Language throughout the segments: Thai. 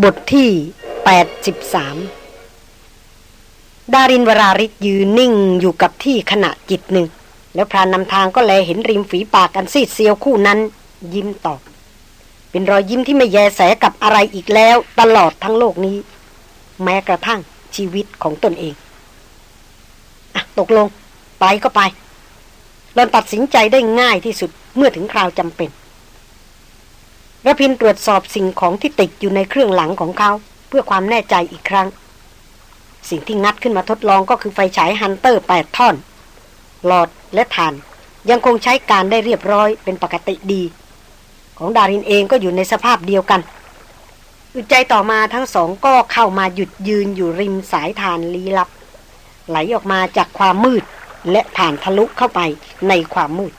บทที่ 83 ดารินวราริศยืนนิ่งอยู่กับที่ขณะจิตหนึ่ง แล้วพรานนำทางก็แลเห็นริมฝีปากกันซีดเซียวคู่นั้น ยิ้มตอบ เป็นรอยยิ้มที่ไม่แยแสกับอะไรอีกแล้วตลอดทั้งโลกนี้ แม้กระทั่งชีวิตของตนเองอะตกลง ไปก็ไปเราตัดสินใจได้ง่ายที่สุดเมื่อถึงคราวจำเป็น ระพินตรวจสอบสิ่งของที่ติดอยู่ในเครื่องหลังของเขา เพื่อความแน่ใจอีกครั้ง สิ่งที่งัดขึ้นมาทดลองก็คือไฟฉายฮันเตอร์แปดท่อน หลอดและฐานยังคงใช้การได้เรียบร้อยเป็นปกติดี ของดารินเองก็อยู่ในสภาพเดียวกันอึดใจต่อมาทั้งสองก็เข้ามาหยุดยืนอยู่ริมสายทานลี้ลับ ไหลออกมาจากความมืดและผ่านทะลุเข้าไปในความมืด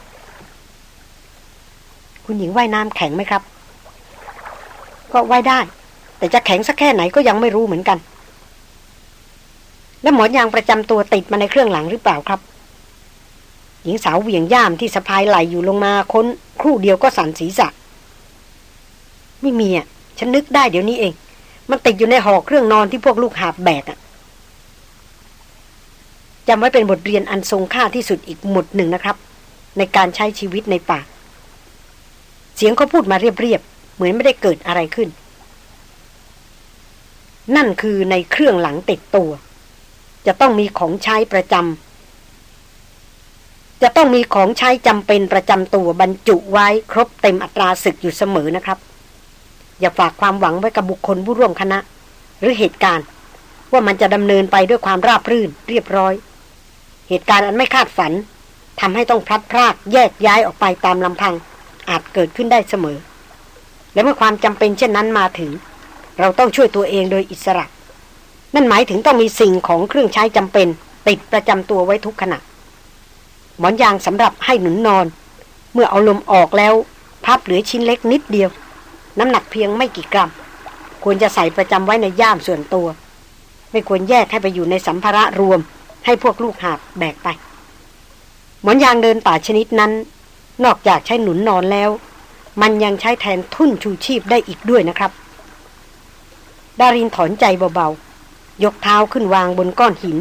คุณหญิงว่ายน้ำแข็งไหมครับ ก็ไว้ได้ แต่จะแข็งสักแค่ไหนก็ยังไม่รู้เหมือนกัน แล้วหมอนยางประจำตัวติดมาในเครื่องหลังหรือเปล่าครับ หญิงสาวเหวี่ยงย่ามที่สะพายไหลอยู่ลงมาค้น ครู่เดียวก็สั่นศีรษะไม่มีอะฉันนึกได้เดี๋ยวนี้เอง มันติดอยู่ในห่อเครื่องนอนที่พวกลูกหาบแบกอะจำไว้เป็นบทเรียนอันทรงค่าที่สุดอีกหมดหนึ่งนะครับ ในการใช้ชีวิตในป่า เสียงเขาพูดมาเรียบ เหมือนไม่ได้เกิดอะไรขึ้น นั่นคือในเครื่องหลังติดตัว จะต้องมีของใช้ประจำจะต้องมีของใช้จำเป็นประจำตัวบรรจุไว้ครบเต็มอัตราศึกอยู่เสมอนะครับ อย่าฝากความหวังไว้กับบุคคลผู้ร่วมคณะ หรือเหตุการณ์ ว่ามันจะดำเนินไปด้วยความราบรื่นเรียบร้อย เหตุการณ์อันไม่คาดฝันทำให้ต้องพลัดพรากแยกย้ายออกไปตามลำพัง อาจเกิดขึ้นได้เสมอ และเมื่อความจำเป็นเช่นนั้นมาถึง เราต้องช่วยตัวเองโดยอิสระ นั่นหมายถึงต้องมีสิ่งของเครื่องใช้จำเป็น ติดประจำตัวไว้ทุกขณะ หมอนยางสำหรับให้หนุนนอน เมื่อเอาลมออกแล้วพับเหลือชิ้นเล็กนิดเดียว น้ำหนักเพียงไม่กี่กรัม ควรจะใส่ประจำไว้ในย่ามส่วนตัว ไม่ควรแยกให้ไปอยู่ในสัมภาระรวม ให้พวกลูกหาบแบกไป หมอนยางเดินป่าชนิดนั้น นอกจากใช้หนุนนอนแล้ว มันยังใช้แทนทุ่นชูชีพได้อีกด้วยนะครับ ดารินถอนใจเบาๆ ยกเท้าขึ้นวางบนก้อนหิน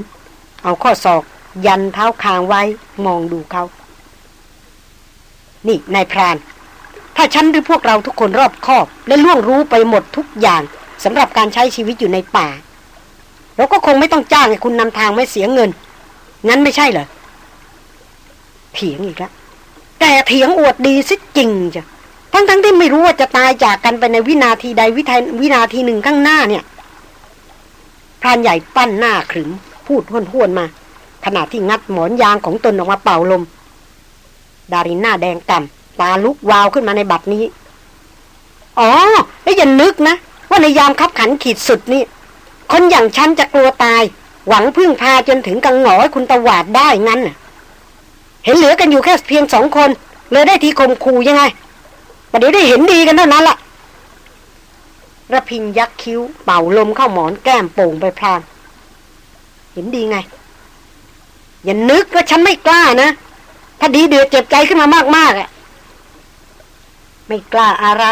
เอาข้อศอกยันเท้าคางไว้มองดูเขา นี่นายพราน ถ้าฉันหรือพวกเราทุกคนรอบคอบ และล่วงรู้ไปหมดทุกอย่างสำหรับการใช้ชีวิตอยู่ในป่า เราก็คงไม่ต้องจ้างให้คุณนำทางไม่เสียเงิน งั้นไม่ใช่เหรอเถียงอีกแล้วแต่เถียงอวดดีซิจริงจ้ะ ทั้งๆทที่ไม่รู้ว่าจะตายจากกันไปในวินาทีใดวิทวินาทีหนึ่งข้างหน้าเนี่ยพรานใหญ่ปั้นหน้าขรึมพูดห้วนๆมา ขณะที่งัดหมอนยางของตนออกมาเป่าลม ดารินหน้าแดงก่ำตาลุกวาวขึ้นมาในบัดนี้ อ๋อ แล้วอย่านึกนะ ว่าในยามคับขันขีดสุดนี่คนอย่างฉันจะกลัวตาย หวังพึ่งพาจนถึงกังหงอยคุณตวาดได้งั้นเห็นเหลือกันอยู่แค่เพียงสองคน เลยได้ทีคมคูยังไง ประเดี๋ยวได้เห็นดีกันเท่านั้นละ่ะระพินยักคิ้ว เป่าลมเข้าหมอนแก้มโป่งไปพลางเห็นดีไง อย่านึกว่าฉันไม่กล้านะ ถ้าดีเดือดเจ็บใจขึ้นมามากๆอะ ไม่กล้าอะไร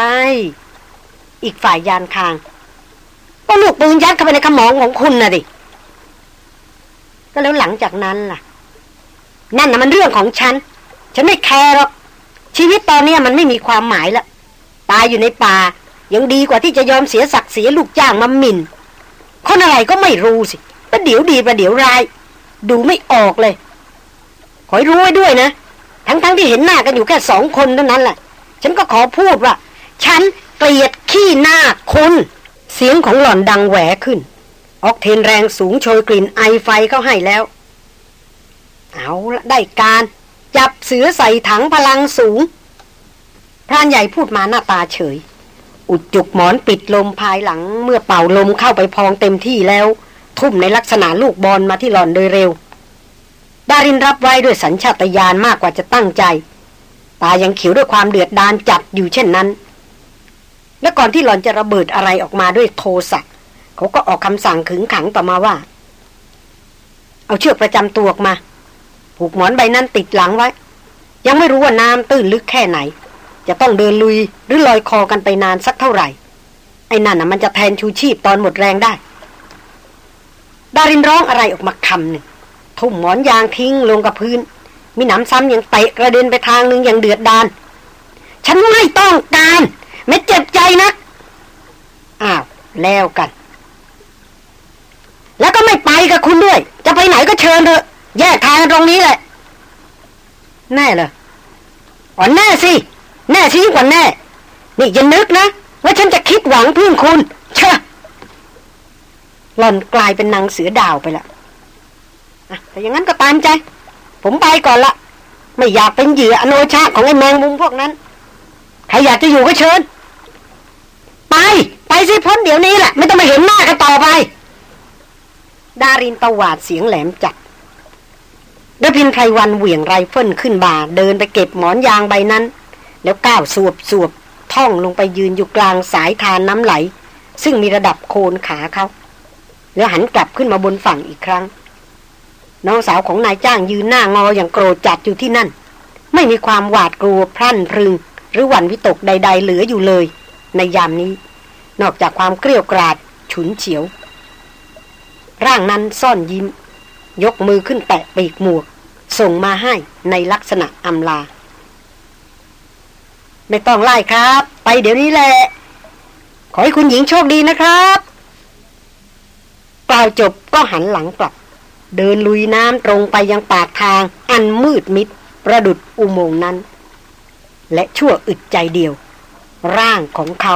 อีกฝ่ายยานคางก็ลูกปืนยัดเข้าไปในขมองของคุณนะดิ ก็แล้วหลังจากนั้นล่ะ นั่นนะมันเรื่องของฉัน ฉันไม่แคร์หรอก ชีวิตตอนนี้มันไม่มีความหมายละตายอยู่ในป่า ยังดีกว่าที่จะยอมเสียศักดิ์เสียลูกจ้างมาหมิน่นคนอะไรก็ไม่รู้สิประเดี๋ยวดีประเดี๋ยวร้าย ดูไม่ออกเลย ขอให้รู้ไว้ด้วยนะ ทั้งๆทที่เห็นหน้ากันอยู่แค่สองคนเท่านั้นแหละ ฉันก็ขอพูดว่า ฉันเกลียดขี้หน้าคุณ เสียงของหล่อนดังแหวขึ้น ออกเทนแรงสูงโชยกลิ่นไอไฟเข้าให้แล้ว เอาละได้การ จับเสือใส่ถังพลังสูง พรานใหญ่พูดมาหน้าตาเฉย อุดจุกหมอนปิดลมภายหลัง เมื่อเป่าลมเข้าไปพองเต็มที่แล้ว ทุ่มในลักษณะลูกบอลมาที่หลอนโดยเร็ว ดารินรับไว้ด้วยสัญชาตญาณมากกว่าจะตั้งใจ ตายังเขียวด้วยความเดือดดานจัดอยู่เช่นนั้น และก่อนที่หลอนจะระเบิดอะไรออกมาด้วยโทสะเขาก็ออกคำสั่งขึงขังต่อมาว่า เอาเชือกประจำตัวออกมา ผูกหมอนใบนั้นติดหลังไว้ ยังไม่รู้ว่าน้ำตื้นลึกแค่ไหน จะต้องเดินลุยหรือลอยคอกันไปนานสักเท่าไหร่ ไอ้นั่นน่ะมันจะแทนชูชีพตอนหมดแรงได้ ดารินร้องอะไรออกมาคำหนึ่งทุ่มหมอนยางทิ้งลงกับพื้น มีหนำซ้ำยังเตะกระเด็นไปทางหนึ่งอย่างเดือดดานฉันไม่ต้องการไม่เจ็บใจนะอ้าวแล้วกัน แล้วก็ไม่ไปกับคุณด้วย จะไปไหนก็เชิญเถอะ แยกทางตรงนี้แหละ แน่เลยอ๋อแน่สิ แน่สิกว่าแน่ นี่อย่านึกนะ ว่าฉันจะคิดหวังพึ่งคุณ เชอะหล่อนกลายเป็นนางเสือดาวไปละแต่อย่างนั้นก็ตามใจ ผมไปก่อนละ ไม่อยากเป็นเหยื่ออโนชาของไอ้แมงมุมพวกนั้น ใครอยากจะอยู่ก็เชิญ ไป ไปสิพ้นเดี๋ยวนี้แหละ ไม่ต้องมาเห็นหน้ากันต่อไป ดารินตวาดเสียงแหลมจัด ดพินไพรวันเหวี่ยงไรเฟิลขึ้นบ่า เดินไปเก็บหมอนยางใบนั้น แล้วก้าวสวบสวบท่องลงไปยืนอยู่กลางสายทานน้ำไหล ซึ่งมีระดับโคนขาเขาแล้วหันกลับขึ้นมาบนฝั่งอีกครั้ง น้องสาวของนายจ้างยืนหน้างออย่างโกรธจัดอยู่ที่นั่น ไม่มีความหวาดกลัวพรั่นพรึง หรือหวั่นวิตกใด ๆ เหลืออยู่เลย ในยามนี้ นอกจากความเกลียวกราด ฉุนเฉียว ร่างนั้นซ่อนยิ้ม ยกมือขึ้นแตะปีกหมวก ส่งมาให้ในลักษณะอำลา ไม่ต้องไล่ครับ ไปเดี๋ยวนี้แหละ ขอให้คุณหญิงโชคดีนะครับกล่าวจบก็หันหลังกลับ เดินลุยน้ำตรงไปยังปากทางอันมืดมิด ประดุจอุโมงค์นั้น และชั่วอึดใจเดียว ร่างของเขา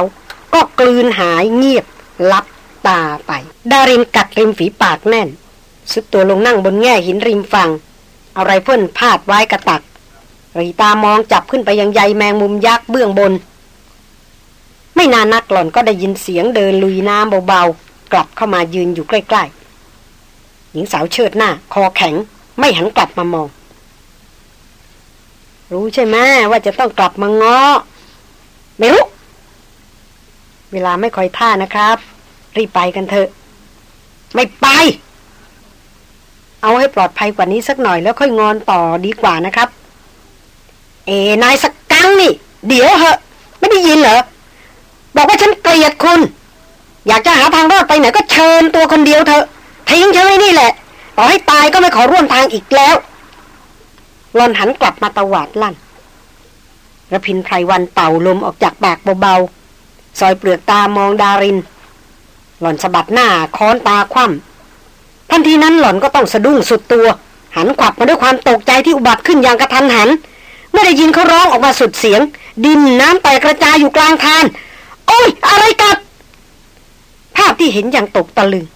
ก็กลืนหายเงียบลับตาไป ดารินกัดริมฝีปากแน่น ทรุดตัวลงนั่งบนแง่หินริมฝั่ง เอาไรเฟิลพาดไว้กับตัก หรี่ตามองจับขึ้นไปยังใยแมงมุมยักษ์เบื้องบน ไม่นานนักหล่อนก็ได้ยินเสียงเดินลุยน้ำเบาๆ กลับเข้ามายืนอยู่ใกล้ๆ หญิงสาวเชิดหน้า คอแข็ง ไม่หันกลับมามอง รู้ใช่ไหมว่าจะต้องกลับมาง้อไม่รู้ เวลาไม่คอยท่านะครับ รีบไปกันเถอะ ไม่ไป เอาให้ปลอดภัยกว่านี้สักหน่อยแล้วค่อยงอนต่อดีกว่านะครับ เอนายสักกังนี่ เดี๋ยวเหอะไม่ได้ยินเหรอ บอกว่าฉันเกลียดคุณ อยากจะหาทางรอดไปไหนก็เชิญตัวคนเดียวเถอะทิ้งฉยนี่แหละต่อให้ตายก็ไม่ขอร่วมทางอีกแล้วหลอนหันกลับมาตวาดลั่นระพินไพรวันเป่าลมออกจากปากเบาๆซอยเปลือกตามองดาริน หล่อนสะบัดหน้าค้อนตาคว่ำ ทันทีนั้นหล่อนก็ต้องสะดุ้งสุดตัว หันขวับมาด้วยความตกใจที่อุบัติขึ้นอย่างกระทันหันไม่ได้ยินเขาร้องออกมาสุดเสียง ดินน้ำแตกกระจายอยู่กลางทาน โอ้ย อะไรกัด ภาพที่เห็นอย่างตกตะลึง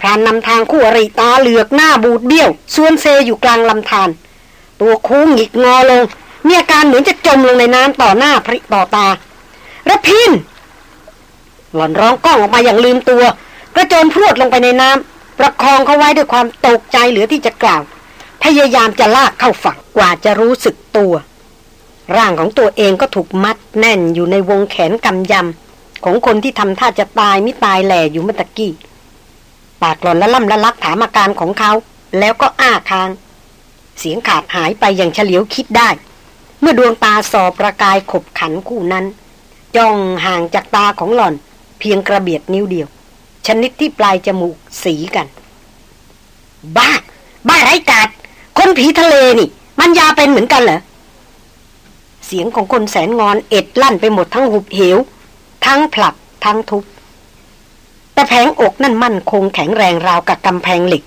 พรานนำทางคู่อริตาเหลือกหน้าบูดเบี้ยวส่วนเซอยู่กลางลำธารตัวคูงหงิกงอลงมีอาการเหมือนจะจมลงในน้ำต่อหน้าพริต่อตาระพิน หล่อนร้องก้องออกมาอย่างลืมตัว กระโจนพรวดลงไปในน้ำ ประคองเขาไว้ด้วยความตกใจเหลือที่จะกล่าว พยายามจะลากเข้าฝั่งกว่าจะรู้สึกตัว ร่างของตัวเองก็ถูกมัดแน่นอยู่ในวงแขนกำยำของคนที่ทำท่าจะตายไม่ตายแหล่อยู่เมื่อตะกี้ ปากหลอนละล่ำละลักถามอาการของเขา แล้วก็อ้าคาง เสียงขาดหายไปอย่างเฉลียวคิดได้ เมื่อดวงตาสอบประกายขบขันคู่นั้น จ้องห่างจากตาของหล่อน เพียงกระเบียดนิ้วเดียว ชนิดที่ปลายจมูกสีกัน บ้า บ้าไรกาดคนผีทะเลนี่ มันยาเป็นเหมือนกันเหรอ เสียงของคนแสนงอนเอ็ดลั่นไปหมดทั้งหุบเหว ทั้งผลักทั้งทุบแต่แผงอกนั่นมั่นคงแข็งแรงราวกับกำแพงเหล็ก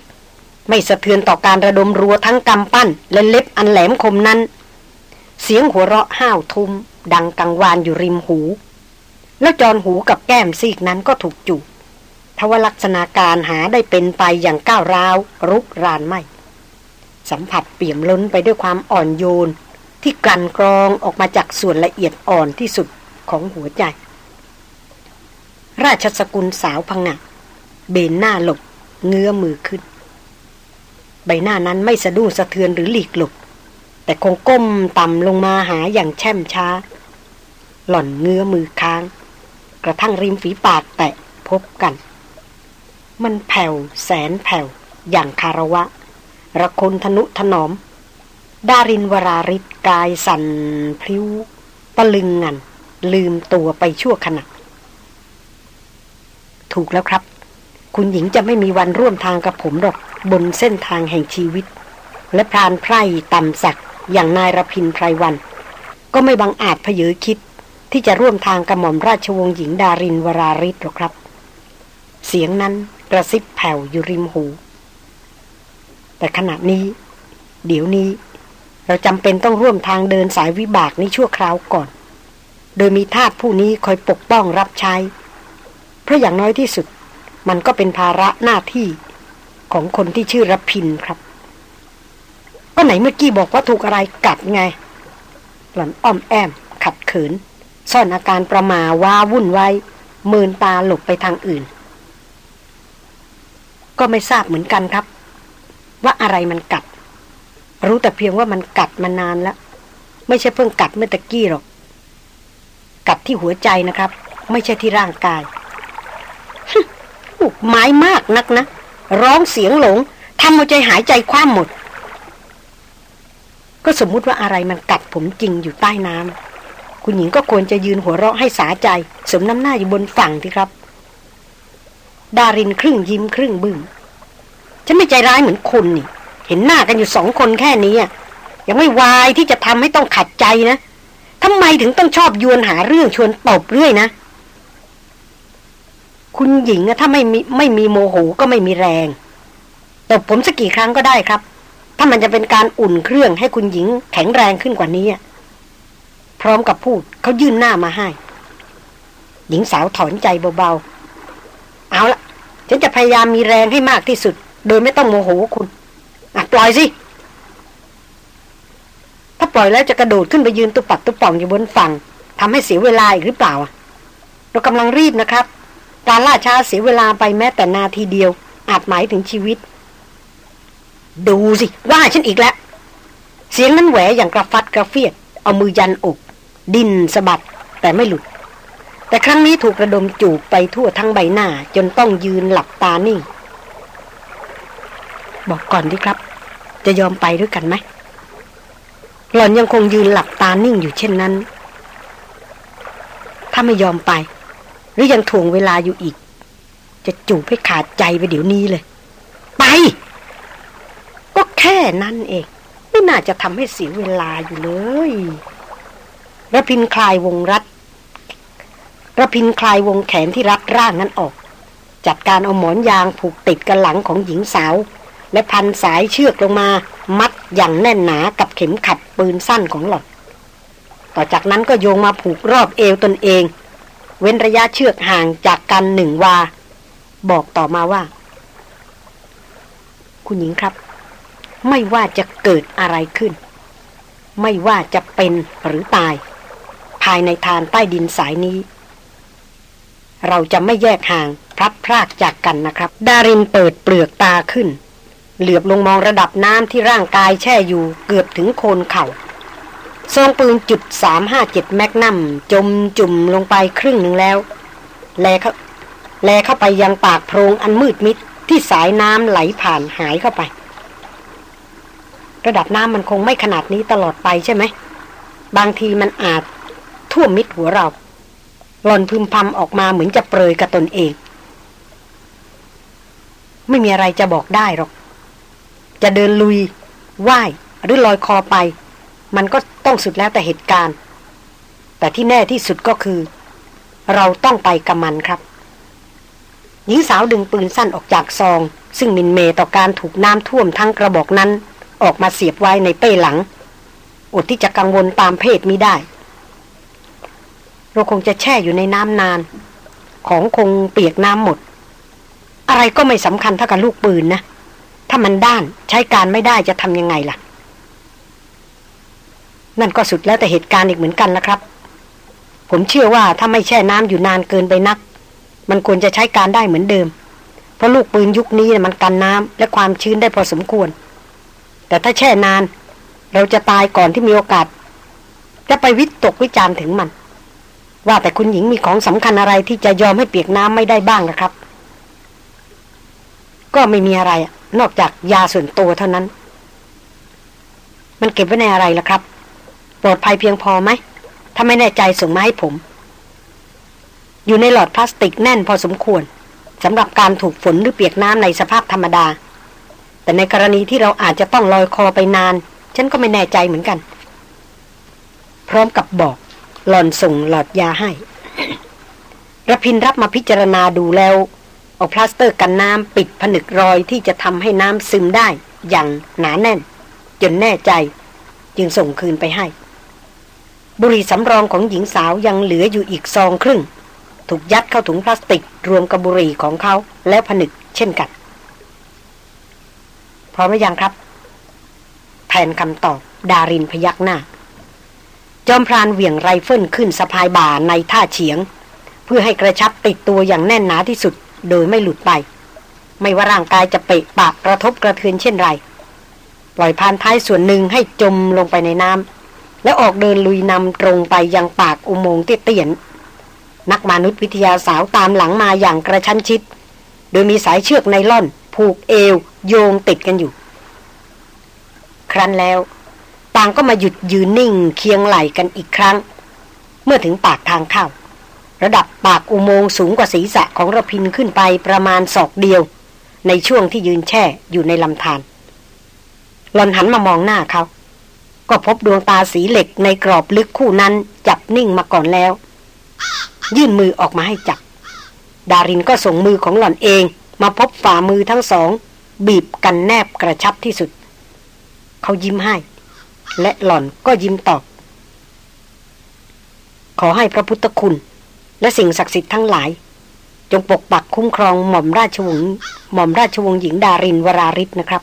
ไม่สะเทือนต่อการระดมรัวทั้งกำปั้น และเล็บอันแหลมคมนั้น เสียงหัวเราะห้าวทุม ดังกังวานอยู่ริมหู แล้วจอนหูกับแก้มซีกนั้นก็ถูกจุ ทวลักษณะการหาได้เป็นไปอย่างก้าวร้าวรุกรานไม่ สัมผัสเปี่ยมล้นไปด้วยความอ่อนโยน ที่กลั่นกรองออกมาจากส่วนละเอียดอ่อนที่สุดของหัวใจ ราชสกุลสาวพังงะเบนหน้าหลบ เงื้อมือขึ้น ใบหน้านั้นไม่สะดุ้งสะเทือนหรือหลีกหลบ แต่คงก้มต่ำลงมาหาอย่างแช่มช้า หล่อนเงื้อมือค้าง กระทั่งริมฝีปากแตะพบกัน มันแผ่วแสนแผ่ว อย่างคาระวะ ระคนทนุถนอม ดารินวราริศกายสั่นพลิ้วตะลึงงัน ลืมตัวไปชั่วขณะ ถูกแล้วครับ คุณหญิงจะไม่มีวันร่วมทางกับผมหรอก บนเส้นทางแห่งชีวิต และพรานไพร่ต่ำสักอย่างนายรพินไพรวัน ก็ไม่บังอาจเพยอคิด ที่จะร่วมทางกับหม่อมราชวงศ์หญิงดารินวราริศหรอกครับ เสียงนั้น กระซิบแผ่วอยู่ริมหู แต่ขณะนี้ เดี๋ยวนี้ เราจำเป็นต้องร่วมทางเดินสายวิบากนี้ชั่วคราวก่อน โดยมีทาสผู้นี้คอยปกป้องรับใช้ เพราะอย่างน้อยที่สุด มันก็เป็นภาระหน้าที่ของคนที่ชื่อรพินครับ ก็ไหนเมื่อกี้บอกว่าถูกอะไรกัดไง หล่อนอ้อมแอม ขัดขืนซ่อนอาการประมาว้าวุ่นไว้มืนตาหลบไปทางอื่น ก็ไม่ทราบเหมือนกันครับ ว่าอะไรมันกัด รู้แต่เพียงว่ามันกัดมานานแล้ว ไม่ใช่เพิ่งกัดเมื่อตะกี้หรอก กัดที่หัวใจนะครับ ไม่ใช่ที่ร่างกายลูกไม้มากนักนะ ร้องเสียงหลงทำเอาใจหายใจคว่ำหมด ก็สมมุติว่าอะไรมันกัดผมจริงอยู่ใต้น้ำคุณหญิงก็ควรจะยืนหัวเราะให้สาใจ สมน้ำหน้าอยู่บนฝั่งที่ครับ ดารินครึ่งยิ้มครึ่งบึง้งฉันไม่ใจร้ายเหมือนคุณนี่ เห็นหน้ากันอยู่สองคนแค่นี้ยังไม่วายที่จะทำให้ต้องขัดใจนะทำไมถึงต้องชอบยวนหาเรื่องชวนตบเรื่อยนะ คุณหญิงถ้าไม่มีไม่มีโมโหก็ไม่มีแรงตบผมสักกี่ครั้งก็ได้ครับ ถ้ามันจะเป็นการอุ่นเครื่องให้คุณหญิงแข็งแรงขึ้นกว่านี้พร้อมกับพูดเขายื่นหน้ามาให้ หญิงสาวถอนใจเบาๆ เอาละฉันจะพยายามมีแรงให้มากที่สุด โดยไม่ต้องโมโหคุณปล่อยสิ ถ้าปล่อยแล้วจะกระโดดขึ้นไปยืนตุปัดตุป่องอยู่บนฝั่งทำให้เสียเวลาอีกหรือเปล่าเรากำลังรีบนะครับ การล่าช้าเสียเวลาไปแม้แต่นาทีเดียว อาจหมายถึงชีวิต ดูสิ ว่าฉันอีกแล้ว เสียงนั้นแหวอย่างกระฟัดกระเฟียด เอามือยันอก ดินสะบัดแต่ไม่หลุด แต่ครั้งนี้ถูกระดมจูบไปทั่วทั้งใบหน้า จนต้องยืนหลับตานิ่ง บอกก่อนดิครับ จะยอมไปด้วยกันไหมหล่อนยังคงยืนหลับตานิ่งอยู่เช่นนั้น ถ้าไม่ยอมไป หรือยังถ่วงเวลาอยู่อีก จะจูบให้ขาดใจไปเดี๋ยวนี้เลย ไป ก็แค่นั้นเอง ไม่น่าจะทำให้เสียเวลาอยู่เลยระพินคลายวงรัด ระพินคลายวงแขนที่รัดร่างนั้นออก จัดการเอาหมอนยางผูกติดกันหลังของหญิงสาว และพันสายเชือกลงมา มัดอย่างแน่นหนากับเข็มขัดปืนสั้นของหลอดต่อจากนั้นก็โยงมาผูกรอบเอวตนเอง เว้นระยะเชือกห่างจากกันหนึ่งวา บอกต่อมาว่า คุณหญิงครับ ไม่ว่าจะเกิดอะไรขึ้น ไม่ว่าจะเป็นหรือตาย ภายในทานใต้ดินสายนี้ เราจะไม่แยกห่างพลัดพรากจากกันนะครับ ดารินเปิดเปลือกตาขึ้น เหลือบลงมองระดับน้ำที่ร่างกายแช่อยู่เกือบถึงโคนเขา่าซองปืนจุดสามห้าเจ็ดแมกนัมจมจุ่มลงไปครึ่งหนึ่งแล้ว แลเข้าแลเข้าไปยังปากโพรงอันมืดมิดที่สายน้ำไหลผ่านหายเข้าไประดับน้ำมันคงไม่ขนาดนี้ตลอดไปใช่ไหม บางทีมันอาจท่วมมิดหัวเรา หลอนพึมพำออกมาเหมือนจะเปรยกับตนเอง ไม่มีอะไรจะบอกได้หรอก จะเดินลุยว่ายหรือลอยคอไป มันก็ต้องสุดแล้วแต่เหตุการณ์ แต่ที่แน่ที่สุดก็คือ เราต้องไปกับมันครับหญิงสาวดึงปืนสั้นออกจากซอง ซึ่งมินเมต่อการถูกน้ำท่วมทั้งกระบอกนั้น ออกมาเสียบไว้ในเป้หลัง อดที่จะกังวลตามเพศมิได้ เราคงจะแช่อยู่ในน้ำนาน ของคงเปียกน้ำหมด อะไรก็ไม่สำคัญเท่ากับลูกปืนนะ ถ้ามันด้านใช้การไม่ได้จะทำยังไงล่ะ นั่นก็สุดแล้วแต่เหตุการณ์อีกเหมือนกันละครับ ผมเชื่อว่าถ้าไม่แช่น้ำอยู่นานเกินไปนัก มันควรจะใช้การได้เหมือนเดิม เพราะลูกปืนยุคนี้มันกันน้ำและความชื้นได้พอสมควร แต่ถ้าแช่นาน เราจะตายก่อนที่มีโอกาสจะไปวิตกวิจารถึงมัน ว่าแต่คุณหญิงมีของสำคัญอะไรที่จะยอมให้เปียกน้ำไม่ได้บ้างนะครับ ก็ไม่มีอะไร นอกจากยาส่วนตัวเท่านั้น มันเก็บไว้ในอะไรล่ะครับ ปลอดภัยเพียงพอไหม ถ้าไม่แน่ใจส่งมาให้ผม อยู่ในหลอดพลาสติกแน่นพอสมควรสำหรับการถูกฝนหรือเปียกน้ำในสภาพธรรมดา แต่ในกรณีที่เราอาจจะต้องลอยคอไปนาน ฉันก็ไม่แน่ใจเหมือนกัน พร้อมกับบอก หล่อนส่งหลอดยาให้รพินทร์รับมาพิจารณาดูแล้ว เอาพลาสเตอร์กันน้ำปิดผนึกรอยที่จะทำให้น้ำซึมได้อย่างหนาแน่น จนแน่ใจ จึงส่งคืนไปให้ บุหรี่สำรองของหญิงสาวยังเหลืออยู่อีกซองครึ่ง ถูกยัดเข้าถุงพลาสติกรวมกับบุหรี่ของเขาแล้วผนึกเช่นกันพร้อมหรือยังครับ แทนคำตอบดารินพยักหน้า จอมพรานเหวี่ยงไรเฟิลขึ้นสะพายบ่าในท่าเฉียง เพื่อให้กระชับติดตัวอย่างแน่นหนาที่สุด โดยไม่หลุดไป ไม่ว่าร่างกายจะเปะปากกระทบกระเทือนเช่นไร ปล่อยพานท้ายส่วนหนึ่งให้จมลงไปในน้ำแล้วออกเดินลุยนำตรงไปยังปากอุโมงค์เตี้ยนนักมนุษยวิทยาสาวตามหลังมาอย่างกระชั้นชิด โดยมีสายเชือกไนล่อน ผูกเอว โยงติดกันอยู่ ครั้นแล้ว ต่างก็มาหยุดยืนนิ่งเคียงไหลกันอีกครั้ง เมื่อถึงปากทางเข้า ระดับปากอุโมงค์สูงกว่าศีรษะของระพินขึ้นไปประมาณศอกเดียว ในช่วงที่ยืนแช่อยู่ในลำธารหลอนหันมามองหน้าเขา ก็พบดวงตาสีเหล็กในกรอบลึกคู่นั้นจับนิ่งมาก่อนแล้ว ยื่นมือออกมาให้จับ ดารินก็ส่งมือของหล่อนเองมาพบฝ่ามือทั้งสอง บีบกันแนบกระชับที่สุด เขายิ้มให้ และหล่อนก็ยิ้มตอบ ขอให้พระพุทธคุณ และสิ่งศักดิ์สิทธิ์ทั้งหลาย จงปกปักคุ้มครองหม่อมราชวงศ์หม่อมราชวงศ์หญิงดารินวราริศนะครับ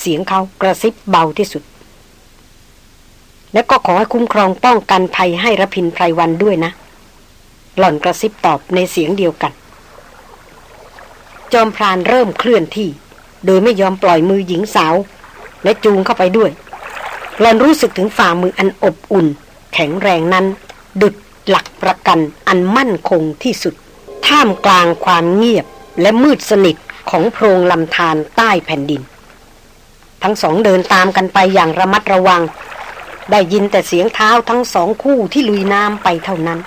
เสียงเขากระซิบเบาที่สุด และก็ขอให้คุ้มครองป้องกันภัยให้ระพินไพรวันด้วยนะ หล่อนกระซิบตอบในเสียงเดียวกัน จอมพรานเริ่มเคลื่อนที่ โดยไม่ยอมปล่อยมือหญิงสาว และจูงเข้าไปด้วย หลอนรู้สึกถึงฝ่ามืออันอบอุ่น แข็งแรงนั้น ดุดหลักประกันอันมั่นคงที่สุด ท่ามกลางความเงียบและมืดสนิทของโพรงลำธารใต้แผ่นดิน ทั้งสองเดินตามกันไปอย่างระมัดระวัง ได้ยินแต่เสียงเท้าทั้งสองคู่ที่ลุยน้ำไปเท่านั้น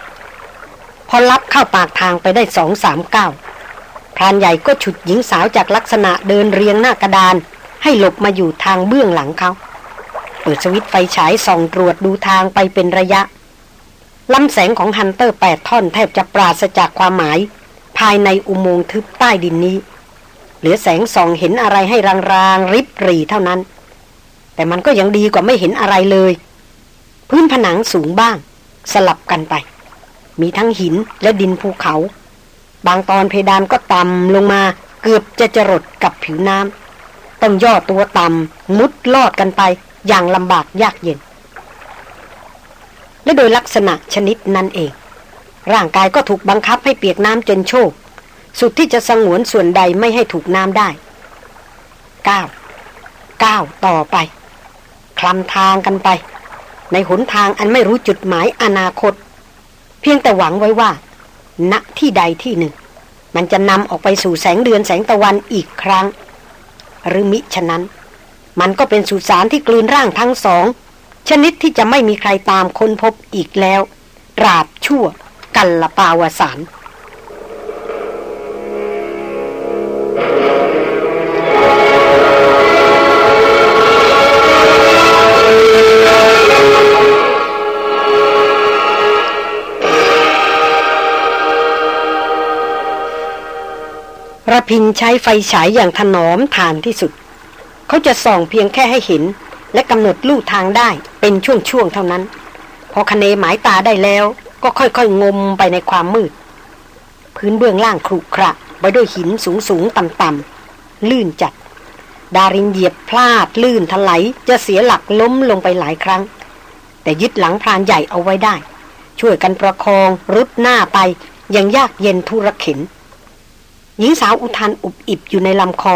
พอลับเข้าปากทางไปได้สองสามก้าวพรานใหญ่ก็ฉุดหญิงสาวจากลักษณะเดินเรียงหน้ากระดาน ให้หลบมาอยู่ทางเบื้องหลังเขา ปิดสวิตไฟฉายส่องตรวจดูทางไปเป็นระยะลำแสงของฮันเตอร์แปดท่อนแทบจะปราศจากความหมาย ภายในอุโมงค์ทึบใต้ดินนี้ เหลือแสงส่องเห็นอะไรให้รางๆริบรีเท่านั้น แต่มันก็ยังดีกว่าไม่เห็นอะไรเลย พื้นผนังสูงบ้าง สลับกันไป มีทั้งหินและดินภูเขา บางตอนเพดานก็ต่ำลงมาเกือบจะจรดกับผิวน้ำต้องย่อตัวต่ำมุดลอดกันไป อย่างลำบากยากเย็น และโดยลักษณะชนิดนั้นเอง ร่างกายก็ถูกบังคับให้เปียกน้ำจนโชกสุดที่จะสงวนส่วนใดไม่ให้ถูกน้ำได้ก้าวก้าวต่อไปคลำทางกันไป ในหนทางอันไม่รู้จุดหมายอนาคต เพียงแต่หวังไว้ว่า ณที่ใดที่หนึ่ง มันจะนำออกไปสู่แสงเดือนแสงตะวันอีกครั้ง หรือมิฉะนั้น มันก็เป็นสุสานที่กลืนร่างทั้งสอง ชนิดที่จะไม่มีใครตามค้นพบอีกแล้ว ราบชั่ว กัลปาวสารระพินใช้ไฟฉายอย่างถนอมทานที่สุด เขาจะส่องเพียงแค่ให้เห็น และกำหนดลู่ทางได้เป็นช่วงๆเท่านั้น พอคเนหมายตาได้แล้ว ก็ค่อยๆงมไปในความมืด พื้นเบื้องล่างครุขระไปด้วยหินสูงๆต่ำๆลื่นจัด ดารินเหยียบพลาดลื่นถลายจะเสียหลักล้มลงไปหลายครั้ง แต่ยึดหลังพรานใหญ่เอาไว้ได้ ช่วยกันประคองรุดหน้าไปยังยากเย็นทุรเข็นหญิงสาวอุทานอุบอิบอยู่ในลำคอ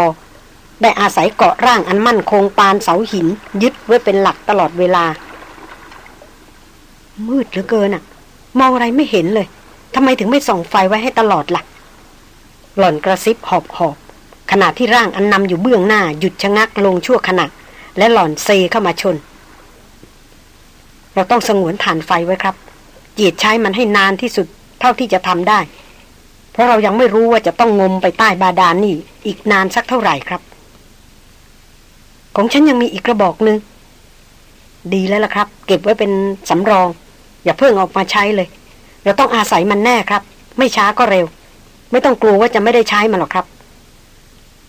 ได้อาศัยเกาะร่างอันมั่นคงปานเสาหิน ยึดไว้เป็นหลักตลอดเวลา มืดเหลือเกินอะมองอะไรไม่เห็นเลยทำไมถึงไม่ส่องไฟไว้ให้ตลอดละ่ะ หล่อนกระซิบหอบหอบขณะที่ร่างอันนำอยู่เบื้องหน้าหยุดชะงักลงชั่วขณะ และหล่อนเซเข้ามาชน เราต้องสงวนฐานไฟไว้ครับ เจียดใช้มันให้นานที่สุดเท่าที่จะทำได้ เพราะเรายังไม่รู้ว่าจะต้องงมไปใต้บาดาลนนี่อีกนานสักเท่าไหร่ครับ ของฉันยังมีอีกกระบอกหนึ่ง ดีแล้วล่ะครับ เก็บไว้เป็นสำรอง อย่าเพิ่งออกมาใช้เลย เราต้องอาศัยมันแน่ครับ ไม่ช้าก็เร็ว ไม่ต้องกลัวว่าจะไม่ได้ใช้มันหรอกครับ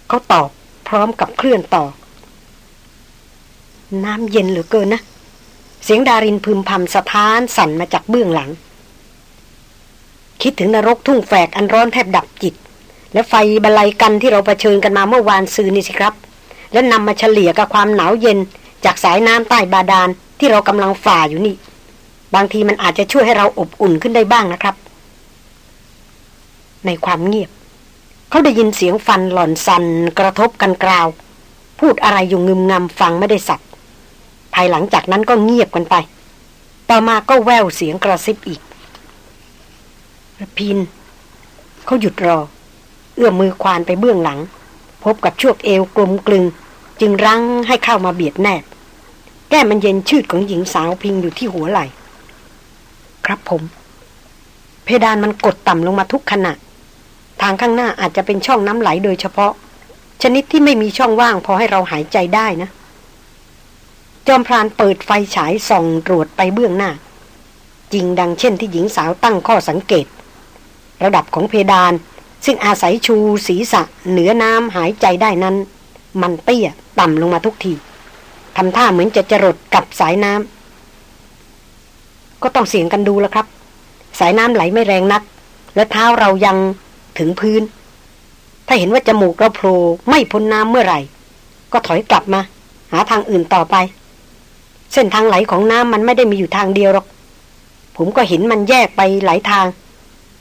เขาตอบพร้อมกับเคลื่อนต่อ น้ำเย็นเหลือเกินนะ เสียงดารินพึมพำสะท้านสั่นมาจากเบื้องหลัง คิดถึงนรกทุ่งแฝกอันร้อนแทบดับจิต และไฟบรรลัยกันที่เราประชิญกันมาเมื่อวานซืนนี่สิครับ และนำมาเฉลี่ยกับความหนาวเย็น จากสายน้ำใต้บาดาลที่เรากำลังฝ่าอยู่นี่ บางทีมันอาจจะช่วยให้เราอบอุ่นขึ้นได้บ้างนะครับ ในความเงียบ เขาได้ยินเสียงฟันหล่อนสันกระทบกันกราว พูดอะไรอยู่งึมงำฟังไม่ได้สับภายหลังจากนั้นก็เงียบกันไป ต่อมาก็แววเสียงกระซิบอีกระพิน เขาหยุดรอ เอื้อมมือควานไปเบื้องหลัง พบกับช่วกเอวกลมกลึง จึงรั้งให้เข้ามาเบียดแนบ แก้มันเย็นชืดของหญิงสาวพิงอยู่ที่หัวไหล่ ครับผม เพดานมันกดต่ำลงมาทุกขณะ ทางข้างหน้าอาจจะเป็นช่องน้ำไหลโดยเฉพาะ ชนิดที่ไม่มีช่องว่างพอให้เราหายใจได้นะ จอมพรานเปิดไฟฉายส่องตรวจไปเบื้องหน้า จริงดังเช่นที่หญิงสาวตั้งข้อสังเกต ระดับของเพดานซึ่งอาศัยชูศีรษะเหนือน้ำหายใจได้นั้น มันเตี้ย ต่ำลงมาทุกทีทำท่าเหมือนจะจรดกับสายน้ำก็ต้องเสี่ยงกันดูแล้วครับ สายน้ำไหลไม่แรงนัก และเท้าเรายังถึงพื้น ถ้าเห็นว่าจมูกเราโผล่ไม่พ้นน้ำเมื่อไหร่ ก็ถอยกลับมา หาทางอื่นต่อไป เส้นทางไหลของน้ำมันไม่ได้มีอยู่ทางเดียวหรอก ผมก็เห็นมันแยกไปหลายทาง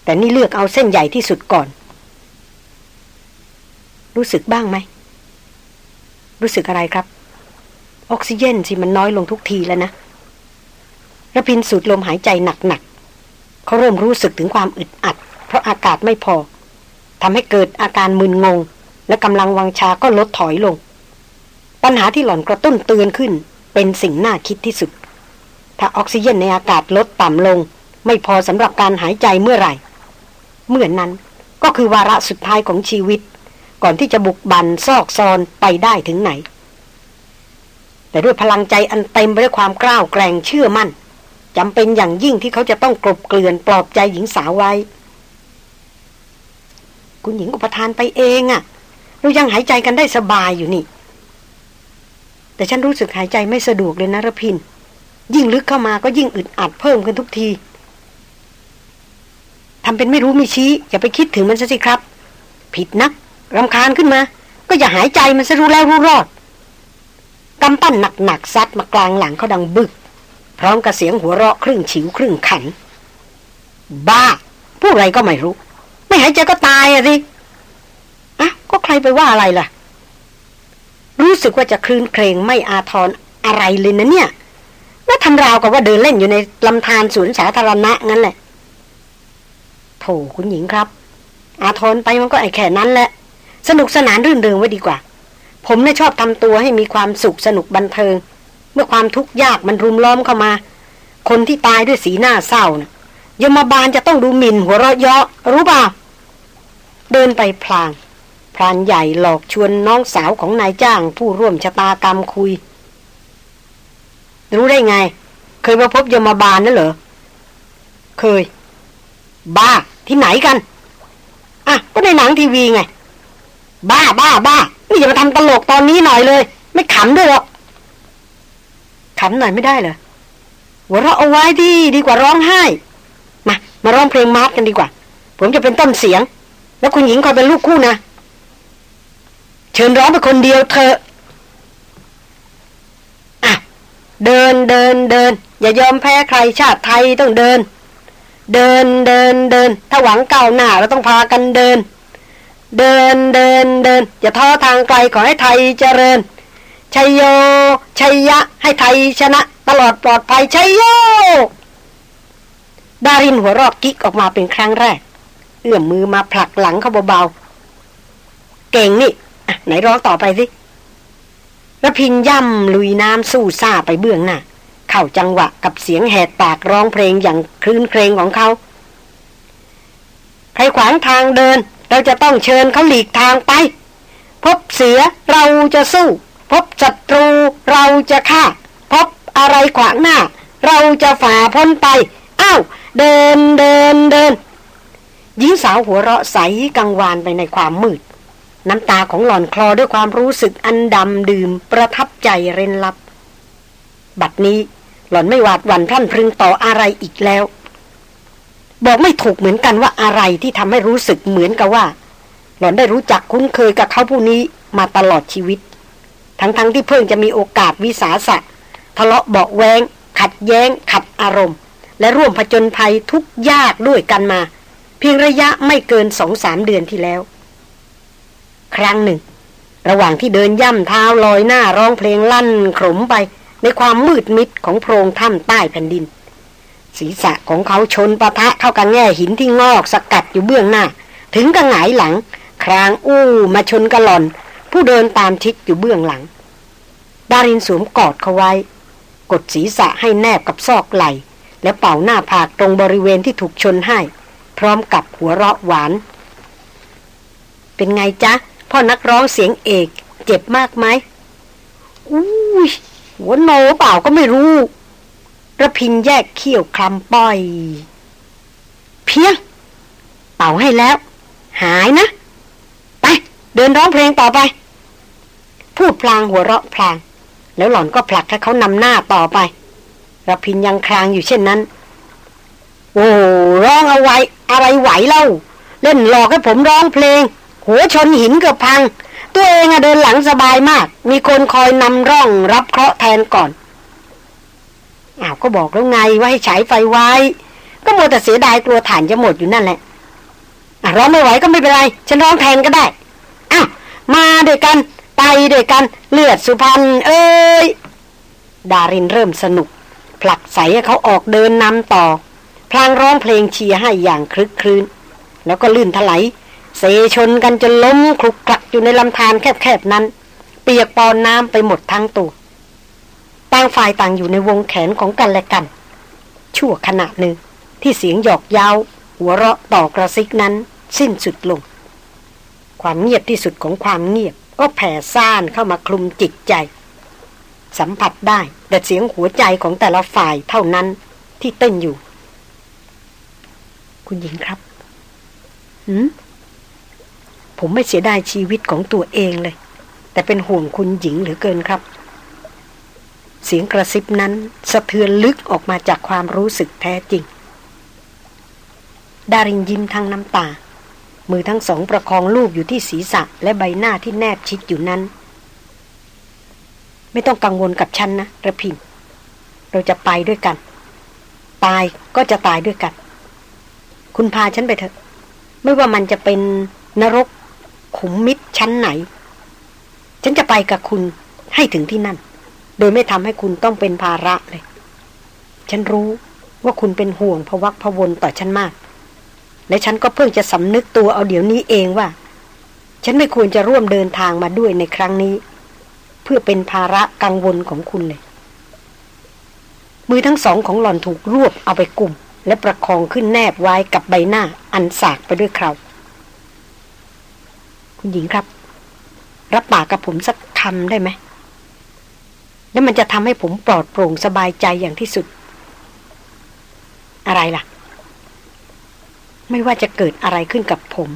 แต่นี่เลือกเอาเส้นใหญ่ที่สุดก่อน รู้สึกบ้างไหม รู้สึกอะไรครับ ออกซิเจนสิมันน้อยลงทุกทีแล้วนะระพินสูดลมหายใจหนักๆเขาเริ่มรู้สึกถึงความอึดอัด เพราะอากาศไม่พอทำให้เกิดอาการมึนงง และกำลังวังชาก็ลดถอยลง ปัญหาที่หล่อนกระตุ้นเตือนขึ้น เป็นสิ่งน่าคิดที่สุด ถ้าออกซิเจนในอากาศลดต่ำลง ไม่พอสำหรับการหายใจเมื่อไหร่ เมื่อนนั้นก็คือวาระสุดท้ายของชีวิต ก่อนที่จะบุกบันซอกซอนไปได้ถึงไหน แต่ด้วยพลังใจอันเต็มไปด้วยความกล้าวแกร่งเชื่อมั่นจำเป็นอย่างยิ่งที่เขาจะต้องกลบเกลื่อนปลอบใจหญิงสาวไว้ คุณหญิงอุปทานไปเองอะ่ะ เรายังหายใจกันได้สบายอยู่นี่ แต่ฉันรู้สึกหายใจไม่สะดวกเลยนะระพิน ยิ่งลึกเข้ามาก็ยิ่งอึดอัดเพิ่มขึ้นทุกทีทำเป็นไม่รู้ไมีชี้ อย่าไปคิดถึงมันซะสิครับ ผิดนัก รำคาญขึ้นมา ก็อย่าหายใจมันซะรู้แล้วรู้รอดกำปั้นหนักๆซัดมากลางหลังเขาดังบึก พร้อมกับเสียงหัวเราะครึ่งฉิวครึ่งขัน บ้า ผู้ไรก็ไม่รู้ ไม่หายใจก็ตายอะสิอะก็ใครไปว่าอะไรล่ะ รู้สึกว่าจะคลื่นเครงไม่อาทรอะไรเลยนะเนี่ยแล้วทำราวกับว่าเดินเล่นอยู่ในลำธารสวนสาธารณะงั้นแหละโถคุณหญิงครับ อาทรไปมันก็ไอแค่นั้นแหละ สนุกสนานรื่นเริงไว้ดีกว่า ผมนี่ยชอบทำตัวให้มีความสุขสนุกบันเทิง เมื่อความทุกข์ยากมันรุมล้อมเข้ามา คนที่ตายด้วยสีหน้าเศร้านะ่ะยมบาลจะต้องดูหมิ่นหัวเราะเยาะรู้ป่าเดินไปพลางพรานใหญ่หลอกชวนน้องสาวของนายจ้างผู้ร่วมชะตากรรมคุย รู้ได้ไง เคยมาพบยมบาลนั่นเหรอ เคย บ้าที่ไหนกัน อะ ก็ในหนังทีวีไง บ้าบ้าบ้านี่อย่ามาทำตลกตอนนี้หน่อยเลย ไม่ขำด้วยหรอกขำหน่อยไม่ได้เหรอหัวเราะเอาไว้ดีดีกว่าร้องไห้ มา มาร้องเพลงมาร์กกันดีกว่า ผมจะเป็นต้นเสียง แล้วคุณหญิงคอยเป็นลูกคู่นะ เชิญร้องไปคนเดียวเถออะเดินเดินเดิน อย่ายอมแพ้ใครชาติไทยต้องเดิน เดินเดินเดิน ถ้าหวังเก้าหน้าเราต้องพากันเดิน เดินเดินเดินอย่าท้อทางไกลขอให้ไทยเจริญชัยโยชัยยะ ให้ไทยชนะ ตลอดปลอดภัยชัยโย ดารินหัวรอบกิ๊กออกมาเป็นครั้งแรก เอื้อมมือมาผลักหลังเขาเบาๆ เก่งนี่อะไหนร้องต่อไปสิระพินย่ำลุยน้ำสู้ซาไปเบื้องหน้าเข้าจังหวะกับเสียงแหกปากร้องเพลงอย่างคลื่นเครงของเขา ใครขวางทางเดิน เราจะต้องเชิญเขาหลีกทางไป พบเสือเราจะสู้ พบศัตรูเราจะฆ่า พบอะไรขวางหน้า เราจะฝ่าพ้นไป อ้าว เดินเดินเดินหญิงสาวหัวเราะใสกังวานไปในความมืด น้ำตาของหล่อนคลอด้วยความรู้สึกอันดำดื่มประทับใจเร้นลับ บัดนี้หล่อนไม่หวาดหวั่นพรั่นพรึงต่ออะไรอีกแล้ว บอกไม่ถูกเหมือนกันว่าอะไรที่ทำให้รู้สึกเหมือนกับว่า หล่อนได้รู้จักคุ้นเคยกับเขาผู้นี้มาตลอดชีวิต ทั้งๆทที่เพิ่งจะมีโอกาสวิสาสะทะเลาะเบาแวงขัดแย้ง ขัดอารมณ์ และร่วมผจญภัยทุกยากด้วยกันมา เพียงระยะไม่เกินสองสามเดือนที่แล้ว ครั้งหนึ่ง ระหว่างที่เดินย่ำเท้าลอยหน้าร้องเพลงลั่นขมไปในความมืดมิดของโพรงถ้ำใต้แผ่นดิน ศีรษะของเขาชนปะทะเข้ากับแง่หินที่งอกสกัดอยู่เบื้องหน้า ถึงกับหงายหลัง ครางอู้มาชนกระหลอน ผู้เดินตามทิศอยู่เบื้องหลัง ดารินสวมกอดเขาไว้ กดศีรษะให้แนบกับซอกไหลแล้วเป่าหน้าผากตรงบริเวณที่ถูกชนให้ พร้อมกับหัวเราะหวาน เป็นไงจ๊ะ พ่อนักร้องเสียงเอก เจ็บมากไหมอุ้ยหัวโนเปล่าก็ไม่รู้ ระพินแยกเขี้ยวคลำป้อย เพียง เป่าให้แล้ว หายนะ ไป เดินร้องเพลงต่อไป พูดพลางหัวเราะพลาง แล้วหล่อนก็ผลักให้เขานำหน้าต่อไประพินยังคลางอยู่เช่นนั้น โอ้ร้องเอาไว้ อะไรไหวเล่า เล่นหลอกให้ผมร้องเพลง หัวชนหินเกือบพัง ตัวเองอะเดินหลังสบายมาก มีคนคอยนำร่องรับเคราะห์แทนก่อน อ้าวก็บอกแล้วไงว่าให้ฉายไฟไว้ ก็โมแต่เสียดายกลัวถ่านจะหมดอยู่นั่นแหละอะร้องไม่ไหวก็ไม่เป็นไร ฉันร้องแทนก็ได้อ้าวมาเด้วยกัน ไปเด้วยกัน เลือดสุพรรณเอ้ย ดารินเริ่มสนุก ผลักใสให้เขาออกเดินนำต่อ พลางร้องเพลงเชียร์ให้อย่างคลึกครื้น แล้วก็ลื่นถลายเสชนกันจนล้มคลุกคลักอยู่ในลำธารแคบๆนั้น เปียกปอนน้ำไปหมดทั้งตัว ต่างฝ่ายต่างอยู่ในวงแขนของกันและกัน ชั่วขณะหนึ่งที่เสียงหยอกเย้า หัวเราะต่อกระซิกนั้น สิ้นสุดลง ความเงียบที่สุดของความเงียบ ก็แผ่ซ่านเข้ามาคลุมจิตใจ สัมผัสได้แต่เสียงหัวใจของแต่ละฝ่ายเท่านั้นที่เต้นอยู่ คุณหญิงครับหืมผมไม่เสียดายชีวิตของตัวเองเลย แต่เป็นห่วงคุณหญิงเหลือเกินครับ เสียงกระซิบนั้นสะเทือนลึกออกมาจากความรู้สึกแท้จริง ดารินยิ้มทั้งน้ำตา มือทั้งสองประคองลูกอยู่ที่ศีรษะและใบหน้าที่แนบชิดอยู่นั้น ไม่ต้องกังวลกับฉันนะระพิน เราจะไปด้วยกัน ตายก็จะตายด้วยกัน คุณพาฉันไปเถอะ ไม่ว่ามันจะเป็นนรกขุมมิตรชั้นไหน ฉันจะไปกับคุณให้ถึงที่นั่น ดยไม่ทำให้คุณต้องเป็นภาระเลย ฉันรู้ว่าคุณเป็นห่วงพวักพวนต่อฉันมาก และฉันก็เพิ่งจะสำนึกตัวเอาเดี๋ยวนี้เองว่า ฉันไม่ควรจะร่วมเดินทางมาด้วยในครั้งนี้ เพื่อเป็นภาระกังวลของคุณเลย มือทั้งสองของหล่อนถูกรวบเอาไปกลุ่ม และประคองขึ้นแนบไว้กับใบหน้าอันสากไปด้วยคราวคุณหญิงครับ รับปากกับผมสักคำได้ไหม แล้วมันจะทำให้ผมปลอดโปร่งสบายใจอย่างที่สุด อะไรล่ะ ไม่ว่าจะเกิดอะไรขึ้นกับผม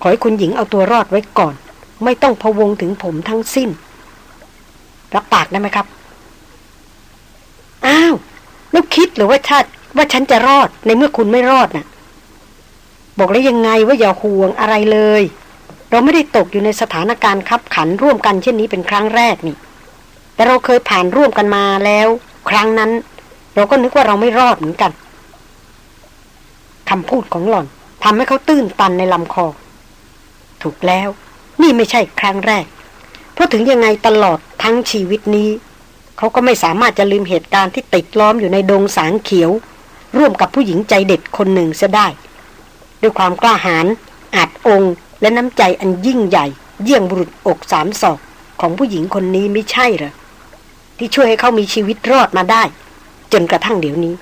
ขอให้คุณหญิงเอาตัวรอดไว้ก่อน ไม่ต้องพะวงถึงผมทั้งสิ้น รับปากได้ไหมครับ อ้าวแล้วคิดหรือว่าชาติว่าฉันจะรอดในเมื่อคุณไม่รอดน่ะ บอกแล้วยังไงว่าอย่าห่วงอะไรเลย เราไม่ได้ตกอยู่ในสถานการณ์ขับขันร่วมกันเช่นนี้เป็นครั้งแรกนี่ แต่เราเคยผ่านร่วมกันมาแล้ว ครั้งนั้น เราก็นึกว่าเราไม่รอดเหมือนกันคำพูดของหล่อนทำให้เขาตื้นตันในลำคอ ถูกแล้ว นี่ไม่ใช่ครั้งแรก เพราะถึงยังไงตลอดทั้งชีวิตนี้ เขาก็ไม่สามารถจะลืมเหตุการณ์ที่ติดล้อมอยู่ในดงสางเขียว ร่วมกับผู้หญิงใจเด็ดคนหนึ่งเสียได้ ด้วยความกล้าหาญอาจองค์และน้ำใจอันยิ่งใหญ่ เยี่ยงบุรุษอกสามศอกของผู้หญิงคนนี้ไม่ใช่หรอ ที่ช่วยให้เขามีชีวิตรอดมาได้ จนกระทั่งเดี๋ยวนี้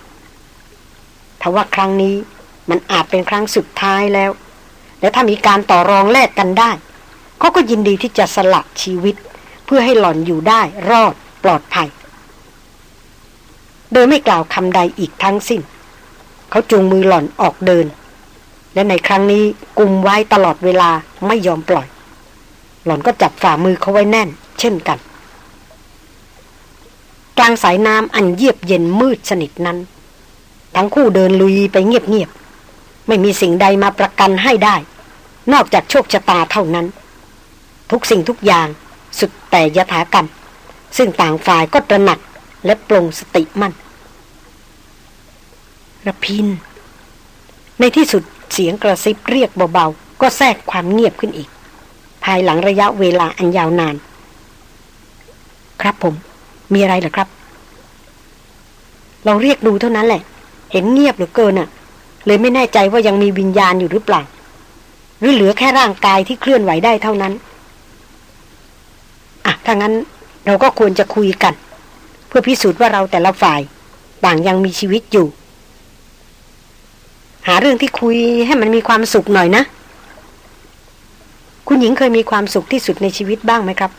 ทว่าครั้งนี้มันอาจเป็นครั้งสุดท้ายแล้ว และถ้ามีการต่อรองแลกกันได้เขาก็ยินดีที่จะสละชีวิต เพื่อให้หล่อนอยู่ได้รอดปลอดภัย โดยไม่กล่าวคำใดอีกทั้งสิ้น เขาจูงมือหล่อนออกเดิน และในครั้งนี้กุมไว้ตลอดเวลาไม่ยอมปล่อย หล่อนก็จับฝ่ามือเขาไว้แน่น เช่นกัน กลางสายน้ำอันเยียบเย็นมืดสนิทนั้น ทั้งคู่เดินลุยไปเงียบๆ ไม่มีสิ่งใดมาประกันให้ได้ นอกจากโชคชะตาเท่านั้น ทุกสิ่งทุกอย่างสุดแต่ยถากรรม ซึ่งต่างฝ่ายก็ตระหนักและปลงสติมั่นระพิน ในที่สุดเสียงกระซิบเรียกเบาๆ ก็แทรกความเงียบขึ้นอีก ภายหลังระยะเวลาอันยาวนาน ครับผม มีอะไรเหรอครับ เราเรียกดูเท่านั้นแหละ เห็นเงียบเหลือเกินอะ่ะ เลยไม่แน่ใจว่ายังมีวิญญาณอยู่หรือเปล่า หรือเหลือแค่ร่างกายที่เคลื่อนไหวได้เท่านั้น อะ ถ้างั้นเราก็ควรจะคุยกัน เพื่อพิสูจน์ว่าเราแต่ละฝ่ายต่างยังมีชีวิตอยู่ หาเรื่องที่คุยให้มันมีความสุขหน่อยนะ คุณหญิงเคยมีความสุขที่สุดในชีวิตบ้างไหมครับ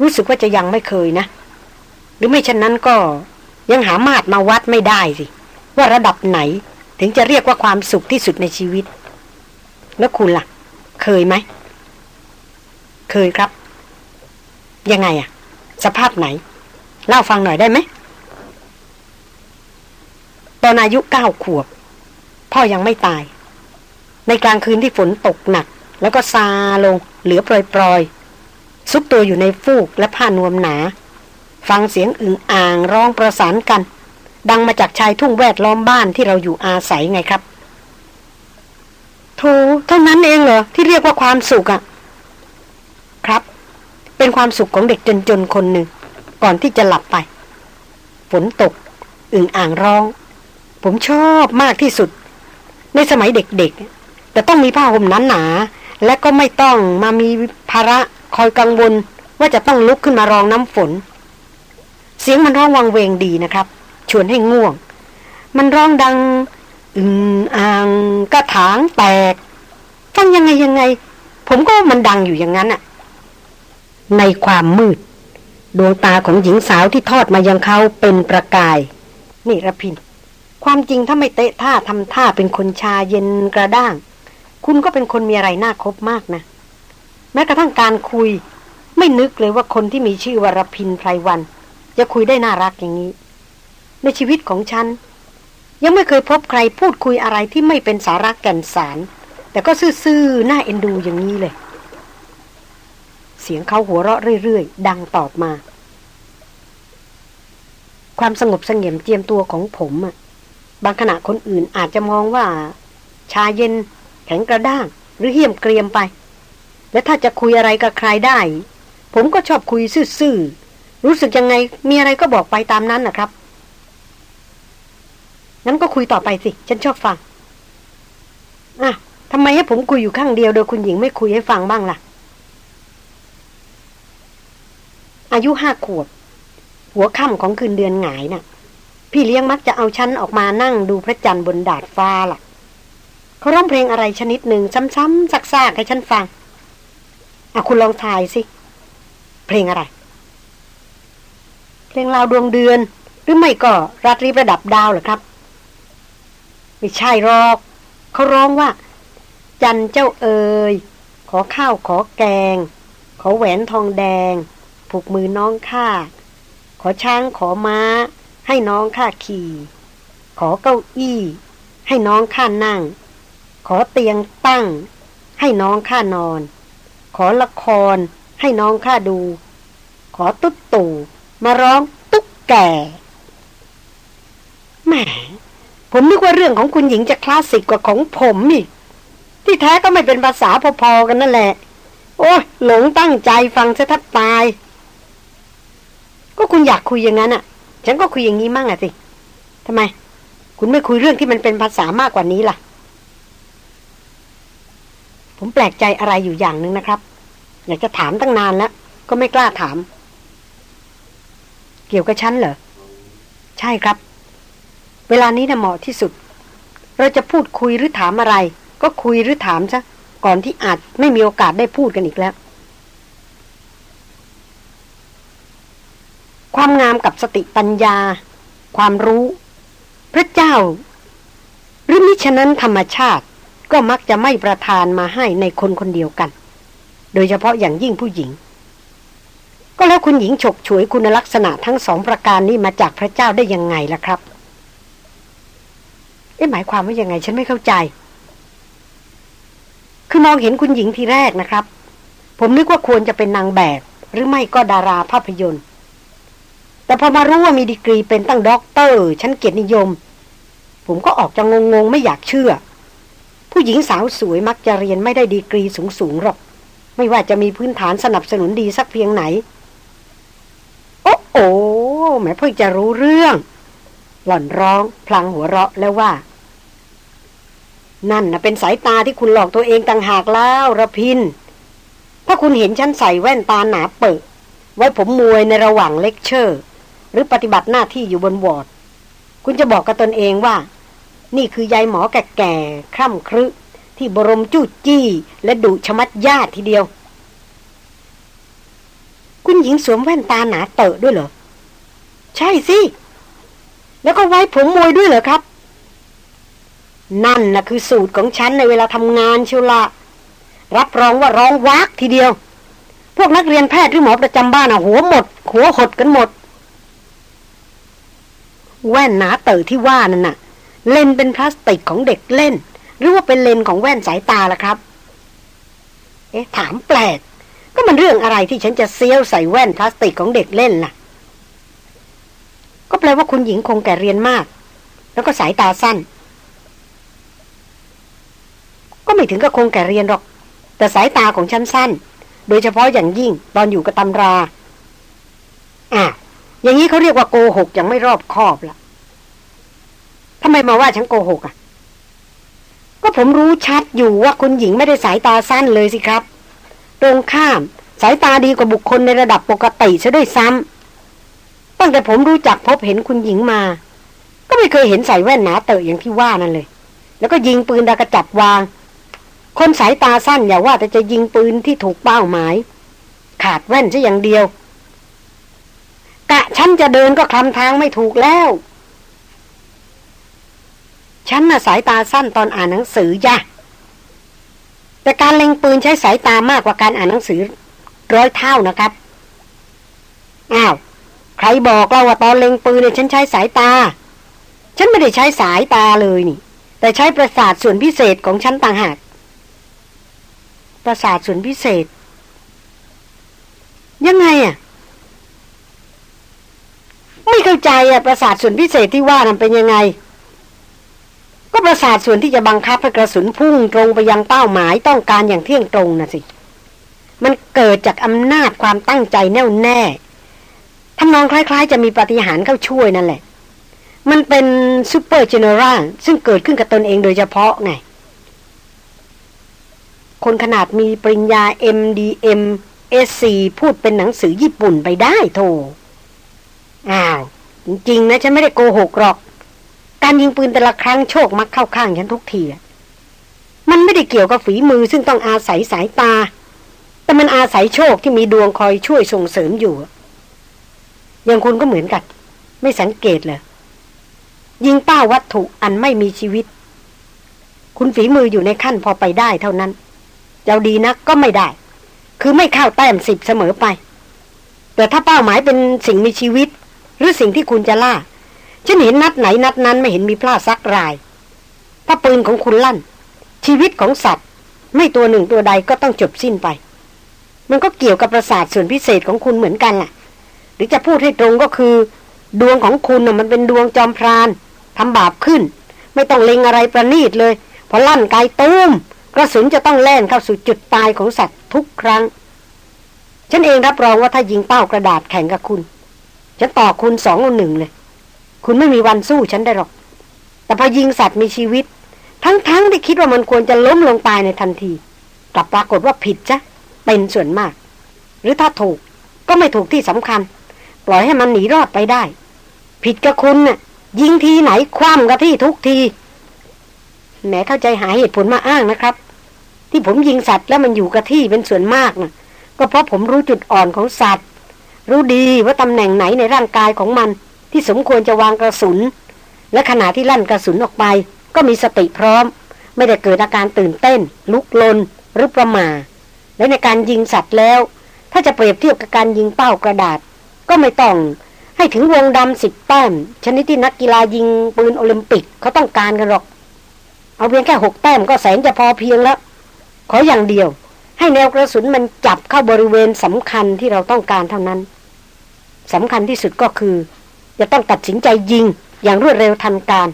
รู้สึกว่าจะยังไม่เคยนะ หรือไม่เช่นนั้นก็ยังหามาตรมาวัดไม่ได้สิ ว่าระดับไหนถึงจะเรียกว่าความสุขที่สุดในชีวิต แล้วคุณล่ะ เคยไหม เคยครับ ยังไงอะสภาพไหน เล่าฟังหน่อยได้ไหมตอนอายุเก้าขวบ พ่อยังไม่ตาย ในกลางคืนที่ฝนตกหนัก แล้วก็ซาลง เหลือปลอยๆ ซุกตัวอยู่ในฟูกและผ้านวมหนา ฟังเสียงอึ่งอ่างร้องประสานกัน ดังมาจากชายทุ่งแวดล้อมบ้านที่เราอยู่อาศัยไงครับโธเท่านั้นเองเหรอ ที่เรียกว่าความสุขอะครับ เป็นความสุขของเด็กจนๆคนหนึ่ง ก่อนที่จะหลับไป ฝนตก อึ่งอ่างร้อง ผมชอบมากที่สุด ในสมัยเด็กๆแต่ต้องมีผ้าห่มนั้นหนา และก็ไม่ต้องมามีภาระ คอยกังวลว่าจะต้องลุกขึ้นมารองน้ำฝน เสียงมันร้องวังเวงดีนะครับ ชวนให้ง่วง มันร้องดัง อึงอ่างกระถางแตกฟังยังไงยังไง ผมก็มันดังอยู่อย่างนั้นอะในความมืด ดวงตาของหญิงสาวที่ทอดมายังเขาเป็นประกาย นี่ระพิน ความจริงถ้าไม่เตะท่าทำท่าเป็นคนชาเย็นกระด้าง คุณก็เป็นคนมีอะไรน่าคบมากนะ ม้กระทั่งการคุย ไม่นึกเลยว่าคนที่มีชื่อวรพินไพรวัน จะคุยได้น่ารักอย่างนี้ ในชีวิตของฉัน ยังไม่เคยพบใครพูดคุยอะไรที่ไม่เป็นสาระแก่นสาร แต่ก็ซื่อๆน่าเอ็นดูอย่างนี้เลย เสียงเขาหัวเราะเรื่อยๆ ดังตอบมา ความสงบสงเงียมเจียมตัวของผมอะบางขณะคนอื่นอาจจะมองว่า ชาเย็น แข็งกระด้าง หรือเหี้ยมเกรียมไป และถ้าจะคุยอะไรกับใครได้ ผมก็ชอบคุยซื่อๆ รู้สึกยังไงมีอะไรก็บอกไปตามนั้นนะครับ งั้นก็คุยต่อไปสิ ฉันชอบฟังอะทำไมให้ผมคุยอยู่ข้างเดียว โดยคุณหญิงไม่คุยให้ฟังบ้างล่ะ อายุห้าขวบ หัวค่ำของคืนเดือนหงายนะ่ะ พี่เลี้ยงมักจะเอาฉันออกมานั่งดูพระจันทร์บนดาดฟ้าล่ะ เขาร้องเพลงอะไรชนิดหนึ่งซ้ำๆซักๆให้ฉันฟัง อาคุณลองทายสิ เพลงอะไร เพลงลาวดวงเดือน หรือไม่ก็ราตรีประดับดาวเหรอครับ ไม่ใช่หรอก เขาร้องว่า จันเจ้าเอ๋ยขอข้าวขอแกง ขอแหวนทองแดง ผูกมือน้องข้า ขอช้างขอม้า ให้น้องข้าขี่ ขอเก้าอี้ ให้น้องข้านั่ง ขอเตียงตั้ง ให้น้องข้านอน ขอละครให้น้องข้าดู ขอตุ๊ดตู่มาร้องตุ๊กแก่แหมผมนึกว่าเรื่องของคุณหญิงจะคลาสสิกกว่าของผมอีกที่แท้ก็ไม่เป็นภาษาพอๆกันนั่นแหละ โอ้หลงตั้งใจฟังซะทับตาย ก็คุณอยากคุยอย่างนั้นอะ ฉันก็คุยอย่างนี้มั่งอะสิทำไม คุณไม่คุยเรื่องที่มันเป็นภาษามากกว่านี้ล่ะ ผมแปลกใจอะไรอยู่อย่างหนึ่งนะครับ อยากจะถามตั้งนานแล้ว ก็ไม่กล้าถาม เกี่ยวกับฉันเหรอ ใช่ครับ เวลานี้นะเหมาะที่สุด เราจะพูดคุยหรือถามอะไร ก็คุยหรือถามซะก่อนที่อาจไม่มีโอกาสได้พูดกันอีกแล้ว ความงามกับสติปัญญา ความรู้ พระเจ้า หรือมิฉะนั้นธรรมชาติ ก็มักจะไม่ประทานมาให้ในคนคนเดียวกัน โดยเฉพาะอย่างยิ่งผู้หญิง ก็แล้วคุณหญิงฉกฉวยคุณลักษณะทั้งสองประการนี้มาจากพระเจ้าได้ยังไงล่ะครับ เอ๊ะหมายความว่ายังไงฉันไม่เข้าใจ คือมองเห็นคุณหญิงทีแรกนะครับ ผมนึกว่าควรจะเป็นนางแบบหรือไม่ก็ดาราภาพยนตร์ แต่พอมารู้ว่ามีดีกรีเป็นตั้งด็อกเตอร์ชั้นเกียรตินิยม ผมก็ออกจะงงๆไม่อยากเชื่อ ผู้หญิงสาวสวยมักจะเรียนไม่ได้ดีกรีสูงๆหรอก ไม่ว่าจะมีพื้นฐานสนับสนุนดีสักเพียงไหน โอ้โอ้แม่เพิ่งจะรู้เรื่อง หล่อนร้องพลางหัวเราะแล้วว่า นั่นนะเป็นสายตาที่คุณหลอกตัวเองต่างหากแล้วระพิน ถ้าคุณเห็นฉันใส่แว่นตาหนาเปิดไว้ผมมวยในระหว่างเลคเชอร์ หรือปฏิบัติหน้าที่อยู่บนวอร์ด คุณจะบอกกับตนเองว่า นี่คือยายหมอแก่ๆคร่ำครึที่บรมจู้จี้ และดุชมัดญาติทีเดียว คุณหญิงสวมแว่นตาหนาเตอะด้วยเหรอ ใช่สิ แล้วก็ไว้ผมมวยด้วยเหรอครับ นั่นนะคือสูตรของฉันในเวลาทำงานเชียวละรับรองว่าร้องวักทีเดียว พวกนักเรียนแพทย์หรือหมอประจำบ้านอะหัวหมด หัวหดกันหมด แว่นหนาเต๋อที่ว่านั่นน่ะ เลนเป็นพลาสติกของเด็กเล่น หรือว่าเป็นเลนของแว่นสายตาล่ะครับ เอ๊ะถามแปลก ก็มันเรื่องอะไรที่ฉันจะเซียวใส่แว่นพลาสติกของเด็กเล่นล่ะ ก็แปลว่าคุณหญิงคงแก่เรียนมาก แล้วก็สายตาสั้น ก็ไม่ถึงกับคงแก่เรียนหรอก แต่สายตาของฉันสั้น โดยเฉพาะอย่างยิ่งตอนอยู่กับตำราอะอย่างนี้เขาเรียกว่าโกหกยังไม่รอบคอบล่ะ ทำไมมาว่าฉันโกหกอะ ก็ผมรู้ชัดอยู่ว่าคุณหญิงไม่ได้สายตาสั้นเลยสิครับ ตรงข้าม สายตาดีกว่าบุคคลในระดับปกติซะด้วยซ้ำตั้งแต่ผมรู้จักพบเห็นคุณหญิงมา ก็ไม่เคยเห็นใส่แว่นหนาเตอะอย่างที่ว่านั่นเลย แล้วก็ยิงปืนดากระจับวาง คนสายตาสั้นอย่าว่าแต่จะยิงปืนที่ถูกเป้าหมาย ขาดแว่นซะอย่างเดียวกะฉันจะเดินก็คลำทางไม่ถูกแล้ว ฉันน่ะสายตาสั้นตอนอ่านหนังสือจ้ะแต่การเล็งปืนใช้สายตามากกว่าการอ่านหนังสือร้อยเท่านะครับ อ้าว ใครบอกเราว่าตอนเล็งปืนเนี่ยฉันใช้สายตา ฉันไม่ได้ใช้สายตาเลยนี่ แต่ใช้ประสาทส่วนพิเศษของฉันต่างหาก ประสาทส่วนพิเศษ ยังไงอะ ไม่เข้าใจอะประสาทส่วนพิเศษที่ว่านั้นเป็นยังไง ก็ประสาทส่วนที่จะบังคับให้กระสุนพุ่งตรงไปยังเป้าหมายต้องการอย่างเที่ยงตรงน่ะสิ มันเกิดจากอำนาจความตั้งใจแน่วแน่ทำนองคล้าย ๆ จะมีปฏิหารเข้าช่วยนั่นแหละ มันเป็นซูเปอร์เจเนอราลซึ่งเกิดขึ้นกับตนเองโดยเฉพาะไง คนขนาดมีปริญญา MDM SC พูดเป็นหนังสือญี่ปุ่นไปได้โธอ้าว จริงๆนะฉันไม่ได้โกหกหรอก การยิงปืนแต่ละครั้งโชคมักเข้าข้างฉันทุกทีมันไม่ได้เกี่ยวกับฝีมือซึ่งต้องอาศัยสายตา แต่มันอาศัยโชคที่มีดวงคอยช่วยส่งเสริมอยู่อย่างคุณก็เหมือนกัน ไม่สังเกตเลยยิงเป้าวัตถุอันไม่มีชีวิต คุณฝีมืออยู่ในขั้นพอไปได้เท่านั้นเจะดีนักก็ไม่ได้ คือไม่เข้าแต้มสิบเสมอไป แต่ถ้าเป้าหมายเป็นสิ่งมีชีวิต หรือสิ่งที่คุณจะล่า ฉันเห็นนัดไหนนัดนั้นไม่เห็นมีพลาดซักราย ถ้าปืนของคุณลั่น ชีวิตของสัตว์ ไม่ตัวหนึ่งตัวใดก็ต้องจบสิ้นไป มันก็เกี่ยวกับประสาทส่วนพิเศษของคุณเหมือนกันแหละหรือจะพูดให้ตรงก็คือ ดวงของคุณน่ะมันเป็นดวงจอมพรานทำบาปขึ้น ไม่ต้องเล็งอะไรประณีตเลยพอลั่นไกตุ้มกระสุนจะต้องแล่นเข้าสู่จุดตายของสัตว์ทุกครั้ง ฉันเองรับรองว่าถ้ายิงเป้ากระดาษแข่งกับคุณฉันต่อคุณสองหนึ่งเลย คุณไม่มีวันสู้ฉันได้หรอก แต่พอยิงสัตว์มีชีวิต ทั้งๆทที่คิดว่ามันควรจะล้มลงตายในทันที กลับปรากฏว่าผิดจ้ะเป็นส่วนมาก หรือถ้าถูกก็ไม่ถูกที่สำคัญ ปล่อยให้มันหนีรอดไปได้ ผิดกับคุณน่ะ ยิงทีไหนคว่ำกับที่ทุกทีแหมเข้าใจหาเหตุผลมาอ้างนะครับ ที่ผมยิงสัตว์แล้วมันอยู่กับที่เป็นส่วนมากนะก็เพราะผมรู้จุดอ่อนของสัตว์ รู้ดีว่าตำแหน่งไหนในร่างกายของมัน ที่สมควรจะวางกระสุน และขณะที่ลั่นกระสุนออกไป ก็มีสติพร้อม ไม่ได้เกิดอาการตื่นเต้น ลุกลน หรือประมาและในการยิงสัตว์แล้ว ถ้าจะเปรียบเทียบกับการยิงเป้ากระดาษ ก็ไม่ต้องให้ถึงวงดำสิบแต้มชนิดที่นักกีฬายิงปืนโอลิมปิกเขาต้องการกันหรอก เอาเพียงแค่หกแต้มก็แสนจะพอเพียงแล้ว ขออย่างเดียว ให้แนวกระสุนมันจับเข้าบริเวณสำคัญที่เราต้องการเท่านั้นสำคัญที่สุดก็คือ จะต้องตัดสินใจยิงอย่างรวดเร็วทันการ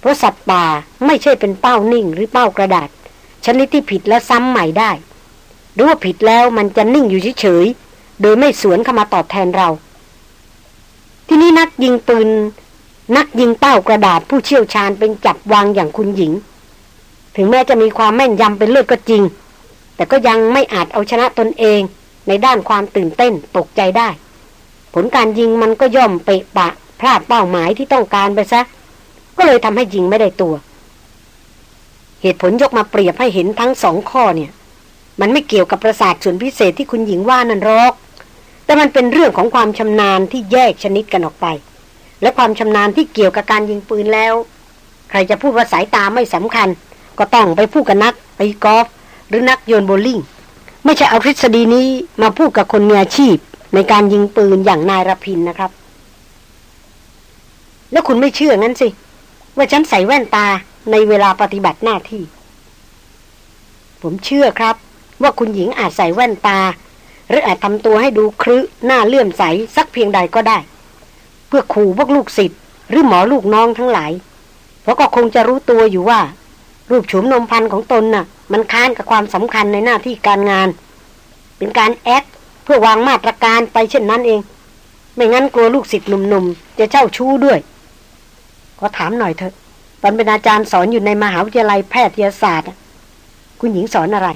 เพราะสัตว์ป่าไม่ใช่เป็นเป้านิ่งหรือเป้ากระดาษ ชนิดที่ผิดและซ้ำใหม่ได้ หรือว่าผิดแล้วมันจะนิ่งอยู่เฉยๆโดยไม่สวนเข้ามาตอบแทนเรา ที่นี้นักยิงปืน นักยิงเป้ากระดาษผู้เชี่ยวชาญเป็นจับวางอย่างคุณหญิง ถึงแม้จะมีความแม่นยำเป็นเลือดก็จริง แต่ก็ยังไม่อาจเอาชนะตนเองในด้านความตื่นเต้นตกใจได้ ผลการยิงมันก็ย่อมเปะปะ พลาดเป้าหมายที่ต้องการไปซะ ก็เลยทำให้ยิงไม่ได้ตัว เหตุผลยกมาเปรียบให้เห็นทั้งสองข้อเนี่ย มันไม่เกี่ยวกับประสาทส่วนพิเศษที่คุณหญิงว่านั่นหรอก แต่มันเป็นเรื่องของความชำนาญที่แยกชนิดกันออกไป และความชำนาญที่เกี่ยวกับการยิงปืนแล้ว ใครจะพูดว่าสายตาไม่สำคัญ ก็ต้องไปพูดกับนักไปกอล์ฟหรือนักโยนโบลิ่งไม่ใช่เอาทฤษฎีนี้มาพูดกับคนมีอาชีพ ในการยิงปืนอย่างนายรพินนะครับ แล้วคุณไม่เชื่องั้นสิ ว่าฉันใส่แว่นตาในเวลาปฏิบัติหน้าที่ ผมเชื่อครับ ว่าคุณหญิงอาจใส่แว่นตา หรืออาจทำตัวให้ดูครึหน้าเลื่อมใสสักเพียงใดก็ได้ เพื่อขู่พวกลูกศิษย์หรือหมอลูกน้องทั้งหลาย เพราะก็คงจะรู้ตัวอยู่ว่า รูปฉุมนมพันของตนน่ะ มันค้านกับความสำคัญในหน้าที่การงาน เป็นการแอด พื่อวางมาตรการไปเช่นนั้นเอง ไม่งั้นกลัวลูกศิษย์หนุ่มๆ จะเจ้าชู้ด้วยขอถามหน่อยเถอะ ตอนเป็นอาจารย์สอนอยู่ในมหาวิทยาลัยแพทยศาสตร์ คุณหญิงสอนอะไร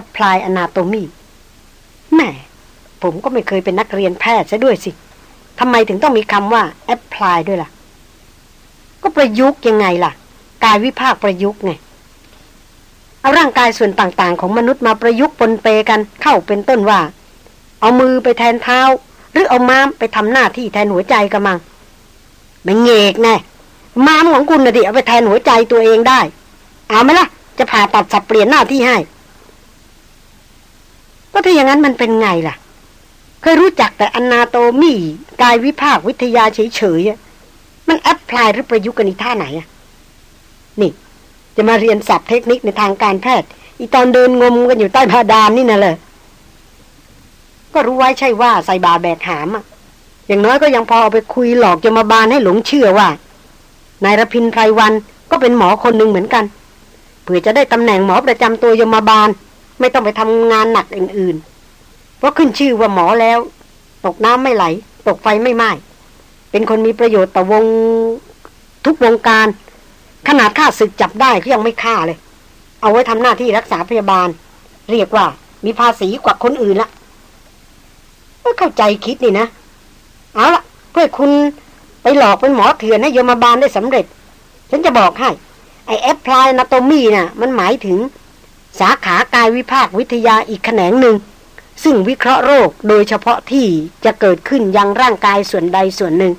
apply anatomy แม่ผมก็ไม่เคยเป็นนักเรียนแพทย์ซะด้วยสิทำไมถึงต้องมีคำว่า apply ด้วยล่ะ ก็ประยุกต์ยังไงล่ะ กายวิภาคประยุกต์ไง เอาร่างกายส่วนต่างๆ ของมนุษย์มาประยุกต์ปนเปกันเข้าเป็นต้นว่า เอามือไปแทนเท้า หรือเอาม้ามไปทำหน้าที่แทนหัวใจกำมังไม่เงกไงม้ามของคุณนะดิเอาไปแทนหัวใจตัวเองได้ เอาไหมล่ะ จะผ่าตัดสับเปลี่ยนหน้าที่ให้ ก็ถ้าอย่างนั้นมันเป็นไงล่ะ เคยรู้จักแต่อนาโตมีกายวิภาควิทยาเฉยๆมันแอพพลายหรือประยุกต์กันอีท่าไหนอะนี่ จะมาเรียนศัพท์เทคนิคในทางการแพทย์ อีตอนเดินงมกันอยู่ใต้พาดานนี่นะเลยก็รู้ไว้ใช่ว่าใส่บาแบกหามอย่างน้อยก็ยังพอเอาไปคุยหลอกจะมาบานให้หลงเชื่อว่านายรพินไพรวันก็เป็นหมอคนหนึ่งเหมือนกันเพื่อจะได้ตำแหน่งหมอประจำตัวยมาบาล ไม่ต้องไปทำงานหนักอื่นๆ เพราะขึ้นชื่อว่าหมอแล้ว ตกน้ำไม่ไหล ตกไฟไม่ไหม้เป็นคนมีประโยชน์ต่อวงทุกวงการ ขนาดข้าศึกจับได้ก็ยังไม่ฆ่าเลย เอาไว้ทำหน้าที่รักษาพยาบาล เรียกว่า มีภาษีกว่าคนอื่นละก็เข้าใจคิดนี่นะ เอาละเพื่อคุณไปหลอกเป็นหมอเถื่อนให้ยมบาลได้สำเร็จ ฉันจะบอกให้ ไอแอปพลายนาโตมีน่ะ มันหมายถึง สาขากายวิภาควิทยาอีกแขนงหนึ่งซึ่งวิเคราะห์โรคโดยเฉพาะที่จะเกิดขึ้นยังร่างกายส่วนใดส่วนหนึ่ง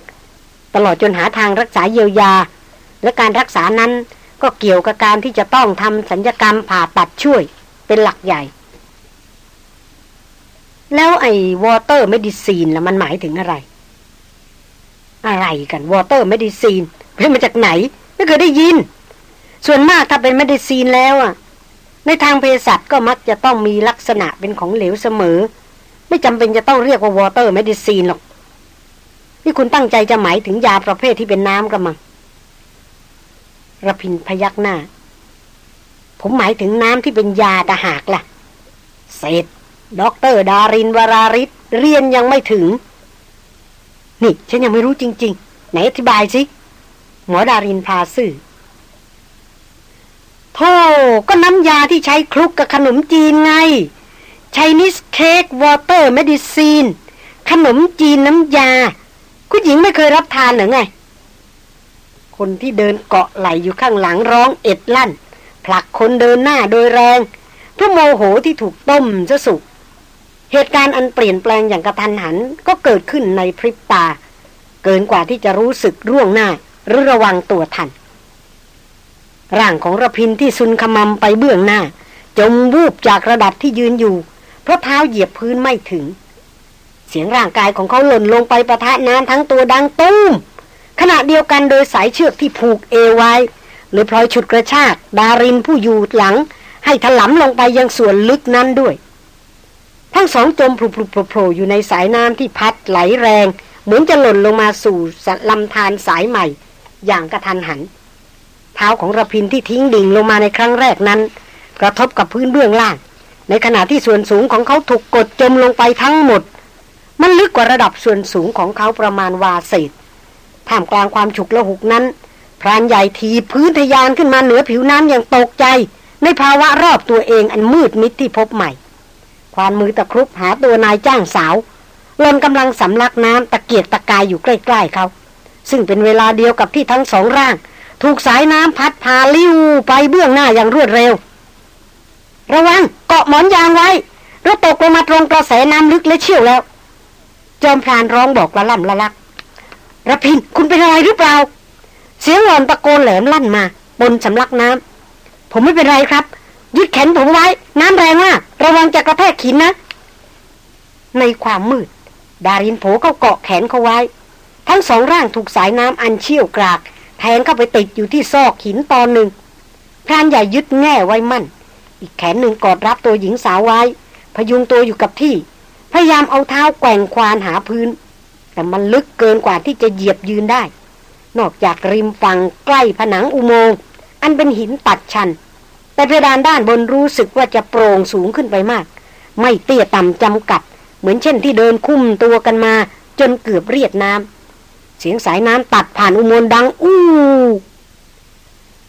ตลอดจนหาทางรักษาเยียวยา และการรักษานั้นก็เกี่ยวกับการที่จะต้องทำศัลยกรรมผ่าตัดช่วยเป็นหลักใหญ่ แล้วไอ้ water medicine ล่ะมันหมายถึงอะไร อะไรกัน water medicine เรื่องมาจากไหน ไม่เคยได้ยิน ส่วนมากถ้าเป็น medicine แล้วอะ ในทางเภสัชก็มักจะต้องมีลักษณะเป็นของเหลวเสมอ ไม่จำเป็นจะต้องเรียกว่า water medicine หรอก นี่คุณตั้งใจจะหมายถึงยาประเภทที่เป็นน้ำกันมั้ง รพินทร์พยักหน้า ผมหมายถึงน้ำที่เป็นยาต่างหากล่ะเศษด็อกเตอร์ดารินวราฤทธิ์เรียนยังไม่ถึง นี่ ฉันยังไม่รู้จริง ๆ ไหนอธิบายสิ หมอดารินพาซื่อโธ่ก็น้ำยาที่ใช้คลุกกับขนมจีนไง Chinese cake water medicine ขนมจีนน้ำยา คุณหญิงไม่เคยรับทานหรือไง คนที่เดินเกาะไหล่อยู่ข้างหลังร้องเอ็ดลั่น ผลักคนเดินหน้าโดยแรงเพราะโมโหที่ถูกต้มซะสุก เหตุการณ์อันเปลี่ยนแปลงอย่างกะทันหันก็เกิดขึ้นในพริบตา เกินกว่าที่จะรู้สึกล่วงหน้าหรือระวังตัวทัน ร่างของระพินที่ซุนขมำไปเบื้องหน้า จมวูบจากระดับที่ยืนอยู่ เพราะเท้าเหยียบพื้นไม่ถึง เสียงร่างกายของเขาหล่นลงไปประทะน้ำทั้งตัวดังตุ้ม ขณะเดียวกันโดยสายเชือกที่ผูกเอวไว้ หรือพลอยฉุดกระชาก ดารินผู้อยู่หลัง ให้ถลำลงไปยังส่วนลึกนั้นด้วย ทั้งสองจมพลุบโผล่อยู่ในสายน้ำที่พัดไหลแรง เหมือนจะหล่นลงมาสู่ลำธารสายใหม่ อย่างกระทันหัน เท้าของระพินที่ทิ้งดิ่งลงมาในครั้งแรกนั้น กระทบกับพื้นเบื้องล่าง ในขณะที่ส่วนสูงของเขาถูกกดจมลงไปทั้งหมด มันลึกกว่าระดับส่วนสูงของเขาประมาณวาเศษ ท่ามกลางความฉุกละหุกนั้น พรานใหญ่ทีพื้นทยานขึ้นมาเหนือผิวน้ำอย่างตกใจ ในภาวะรอบตัวเองอันมืดมิดที่พบใหม่ ควานมือตะครุบหาตัวนายจ้างสาวลนกำลังสำลักน้ำตะเกียกตะกายอยู่ใกล้ ๆเขา ซึ่งเป็นเวลาเดียวกับที่ทั้งสองร่าง ถูกสายน้ำพัดพาลิ้วไปเบื้องหน้าอย่างรวดเร็ว ระวังเกาะหมอนยางไว้รถตกลงมาตรงกระแสน้ำลึกและเชี่ยวแล้ว จอมพรานร้องบอกละล่ำละลัก ระพินคุณเป็นอะไรหรือเปล่า เสียงหลอนตะโกนแหลมลั่นมา บนสำลักน้ำผมไม่เป็นไรครับ ยึดแขนผมไว้ น้ำแรงมากระวังจะกระแทกขินนะ ในความมืด ดารินโผเขาเกาะแขนเขาไว้ ทั้งสองร่างถูกสายน้ำอันเชี่ยวกราก แทงเข้าไปติดอยู่ที่ซอกหินตอนหนึ่งพรานใหญ่ยึดแง่ไว้มั่น อีกแขนหนึ่งกอดรับตัวหญิงสาวไว้ พยุงตัวอยู่กับที่ พยายามเอาเท้าแกว่งควานหาพื้น แต่มันลึกเกินกว่าที่จะเหยียบยืนได้ นอกจากริมฝั่งใกล้ผนังอุโมงค์อันเป็นหินตัดชัน แต่เพดานด้านบนรู้สึกว่าจะโปร่งสูงขึ้นไปมาก ไม่เตี้ยต่ำจำกัด เหมือนเช่นที่เดินคุ้มตัวกันมา จนเกือบเรียดน้ำเสียงสายน้ำตัดผ่านอุโมงค์ดัง อู้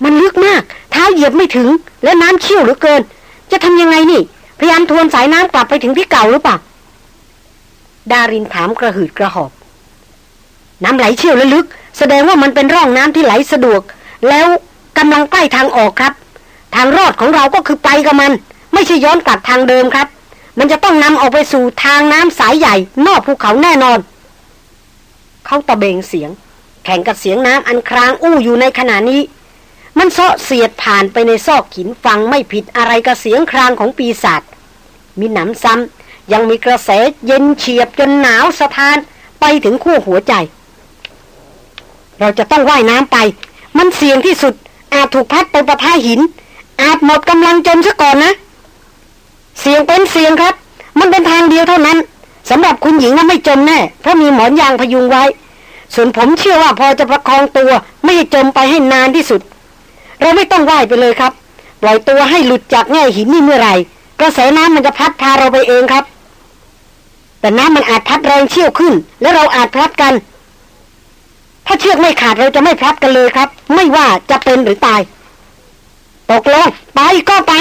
มันลึกมากเท้าเหยียบไม่ถึง และน้ำเชี่ยวเหลือเกิน จะทำยังไงนี่ พยายามทวนสายน้ำกลับไปถึงที่เก่าหรือเปล่าดารินถามกระหืดกระหอบ น้ำไหลเชี่ยวและลึก แสดงว่ามันเป็นร่องน้ำที่ไหลสะดวก แล้วกำลังใกล้ทางออกครับ ทางรอดของเราก็คือไปกับมัน ไม่ใช่ย้อนกลับทางเดิมครับ มันจะต้องนำออกไปสู่ทางน้ำสายใหญ่ นอกภูเขาแน่นอน เขาตะเบงเสียง แข่งกับเสียงน้ำอันครางอู้อยู่ในขณะนี้ มันเสาะเสียดผ่านไปในซอกหินฟังไม่ผิดอะไรกับเสียงครางของปีศาจมีหนำซ้ำยังมีกระแสเย็นเฉียบจนหนาวสะท้านไปถึงคู่หัวใจ เราจะต้องว่ายน้ำไป มันเสี่ยงที่สุด อาจถูกพัดไปประทาหิน อาจหมดกำลังจมซะก่อนนะ เสี่ยงเป็นเสี่ยงครับ มันเป็นทางเดียวเท่านั้นสำหรับคุณหญิงน่ะไม่จมแน่เพราะมีหมอนยางพยุงไว้ ส่วนผมเชื่อว่าพอจะประคองตัวไม่ให้จมไปให้นานที่สุด เราไม่ต้องว่ายไปเลยครับปล่อยตัวให้หลุดจากแง่หินนี่เมื่อไหร่กระแสน้ำมันจะพัดพาเราไปเองครับ แต่น้ำมันอาจพัดแรงเชี่ยวขึ้น และเราอาจพลัดกัน ถ้าเชือกไม่ขาดเราจะไม่พลัดกันเลยครับ ไม่ว่าจะเป็นหรือตาย ตกลงไปก็ไป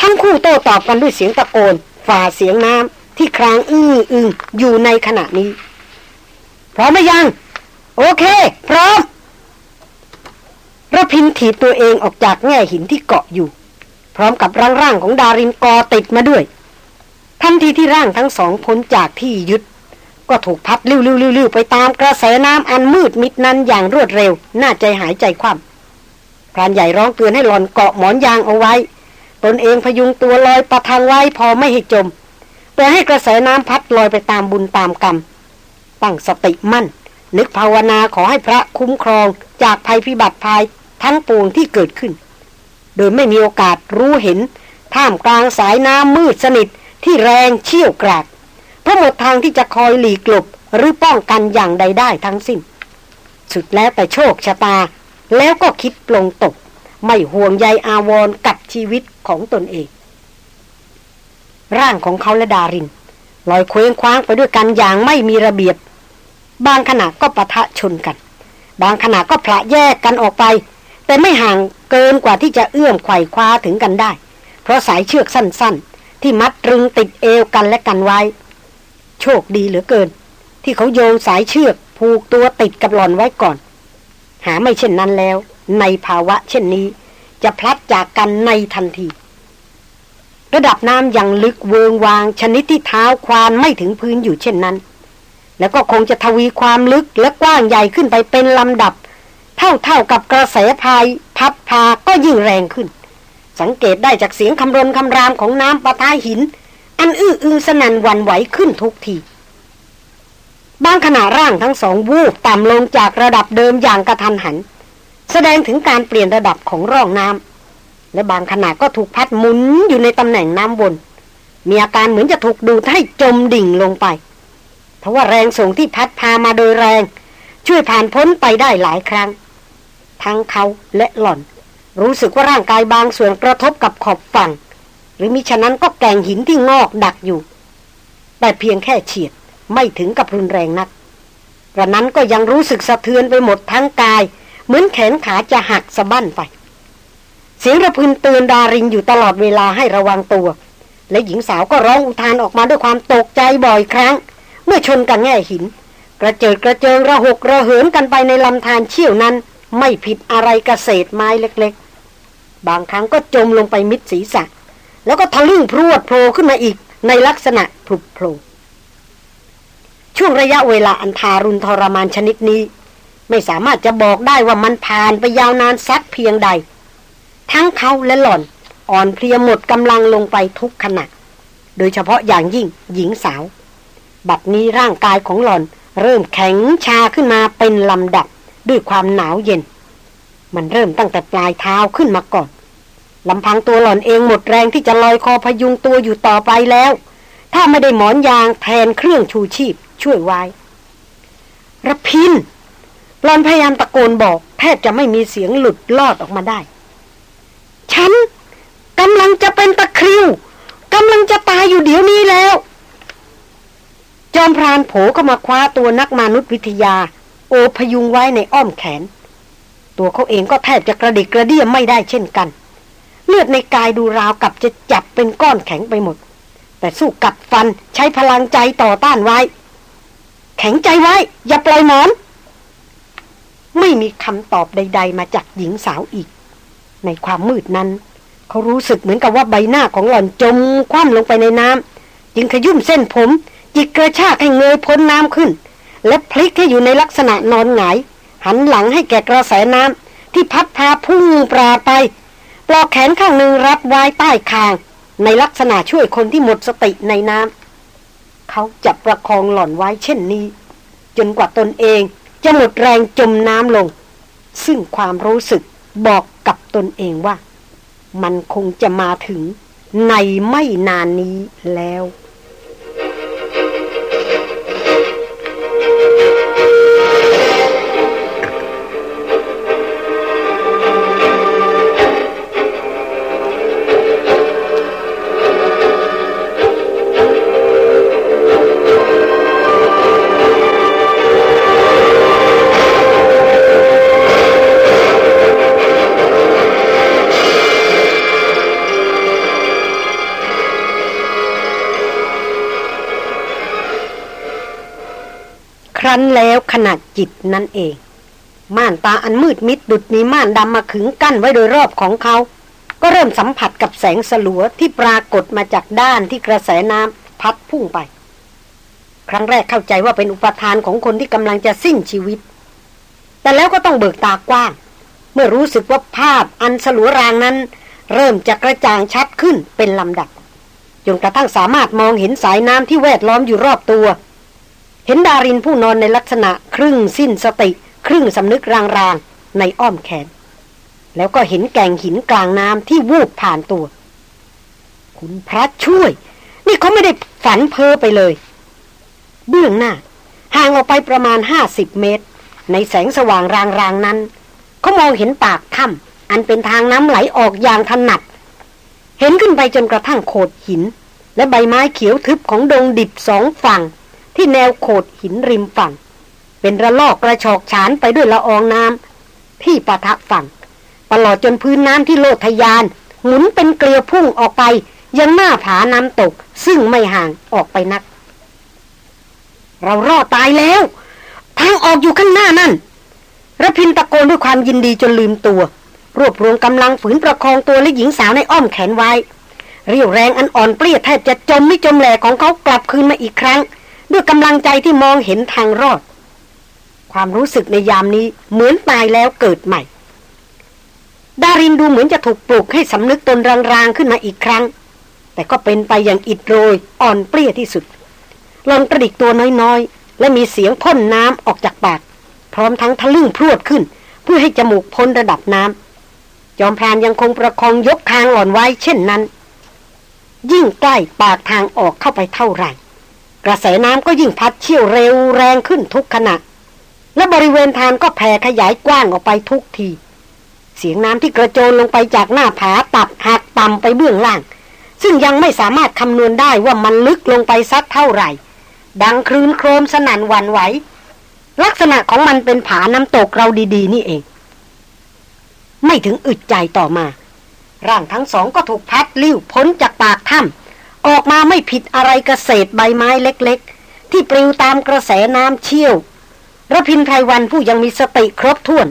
ทั้งคู่โต้ตอบกันด้วยเสียงตะโกน ฝ่าเสียงน้ำที่ครางอื้ออึงอยู่ในขณะนี้ พร้อมไหมยัง โอเค พร้อมระพินถีบตัวเองออกจากแง่หินที่เกาะอยู่ พร้อมกับร่างร่างของดารินกอติดมาด้วย ทันทีที่ร่างทั้งสองพ้นจากที่ยึด ก็ถูกพัดลิ้วๆไปตามกระแสน้ำอันมืดมิดนั้นอย่างรวดเร็ว น่าใจหายใจคว่ำพรานใหญ่ร้องเตือนให้หลอนเกาะหมอนยางเอาไว้ ตนเองพยุงตัวลอยประทังไว้พอไม่ให้จม แต่ให้กระแสน้ำพัดลอยไปตามบุญตามกรรม ตั้งสติมั่น นึกภาวนาขอให้พระคุ้มครองจากภัยพิบัติภัยทั้งปวงที่เกิดขึ้น โดยไม่มีโอกาสรู้เห็นท่ามกลางสายน้ำมืดสนิทที่แรงเชี่ยวกราก ราะหมดทางที่จะคอยหลีกหลบหรือป้องกันอย่างใดได้ทั้งสิ้น สุดแล้วแต่โชคชะตา แล้วก็คิดปลงตก ไม่ห่วงใยอาวรกับชีวิตของตนเอง ร่างของเขาและดาริน ลอยเคว้งคว้างไปด้วยกันอย่างไม่มีระเบียบ บางขณะก็ปะทะชนกัน บางขณะก็พละแยกกันออกไป แต่ไม่ห่างเกินกว่าที่จะเอื้อมไขว่คว้าถึงกันได้ เพราะสายเชือกสั้นๆ ที่มัดตรึงติดเอวกันและกันไว้ โชคดีเหลือเกิน ที่เขาโยงสายเชือก ผูกตัวติดกับหลอนไว้ก่อน หาไม่เช่นนั้นแล้ว ในภาวะเช่นนี้ จะพลัดจากกันในทันที ระดับน้ำยังลึกเวิงวาง ชนิดที่เท้าควานไม่ถึงพื้นอยู่เช่นนั้น แล้วก็คงจะทวีความลึกและกว้างใหญ่ขึ้นไปเป็นลำดับ เท่าเท่ากับกระแสพายพัดพาก็ยิ่งแรงขึ้น สังเกตได้จากเสียงคำรนคำรามของน้ำปะทาหิน อันอื้ออึงสนันวันไหวขึ้นทุกทีบางขณะร่างทั้งสองวูบต่ำลงจากระดับเดิมอย่างกระทันหัน แสดงถึงการเปลี่ยนระดับของร่องน้ำและบางขณะก็ถูกพัดหมุนอยู่ในตำแหน่งน้ำบนมีอาการเหมือนจะถูกดูดให้จมดิ่งลงไป เพราะว่าแรงส่งที่พัดพามาโดยแรง ช่วยผ่านพ้นไปได้หลายครั้ง ทั้งเขาและหล่อน รู้สึกว่าร่างกายบางส่วนกระทบกับขอบฝั่ง หรือมิฉะนั้นก็แกงหินที่งอกดักอยู่ แต่เพียงแค่เฉียดไม่ถึงกับรุนแรงนักกระนั้นก็ยังรู้สึกสะเทือนไปหมดทั้งกาย เหมือนแขนขาจะหักสะบั้นไปเสียงระพึนเตือนดาริงอยู่ตลอดเวลาให้ระวังตัว และหญิงสาวก็ร้องอุทานออกมาด้วยความตกใจบ่อยครั้ง เมื่อชนกันแง่หิน กระเจิดกระเจิงระหกระเหินกันไปในลำธารเชี่ยวนั้น ไม่ผิดอะไรกเกษตรไม้เล็กๆ บางครั้งก็จมลงไปมิดศีรษะ แล้วก็ทะลึ่งพรวดโผล่ขึ้นมาอีกในลักษณะผุดโผล่ช่วงระยะเวลาอันทารุณทรมานชนิดนี้ ไม่สามารถจะบอกได้ว่ามันผ่านไปยาวนานสักเพียงใด ทั้งเขาและหล่อนอ่อนเพลียหมดกำลังลงไปทุกขณะโดยเฉพาะอย่างยิ่งหญิงสาว บัดนี้ร่างกายของหล่อนเริ่มแข็งชาขึ้นมาเป็นลำดับด้วยความหนาวเย็น มันเริ่มตั้งแต่ปลายเท้าขึ้นมาก่อน ลำพังตัวหล่อนเองหมดแรงที่จะลอยคอพยุงตัวอยู่ต่อไปแล้ว ถ้าไม่ได้หมอนยางแทนเครื่องชูชีพ ช่วยไว้ระพินหลอนพยายามตะโกนบอก แทบจะไม่มีเสียงหลุดลอดออกมาได้ ฉันกำลังจะเป็นตะคริวกำลังจะตายอยู่เดี๋ยวนี้แล้ว จอมพรานโผก็มาคว้าตัวนักมนุษยวิทยา โอพยุงไว้ในอ้อมแขน ตัวเขาเองก็แทบจะกระดิกกระเดี่ยมไม่ได้เช่นกัน เลือดในกายดูราวกับจะจับเป็นก้อนแข็งไปหมด แต่สู้กัดฟันใช้พลังใจต่อต้านไว้ แข็งใจไว้ อย่าปล่อยมอน ไม่มีคำตอบใด ๆ มาจากหญิงสาวอีก ในความมืดนั้น เขารู้สึกเหมือนกับว่าใบหน้าของหล่อนจมคว่ำลงไปในน้ำจึงขยุ่มเส้นผม จิกกระชากให้เงยพ้นน้ำขึ้น และพลิกให้อยู่ในลักษณะนอนหงายหันหลังให้แก่กระแสน้ำที่พัดพาพุ่งปราไป ปลอกแขนข้างหนึ่งรับไว้ใต้คาง ในลักษณะช่วยคนที่หมดสติในน้ำเขาจะประคองหล่อนไว้เช่นนี้ จนกว่าตนเองจะหมดแรงจมน้ำลง ซึ่งความรู้สึกบอกกับตนเองว่า มันคงจะมาถึงในไม่นานนี้แล้ว ครั้นแล้วขนาดจิตนั่นเอง ม่านตาอันมืดมิดดุดมีม่านดำมาขึงกั้นไว้โดยรอบของเขา ก็เริ่มสัมผัสกับแสงสลัวที่ปรากฏมาจากด้านที่กระแสน้ำพัดพุ่งไป ครั้งแรกเข้าใจว่าเป็นอุปทานของคนที่กำลังจะสิ้นชีวิต แต่แล้วก็ต้องเบิกตากว้าง เมื่อรู้สึกว่าภาพอันสลัวรางนั้น เริ่มจะกระจ่างชัดขึ้นเป็นลำดับจนกระทั่งสามารถมองเห็นสายน้ำที่แวดล้อมอยู่รอบตัว เห็นดารินผู้นอนในลักษณะครึ่งสิ้นสติ ครึ่งสำนึกรางๆ ในอ้อมแขน แล้วก็เห็นแก่งหินกลางน้ำที่วูบผ่านตัว คุณพระช่วย นี่เขาไม่ได้ฝันเพ้อไปเลย เบื้องหน้า ห่างออกไปประมาณห้าสิบเมตร ในแสงสว่างรางๆนั้นเขามองเห็นปากถ้ำอันเป็นทางน้ำไหลออกอย่างถนัด เห็นขึ้นไปจนกระทั่งโขดหิน และใบไม้เขียวทึบของดงดิบสองฝั่ง ที่แนวโขดหินริมฝั่ง เป็นระลอกกระชอกฉานไปด้วยละอองน้ำที่ปะทะฝั่งตลอดจนพื้นน้ำที่โลดทยาน หมุนเป็นเกลียวพุ่งออกไป ยังหน้าผาน้ำตก ซึ่งไม่ห่างออกไปนัก เรารอดตายแล้วทางออกอยู่ข้างหน้านั่นระพินตะโกนด้วยความยินดีจนลืมตัว รวบรวมกำลังฝืนประคองตัวและหญิงสาวในอ้อมแขนไว้ เรียวแรงอันอ่อนเปรี้ยแทบจะจมไม่จมแหลของเขากลับคืนมาอีกครั้ง ด้วยกำลังใจที่มองเห็นทางรอด ความรู้สึกในยามนี้เหมือนตายแล้วเกิดใหม่ ดารินดูเหมือนจะถูกปลุกให้สำนึกตนรางๆขึ้นมาอีกครั้ง แต่ก็เป็นไปอย่างอิดโรยอ่อนเปรี้ยที่สุดลนกระดิกตัวน้อยๆ และมีเสียงพ่นน้ำออกจากปาก พร้อมทั้งทะลึ่งพรวดขึ้น เพื่อให้จมูกพ้นระดับน้ำจอมพรานยังคงประคองยกคางหล่อนไว้เช่นนั้น ยิ่งใกล้ปากทางออกเข้าไปเท่าไหร่ กระแสน้ำก็ยิ่งพัดเชี่ยวเร็วแรงขึ้นทุกขณะ และบริเวณทานก็แผ่ขยายกว้างออกไปทุกที เสียงน้ำที่กระโจนลงไปจากหน้าผาตับหักต่ำไปเบื้องล่าง ซึ่งยังไม่สามารถคำนวณได้ว่ามันลึกลงไปสักเท่าไหร่ ดังคลื่นโครมสนั่นวันไหว ลักษณะของมันเป็นผาน้ำตกเราดีๆ นี่เอง ไม่ถึงอึดใจต่อมา ร่างทั้งสองก็ถูกพัดลิ้วพ้นจากปากถ้ำ ออกมาไม่ผิดอะไรกระเศษใบไม้เล็กๆ ที่ปลิวตามกระแสน้ำเชี่ยวระพินไพรวันผู้ยังมีสติครบถ้วน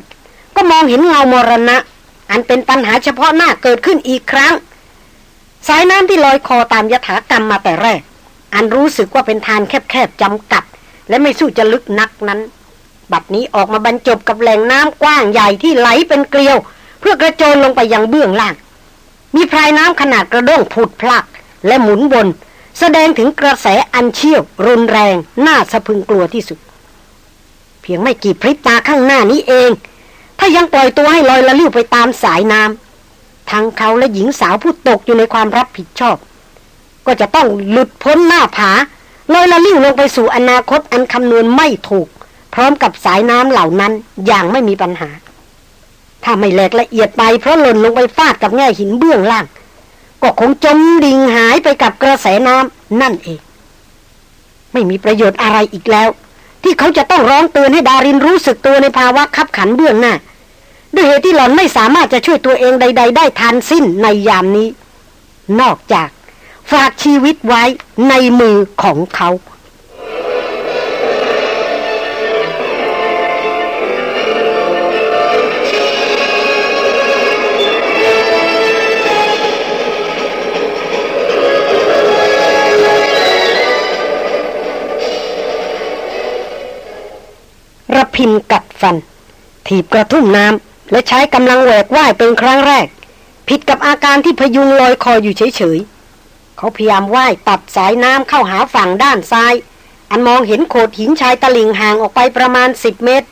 ก็มองเห็นเงามรณะ อันเป็นปัญหาเฉพาะหน้าเกิดขึ้นอีกครั้ง สายน้ำที่ลอยคอตามยถากรรมมาแต่แรก อันรู้สึกว่าเป็นทานแคบๆจำกัด และไม่สู้จะลึกนักนั้น บัดนี้ออกมาบรรจบกับแหล่งน้ำกว้างใหญ่ที่ไหลเป็นเกลียว เพื่อกระโจนลงไปยังเบื้องล่าง มีพรายน้ำขนาดกระด้งผุดพลัก และหมุนบนแสดงถึงกระแสอันเชี่ยว รุนแรง น่าสะพึงกลัวที่สุด เพียงไม่กี่พริบตาข้างหน้านี้เอง ถ้ายังปล่อยตัวให้ลอยละลิ้วไปตามสายน้ำทั้งเขาและหญิงสาวผู้ตกอยู่ในความรับผิดชอบ ก็จะต้องหลุดพ้นหน้าผาลอยละลิ้วลงไปสู่อนาคตอันคำนวณไม่ถูก พร้อมกับสายน้ำเหล่านั้นอย่างไม่มีปัญหา ถ้าไม่แหลกละเอียดไปเพราะหล่นลงไปฟาดกับแง่หินเบื้องล่าง ก็คงจมดิ่งหายไปกับกระแสน้ำนั่นเอง ไม่มีประโยชน์อะไรอีกแล้ว ที่เขาจะต้องร้องเตือนให้ดารินรู้สึกตัวในภาวะขับขันเบื้องหน้าด้วยเหตุที่หล่อนไม่สามารถจะช่วยตัวเองใด ๆ ได้ทันสิ้นในยามนี้ นอกจากฝากชีวิตไว้ในมือของเขา ระพินกัดฟัน ถีบกระทุ่มน้ำและใช้กำลังแหวกว่ายเป็นครั้งแรก ผิดกับอาการที่พยุงลอยคออยู่เฉยๆ เขาพยายามว่ายตัดสายน้ำเข้าหาฝั่งด้านซ้าย อันมองเห็นโขดหินชายตะลิงห่างออกไปประมาณสิบเมตร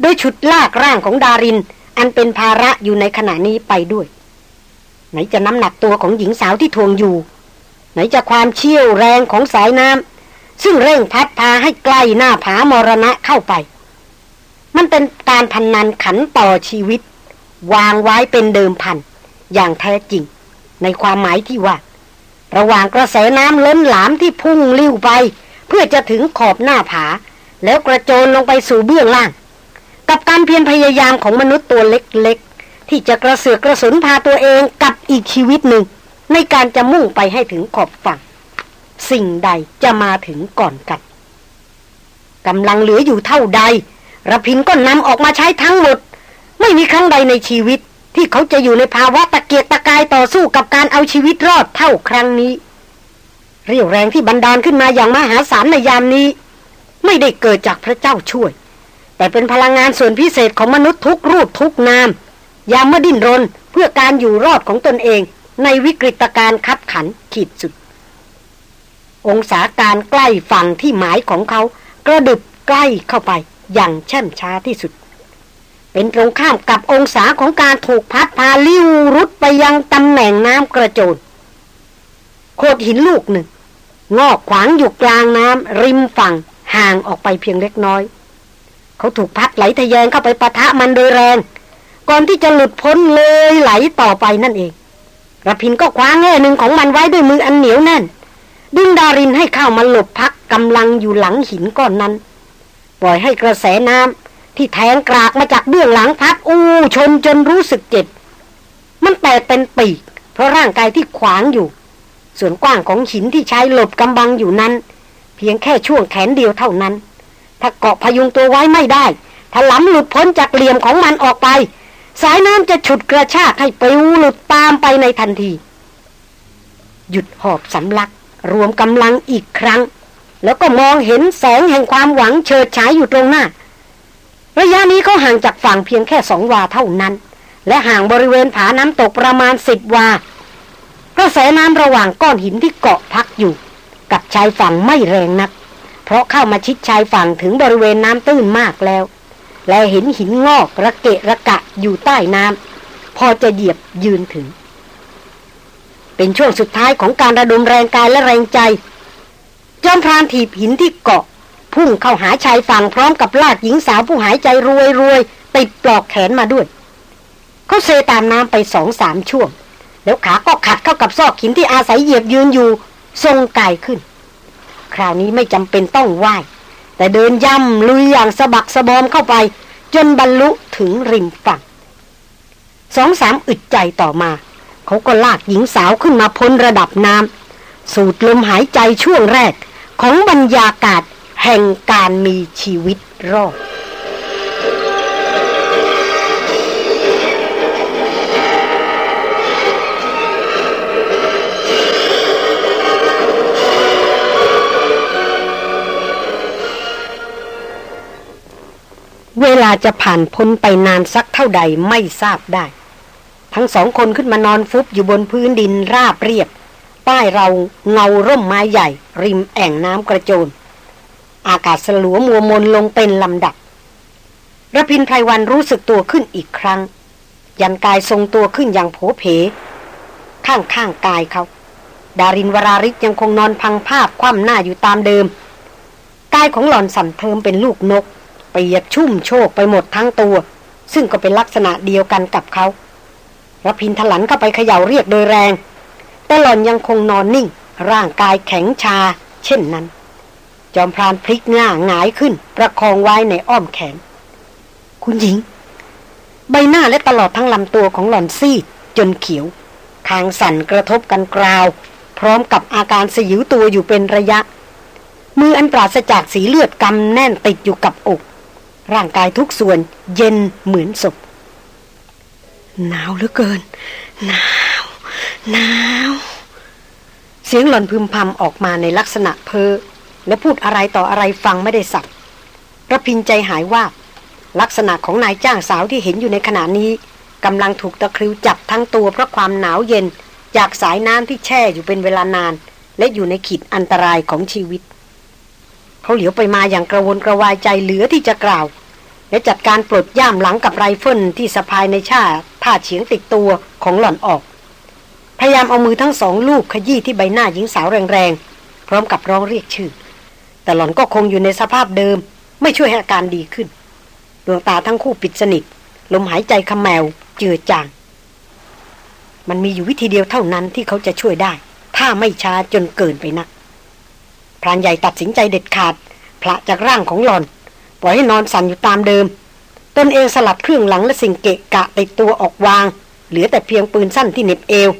โดยฉุดลากร่างของดาริน อันเป็นภาระอยู่ในขณะนี้ไปด้วย ไหนจะน้ำหนักตัวของหญิงสาวที่ทวงอยู่ ไหนจะความเชี่ยวแรงของสายน้ำซึ่งเร่งพัดพาให้ใกล้หน้าผามรณะเข้าไป มันเป็นการพันนันขันต่อชีวิต วางไว้เป็นเดิมพัน อย่างแท้จริง ในความหมายที่ว่า ระหว่างกระแสน้ำล้นหลามที่พุ่งลิ้วไป เพื่อจะถึงขอบหน้าผา แล้วกระโจนลงไปสู่เบื้องล่าง กับการเพียรพยายามของมนุษย์ตัวเล็กๆ ที่จะกระเสือกกระสนพาตัวเองกับอีกชีวิตหนึ่ง ในการจะมุ่งไปให้ถึงขอบฝั่ง สิ่งใดจะมาถึงก่อนกันกำลังเหลืออยู่เท่าใด ระพินก็นำออกมาใช้ทั้งหมด ไม่มีครั้งใดในชีวิต ที่เขาจะอยู่ในภาวะตะเกียกตะกายต่อสู้กับการเอาชีวิตรอดเท่าครั้งนี้ เรี่ยวแรงที่บันดาลขึ้นมาอย่างมหาศาลในยามนี้ ไม่ได้เกิดจากพระเจ้าช่วย แต่เป็นพลังงานส่วนพิเศษของมนุษย์ทุกรูปทุกนาม ยามมาดิ้นรนเพื่อการอยู่รอดของตนเอง ในวิกฤตการณ์ขับขันขีดสุด องศาการใกล้ฝั่งที่หมายของเขากระดึบใกล้เข้าไป อย่างแช่มช้าที่สุด เป็นตรงข้ามกับองศาของการถูกพัดพาลิ้วรุดไปยังตำแหน่งน้ำกระโจนโคดหินลูกหนึ่ง งอกขวางอยู่กลางน้ำริมฝั่งห่างออกไปเพียงเล็กน้อย เขาถูกพัดไหลทะแยงเข้าไปปะทะมันโดยแรง ก่อนที่จะหลุดพ้นเลยไหลต่อไปนั่นเองระพินก็คว้าแง่หนึ่งของมันไว้ด้วยมืออันเหนียวแน่น ดึงดารินให้เข้ามาหลบพักกำลังอยู่หลังหินก้อนนั้น ปล่อยให้กระแสน้ำที่แทงกรากมาจากเบื้องหลังพัดอู้ชนจนรู้สึกเจ็บ มันแตกเป็นปีก เพราะร่างกายที่ขวางอยู่ ส่วนกว้างของหินที่ใช้หลบกำบังอยู่นั้น เพียงแค่ช่วงแขนเดียวเท่านั้น ถ้าเกาะพยุงตัวไว้ไม่ได้ถ้าล้ำหลุดพ้นจากเหลี่ยมของมันออกไป สายน้ำจะฉุดกระชากให้ปลิวหลุดตามไปในทันที หยุดหอบสำลักรวมกำลังอีกครั้ง แล้วก็มองเห็นแสงแห่งความหวังเฉิดฉายอยู่ตรงหน้า ระยะนี้เขาห่างจากฝั่งเพียงแค่สองวาเท่านั้น และห่างบริเวณผาน้ำตกประมาณสิบวากระแสน้ำระหว่างก้อนหินที่เกาะพักอยู่ กับชายฝั่งไม่แรงนัก เพราะเข้ามาชิดชายฝั่งถึงบริเวณน้ำตื้นมากแล้ว และเห็นหินงอกระเกะระกะอยู่ใต้น้ำพอจะเหยียบยืนถึง เป็นช่วงสุดท้ายของการระดมแรงกายและแรงใจ จอมพรานถีบหินที่เกาะ พุ่งเข้าหาชายฝั่งพร้อมกับลากหญิงสาวผู้หายใจรวยรวยติดปลอกแขนมาด้วย เขาเซตามน้ำไปสองสามช่วง แล้วขาก็ขัดเข้ากับซอกหินที่อาศัยเหยียบยืนอยู่ ทรงกายขึ้น คราวนี้ไม่จำเป็นต้องไหวแต่เดินย่ำลุยอย่างสะบักสะบอมเข้าไป จนบรรลุถึงริมฝั่งสองสามอึดใจต่อมา เขาก็ลากหญิงสาวขึ้นมาพ้นระดับน้ำสูดลมหายใจช่วงแรก ของบรรยากาศแห่งการมีชีวิตรอดเวลาจะผ่านพ้นไปนานสักเท่าใดไม่ทราบได้ ทั้งสองคนขึ้นมานอนฟุบอยู่บนพื้นดินราบเรียบ ใต้เราเงาร่มไม้ใหญ่ ริมแอ่งน้ำกระโจน อากาศสลัวมัวมนลงเป็นลำดับระพินไพรวันรู้สึกตัวขึ้นอีกครั้ง ยันกายทรงตัวขึ้นอย่างโผเพ ข้างข้างกายเขา ดารินวราริศยังคงนอนพังภาพคว่ำหน้าอยู่ตามเดิม กายของหล่อนสั่นเทิมเป็นลูกนกเปียกชุ่มโชกไปหมดทั้งตัว ซึ่งก็เป็นลักษณะเดียวกันกับเขาระพินทลันเข้าไปเขย่าเรียกโดยแรง แต่หล่อนยังคงนอนนิ่ง ร่างกายแข็งชา เช่นนั้น จอมพรานพลิกหน้าหงายขึ้น ประคองไว้ในอ้อมแขน คุณหญิง ใบหน้าและตลอดทั้งลำตัวของหล่อนซีดจนเขียว คางสั่นกระทบกันกราว พร้อมกับอาการสยิวตัวอยู่เป็นระยะ มืออันปราศจากสีเลือดกำแน่นติดอยู่กับอก ร่างกายทุกส่วนเย็นเหมือนศพหนาวเหลือเกินหนาว หนาวเสียงหล่อนพึมพำออกมาในลักษณะเพ้อและพูดอะไรต่ออะไรฟังไม่ได้สับระพินใจหายว่า ลักษณะของนายจ้างสาวที่เห็นอยู่ในขณะนี้กำลังถูกตะคริวจับทั้งตัวเพราะความหนาวเย็น จากสายน้ำที่แช่อยู่เป็นเวลานาน และอยู่ในขีดอันตรายของชีวิต เขาเหลียวไปมาอย่างกระวนกระวายใจเหลือที่จะกล่าว และจัดการปลดย่ามหลังกับไรเฟิลที่สะพายในชาท่าเฉียงติดตัวของหล่อนออก พยายามเอามือทั้งสองลูกขยี้ที่ใบหน้าหญิงสาวแรงๆ พร้อมกับร้องเรียกชื่อ แต่หล่อนก็คงอยู่ในสภาพเดิม ไม่ช่วยให้อาการดีขึ้น ดวงตาทั้งคู่ปิดสนิท ลมหายใจขมแมว เจือจาง มันมีอยู่วิธีเดียวเท่านั้นที่เขาจะช่วยได้ ถ้าไม่ช้าจนเกินไปนักพรานใหญ่ตัดสินใจเด็ดขาดพระจากร่างของหลอน ปล่อยให้นอนสั่นอยู่ตามเดิม ตนเองสลัดเครื่องหลังและสิ่งเกะกะติดตัวออกวาง เหลือแต่เพียงปืนสั้นที่เน็บเอว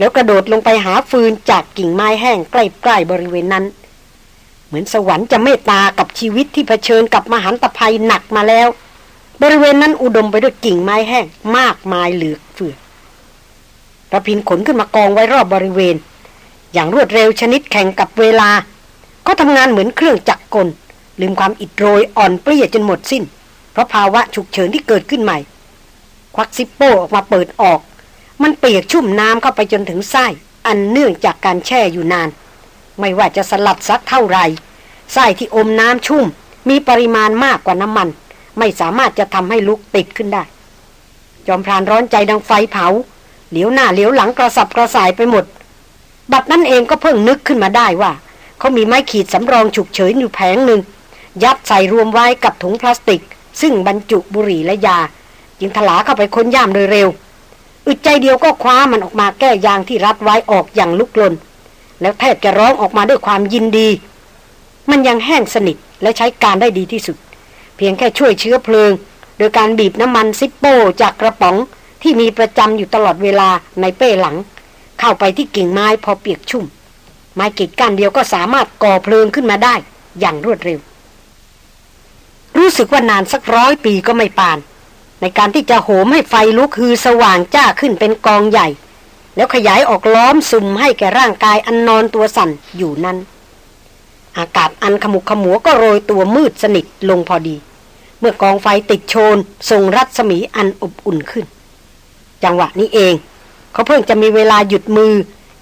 แล้วกระโดดลงไปหาฟืนจากกิ่งไม้แห้งใกล้ๆบริเวณนั้น เหมือนสวรรค์จะเมตตากับชีวิตที่เผชิญกับมหันตภัยหนักมาแล้ว บริเวณนั้นอุดมไปด้วยกิ่งไม้แห้งมากมายเหลือเฟือระพินขนขึ้นมากองไว้รอบบริเวณ อย่างรวดเร็วชนิดแข่งกับเวลา ก็ทำงานเหมือนเครื่องจักรกล ลืมความอิดโรยอ่อนเปรี้ยจนหมดสิ้น เพราะภาวะฉุกเฉินที่เกิดขึ้นใหม่ ควักซิปโป้ออกมาเปิดออก มันเปียกชุ่มน้ำเข้าไปจนถึงไส้ อันเนื่องจากการแช่อยู่นาน ไม่ว่าจะสลัดซักเท่าไรไส้ที่อมน้ำชุ่ม มีปริมาณมากกว่าน้ำมัน ไม่สามารถจะทำให้ลุกติดขึ้นได้ จอมพรานร้อนใจดังไฟเผา เหลียวหน้าเหลียวหลังกระสับกระส่ายไปหมด บัดนั้นเองก็เพิ่งนึกขึ้นมาได้ว่าเขามีไม้ขีดสำรองฉุกเฉินอยู่แผงหนึ่ง ยัดใส่รวมไว้กับถุงพลาสติก ซึ่งบรรจุบุหรี่และยา จึงถลาเข้าไปค้นย่ามโดยเร็ว อึดใจเดียวก็คว้ามันออกมาแก้ยางที่รัดไว้ออกอย่างลุกลน แล้วแทบจะร้องออกมาด้วยความยินดี มันยังแห้งสนิทและใช้การได้ดีที่สุด เพียงแค่ช่วยเชื้อเพลิง โดยการบีบน้ำมันซิปโป้จากกระป๋องที่มีประจำอยู่ตลอดเวลาในเป้หลัง เข้าไปที่กิ่งไม้พอเปียกชุ่ม ไม้กิดก้านเดียวก็สามารถก่อเพลิงขึ้นมาได้อย่างรวดเร็ว รู้สึกว่านานสักร้อยปีก็ไม่ปาน ในการที่จะโหมให้ไฟลุกคือสว่างจ้าขึ้นเป็นกองใหญ่ แล้วขยายออกล้อมสุ่มให้แก่ร่างกายอันนอนตัวสั่นอยู่นั้น อากาศอันขมุกขมัวก็โรยตัวมืดสนิทลงพอดี เมื่อกองไฟติดโชนทรงรัศมีอันอบอุ่นขึ้น จังหวะนี้เอง เขาเพิ่งจะมีเวลาหยุดมือ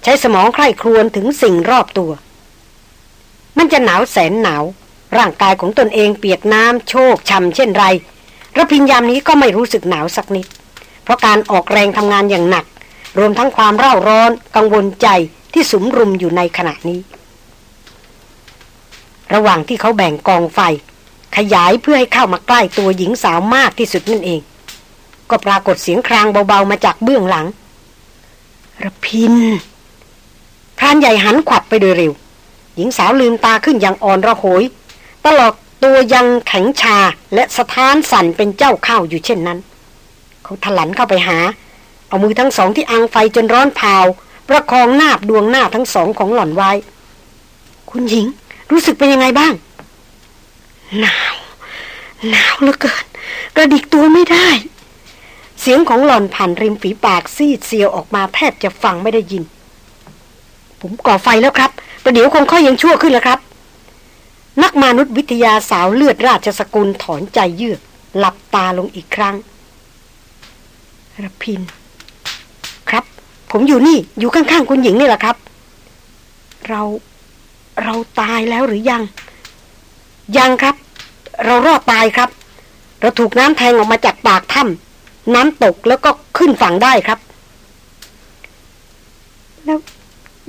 ใช้สมองใคร่ครวญถึงสิ่งรอบตัว มันจะหนาวแสนหนาวร่างกายของตนเองเปียกน้ำโชกช่ำเช่นไร ระพินยามนี้ก็ไม่รู้สึกหนาวสักนิด เพราะการออกแรงทำงานอย่างหนัก รวมทั้งความเร่าร้อนกังวลใจที่สุมรุมอยู่ในขณะนี้ ระหว่างที่เขาแบ่งกองไฟ ขยายเพื่อให้เข้ามาใกล้ตัวหญิงสาวมากที่สุดนั่นเอง ก็ปรากฏเสียงครางเบาๆมาจากเบื้องหลังระพินพรานใหญ่หันขวับไปโดยเร็ว หญิงสาวลืมตาขึ้นอย่างอ่อนระโหย ตลอด ตัวยังแข็งชาและสะท้านสั่นเป็นเจ้าข้าวอยู่เช่นนั้น เขาถลันเข้าไปหา เอามือทั้งสองที่อังไฟจนร้อนเผาประคองหน้าดวงหน้าทั้งสองของหล่อนไว้ คุณหญิงรู้สึกเป็นยังไงบ้าง หนาว หนาวเหลือเกิน กระดิกตัวไม่ได้ เสียงของหล่อนผ่านริมฝีปากซีดเซียวออกมาแทบจะฟังไม่ได้ยิน ผมก่อไฟแล้วครับ ประเดี๋ยวคงค่อยยังชั่วขึ้นแล้วครับ นักมนุษยวิทยาสาวเลือดราชสกุลถอนใจเยือกหลับตาลงอีกครั้งระพิน ครับ ผมอยู่นี่อยู่ข้างๆคุณหญิงนี่แหละครับ เราเราตายแล้วหรือยัง ยังครับ เรารอดตายครับ เราถูกน้ำแทงออกมาจากปากถ้ำน้ำตกแล้วก็ขึ้นฝั่งได้ครับ แล้ว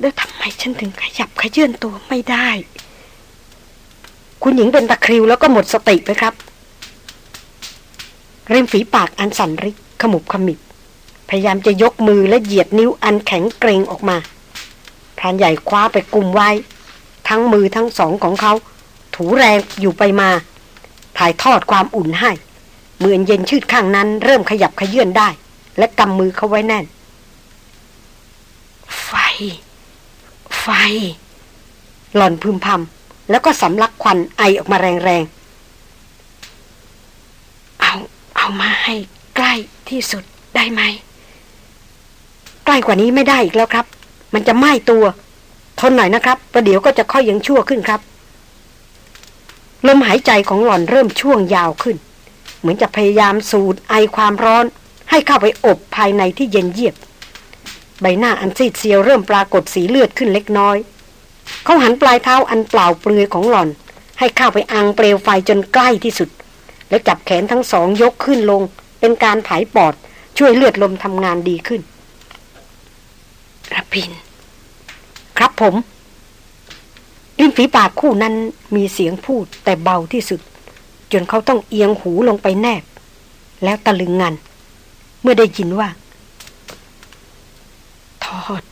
แล้วทำไมฉันถึงขยับขยื่นตัวไม่ได้ คุณหญิงเป็นตะคริวแล้วก็หมดสติไปครับ ริมฝีปากอันสั่นริกขมุบขมิบ พยายามจะยกมือและเหยียดนิ้วอันแข็งเกรงออกมาพรานใหญ่คว้าไปกลุ่มไว้ ทั้งมือทั้งสองของเขา ถูแรงอยู่ไปมา ถ่ายทอดความอุ่นให้เมือนเย็นชืดข้างนั้นเริ่มขยับขยื่นได้ และกำมือเขาไว้แน่น ไฟ ไฟ หล่อนพึมพำ แล้วก็สำลักควันไอออกมาแรงๆ เอาเอามาให้ใกล้ที่สุดได้ไหม ใกล้กว่านี้ไม่ได้อีกแล้วครับ มันจะไหม้ตัว ทนหน่อยนะครับ ประเดี๋ยวก็จะค่อยยังชั่วขึ้นครับ ลมหายใจของหล่อนเริ่มช่วงยาวขึ้น เหมือนจะพยายามสูดไอความร้อน ให้เข้าไปอบภายในที่เย็นเยียบ ใบหน้าอันซีดเซียวเริ่มปรากฏสีเลือดขึ้นเล็กน้อย เขาหันปลายเท้าอันเปล่าเปลือยของหล่อน ให้เข้าไปอังเปลวไฟจนใกล้ที่สุด แล้วจับแขนทั้งสองยกขึ้นลง เป็นการผายปอด ช่วยเลือดลมทำงานดีขึ้นระพิน ครับผม ริมฝีปากคู่นั้นมีเสียงพูดแต่เบาที่สุด จนเขาต้องเอียงหูลงไปแนบ แล้วตะลึงงัน เมื่อได้ยินว่า ถอด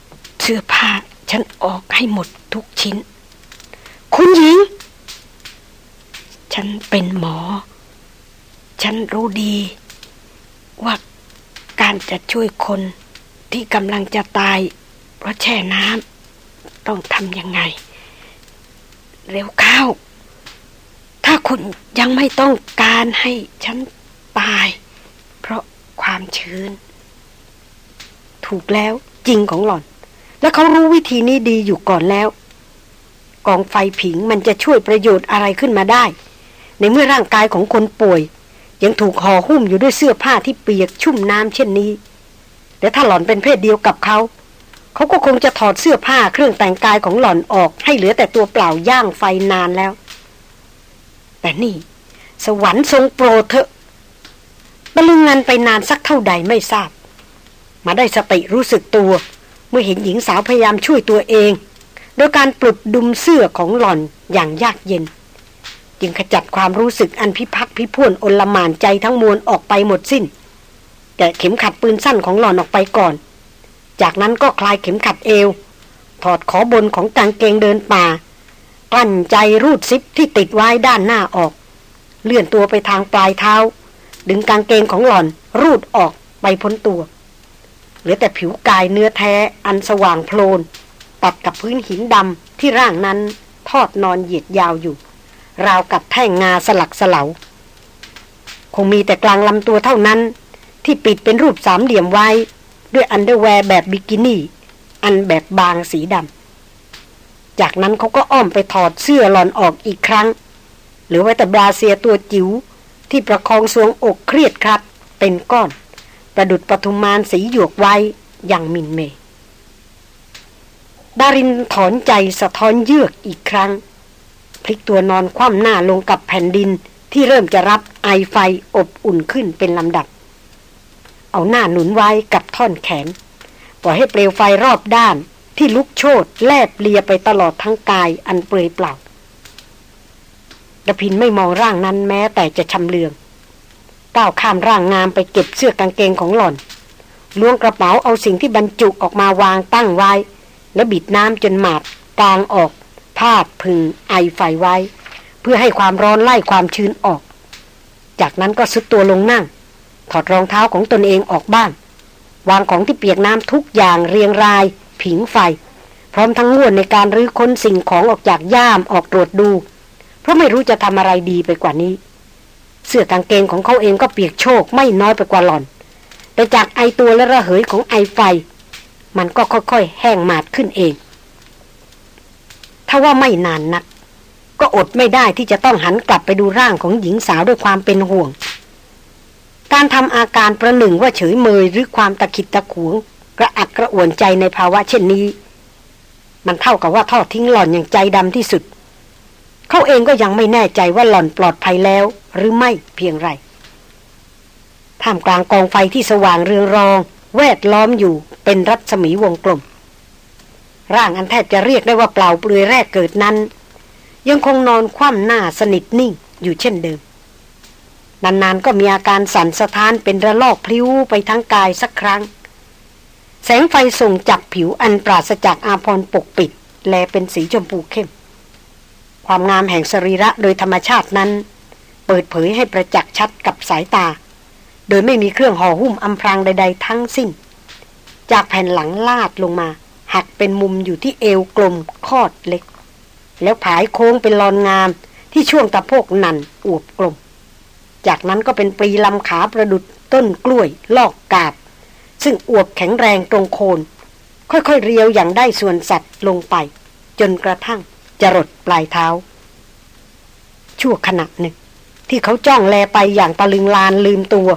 เสื้อผ้าฉันออกให้หมด ทุกชิ้น คุณหญิง ฉันเป็นหมอ ฉันรู้ดี ว่าการจะช่วยคนที่กำลังจะตาย เพราะแช่น้ำต้องทำยังไง เร็วเข้า ถ้าคุณยังไม่ต้องการให้ฉันตาย เพราะความชื้น ถูกแล้วจริงของหล่อน และเขารู้วิธีนี้ดีอยู่ก่อนแล้ว กองไฟผิงมันจะช่วยประโยชน์อะไรขึ้นมาได้ ในเมื่อร่างกายของคนป่วย ยังถูกห่อหุ้มอยู่ด้วยเสื้อผ้าที่เปียกชุ่มน้ำเช่นนี้และถ้าหล่อนเป็นเพศเดียวกับเขาเขาก็คงจะถอดเสื้อผ้าเครื่องแต่งกายของหล่อนออกให้เหลือแต่ตัวเปล่าย่างไฟนานแล้ว แต่นี่ สวรรค์ทรงโปรเถอะตะลึงงานไปนานสักเท่าใดไม่ทราบ มาได้สติรู้สึกตัว เมื่อเห็นหญิงสาวพยายามช่วยตัวเอง โดยการปลุดดุมเสื้อของหล่อนอย่างยากเย็น จึงขจัดความรู้สึกอันพิพักพิพ่วนอนลมานใจทั้งมวลออกไปหมดสิ้น แต่เข็มขัดปืนสั้นของหล่อนออกไปก่อน จากนั้นก็คลายเข็มขัดเอว ถอดขอบนของกางเกงเดินป่ากลั้นใจรูดซิปที่ติดไว้ด้านหน้าออก เลื่อนตัวไปทางปลายเท้า ดึงกางเกงของหล่อนรูดออกไปพ้นตัว ลือแต่ผิวกายเนื้อแท้อันสว่างโพลน ตัดกับพื้นหินดำที่ร่างนั้นทอดนอนเหยียดยาวอยู่ ราวกับแท่งงาสลักสลางมีแต่กลางลำตัวเท่านั้น ที่ปิดเป็นรูปสามเหลี่ยมไว้ ด้วย underwear แบบบิกินี่ อันแบบบางสีดำจากนั้นเขาก็อ้อมไปถอดเสื้อหล่อนออกอีกครั้ง เหลือไว้แต่ brassiere ตัวจิ๋วที่ประคองทรวงอกเคร่งครัดเป็นก้อน ประดุจปทุมมาลย์สีหยวกไว้อย่างหมิ่นเหม่ดารินถอนใจสะท้อนเยือกอีกครั้ง พลิกตัวนอนคว่ำหน้าลงกับแผ่นดินที่เริ่มจะรับไอไฟอบอุ่นขึ้นเป็นลำดับ เอาหน้าหนุนไว้กับท่อนแขน ปล่อยให้เปลวไฟรอบด้านที่ลุกโชนแลบเลียไปตลอดทั้งกายอันเปลือยเปล่าดพินไม่มองร่างนั้นแม้แต่จะชำเลือง ก้าวข้ามร่างงามไปเก็บเสื้อกางเกงของหล่อนล้วงกระเป๋าเอาสิ่งที่บรรจุออกมาวางตั้งไว้ แล้วบิดน้ำจนหมาดกลางออกพาดพึงไอไฟไว้ เพื่อให้ความร้อนไล่ความชื้นออก จากนั้นก็สุดตัวลงนั่ง ถอดรองเท้าของตนเองออกบ้าง วางของที่เปียกน้ำทุกอย่างเรียงราย ผิงไฟ พร้อมทั้งง่วนในการรื้อค้นสิ่งของออกจากย่ามออกตรวจดู เพราะไม่รู้จะทำอะไรดีไปกว่านี้ เสื้อกางเกงของเขาเองก็เปียกโชกไม่น้อยไปกว่าหล่อน แต่จากไอตัวและระเหยของไอไฟ มันก็ค่อยๆ แห้งหมาดขึ้นเอง ถ้าว่าไม่นานนัก ก็อดไม่ได้ที่จะต้องหันกลับไปดูร่างของหญิงสาวด้วยความเป็นห่วง การทำอาการประหนึ่งว่าเฉยเมยหรือความตะคิดตะขวง กระอักกระอ่วนใจในภาวะเช่นนี้ มันเท่ากับว่าทอดทิ้งหล่อนอย่างใจดำที่สุด เขาเองก็ยังไม่แน่ใจว่าหล่อนปลอดภัยแล้ว หรือไม่เพียงไรท่ามกลางกองไฟที่สว่างเรืองรอง แวดล้อมอยู่เป็นรัศมีวงกลม ร่างอันแทบจะเรียกได้ว่าเปล่าเปลือยแรกเกิดนั้น ยังคงนอนคว่ำหน้าสนิทนิ่งอยู่เช่นเดิม นานๆก็มีอาการสั่นสะท้านเป็นระลอกพลิ้วไปทั้งกายสักครั้ง แสงไฟส่งจับผิวอันปราศจากอาพรปกปิด แลเป็นสีชมพูเข้ม ความงามแห่งสรีระโดยธรรมชาตินั้น เปิดเผยให้ประจักษ์ชัดกับสายตา โดยไม่มีเครื่องห่อหุ้มอำพรางใด ๆ ทั้งสิ้น จากแผ่นหลังลาดลงมา หักเป็นมุมอยู่ที่เอวกลมคอดเล็ก แล้วผายโค้งเป็นลอนงามที่ช่วงตะโพกนันอวบกลม จากนั้นก็เป็นปรีลำขาประดุดต้นกล้วย ลอกกาบ ซึ่งอวบแข็งแรงตรงโคน ค่อยๆเรียวอย่างได้ส่วนสัตว์ลงไป จนกระทั่งจรดปลายเท้า ชั่วขณะหนึ่ง ที่เขาจ้องแลไปอย่างตะลึงลานลืมตัว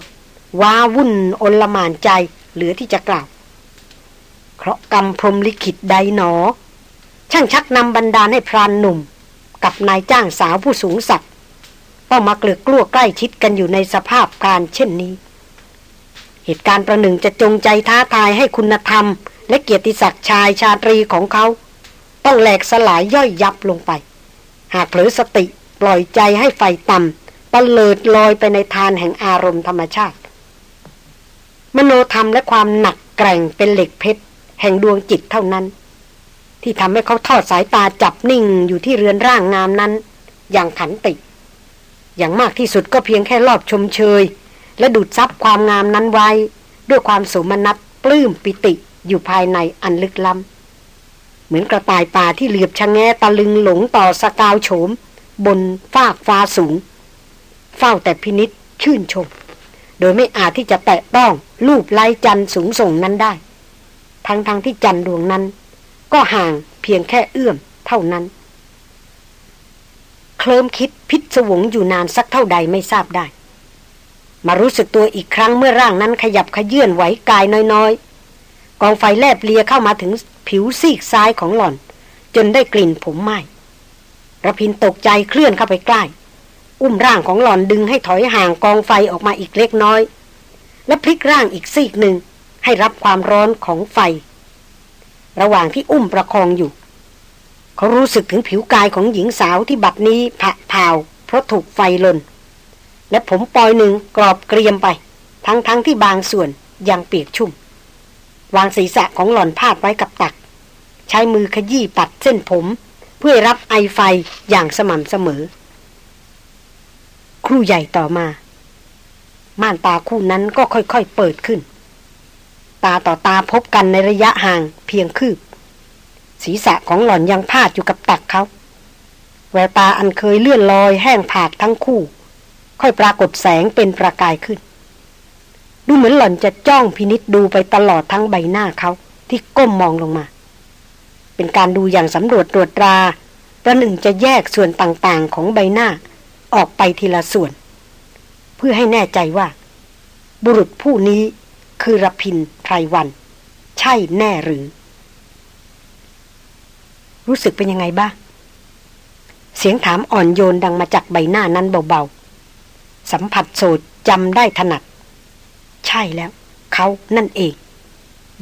ว้าวุ่นอนละมานใจ เหลือที่จะกล่าวเพราะกรรมพรมลิขิตใดหนอ ช่างชักนำบรรดาให้พรานหนุ่ม กับนายจ้างสาวผู้สูงศักดิ์ต้องมาเกลือกลัวใกล้ชิดกันอยู่ในสภาพการเช่นนี้ เหตุการณ์ประหนึ่งจะจงใจท้าทายให้คุณธรรม และเกียรติศักดิ์ชายชาตรีของเขา ต้องแหลกสลายย่อยยับลงไป หากเผลอสติปล่อยใจให้ไฟต่ำ ตะเลิดลอยไปในทานแห่งอารมณ์ธรรมชาติ มโนธรรมและความหนักแกร่งเป็นเหล็กเพชร แห่งดวงจิตเท่านั้น ที่ทำให้เขาทอดสายตาจับนิ่งอยู่ที่เรือนร่างงามนั้น อย่างขันติ อย่างมากที่สุดก็เพียงแค่รอบชมเชย และดูดซับความงามนั้นไว้ ด้วยความสมนัตปลื้มปิติอยู่ภายในอันลึกล้ำเหมือนกระต่ายป่าที่เหลือบชะแงตะลึงหลงต่อสกาวโฉม บนฟากฟ้าสูง เฝ้าแต่พินิษชื่นชม โดยไม่อาจที่จะแตะต้องรูปไล้จันสูงส่งนั้นได้ ทั้งๆทที่จันดวงนั้น ก็ห่างเพียงแค่เอื้อมเท่านั้น เคลิมคิดพิศวงอยู่นานสักเท่าใดไม่ทราบได้ มารู้สึกตัวอีกครั้งเมื่อร่างนั้นขยับขยื่นไหวกายน้อยๆ กองไฟแลบเลียเข้ามาถึงผิวซีกซ้ายของหล่อน จนได้กลิ่นผมไหม้ระพินตกใจเคลื่อนเข้าไปใกล้ อุ้มร่างของหล่อนดึงให้ถอยห่างกองไฟออกมาอีกเล็กน้อย และพลิกร่างอีกซีกหนึ่งให้รับความร้อนของไฟ ระหว่างที่อุ้มประคองอยู่ เขารู้สึกถึงผิวกายของหญิงสาวที่บัดนี้ผะเผาเพราะถูกไฟลน และผมปลอยหนึ่งกรอบเกรียมไป ทั้งๆทที่บางส่วนยังเปียกชุ่ม วางศีรษะของหล่อนพาดไว้กับตัก ใช้มือขยี้ปัดเส้นผม เพื่อรับไอไฟอย่างสม่ำเสมอ รู่ใหญ่ต่อมา ม่านตาคู่นั้นก็ค่อยๆเปิดขึ้น ตาต่อตาพบกันในระยะห่างเพียงคืบ ศีรษะของหล่อนยังพาดอยู่กับตักเขาแววตาอันเคยเลื่อนลอยแห้งผากทั้งคู่คค่อยปรากฏแสงเป็นประกายขึ้น ดูเหมือนหล่อนจะจ้องพินิษดูไปตลอดทั้งใบหน้าเขาที่ก้มมองลงมา เป็นการดูอย่างสำรวจตรวจตราประหนึ่งจะแยกส่วนต่างๆของใบหน้า ออกไปทีละส่วน เพื่อให้แน่ใจว่า บุรุษผู้นี้คือรพินไพรวัน ใช่แน่หรือ รู้สึกเป็นยังไงบ้าง เสียงถามอ่อนโยนดังมาจากใบหน้านั้นเบาๆ สัมผัสโสดจำได้ถนัด ใช่แล้ว เขานั่นเอง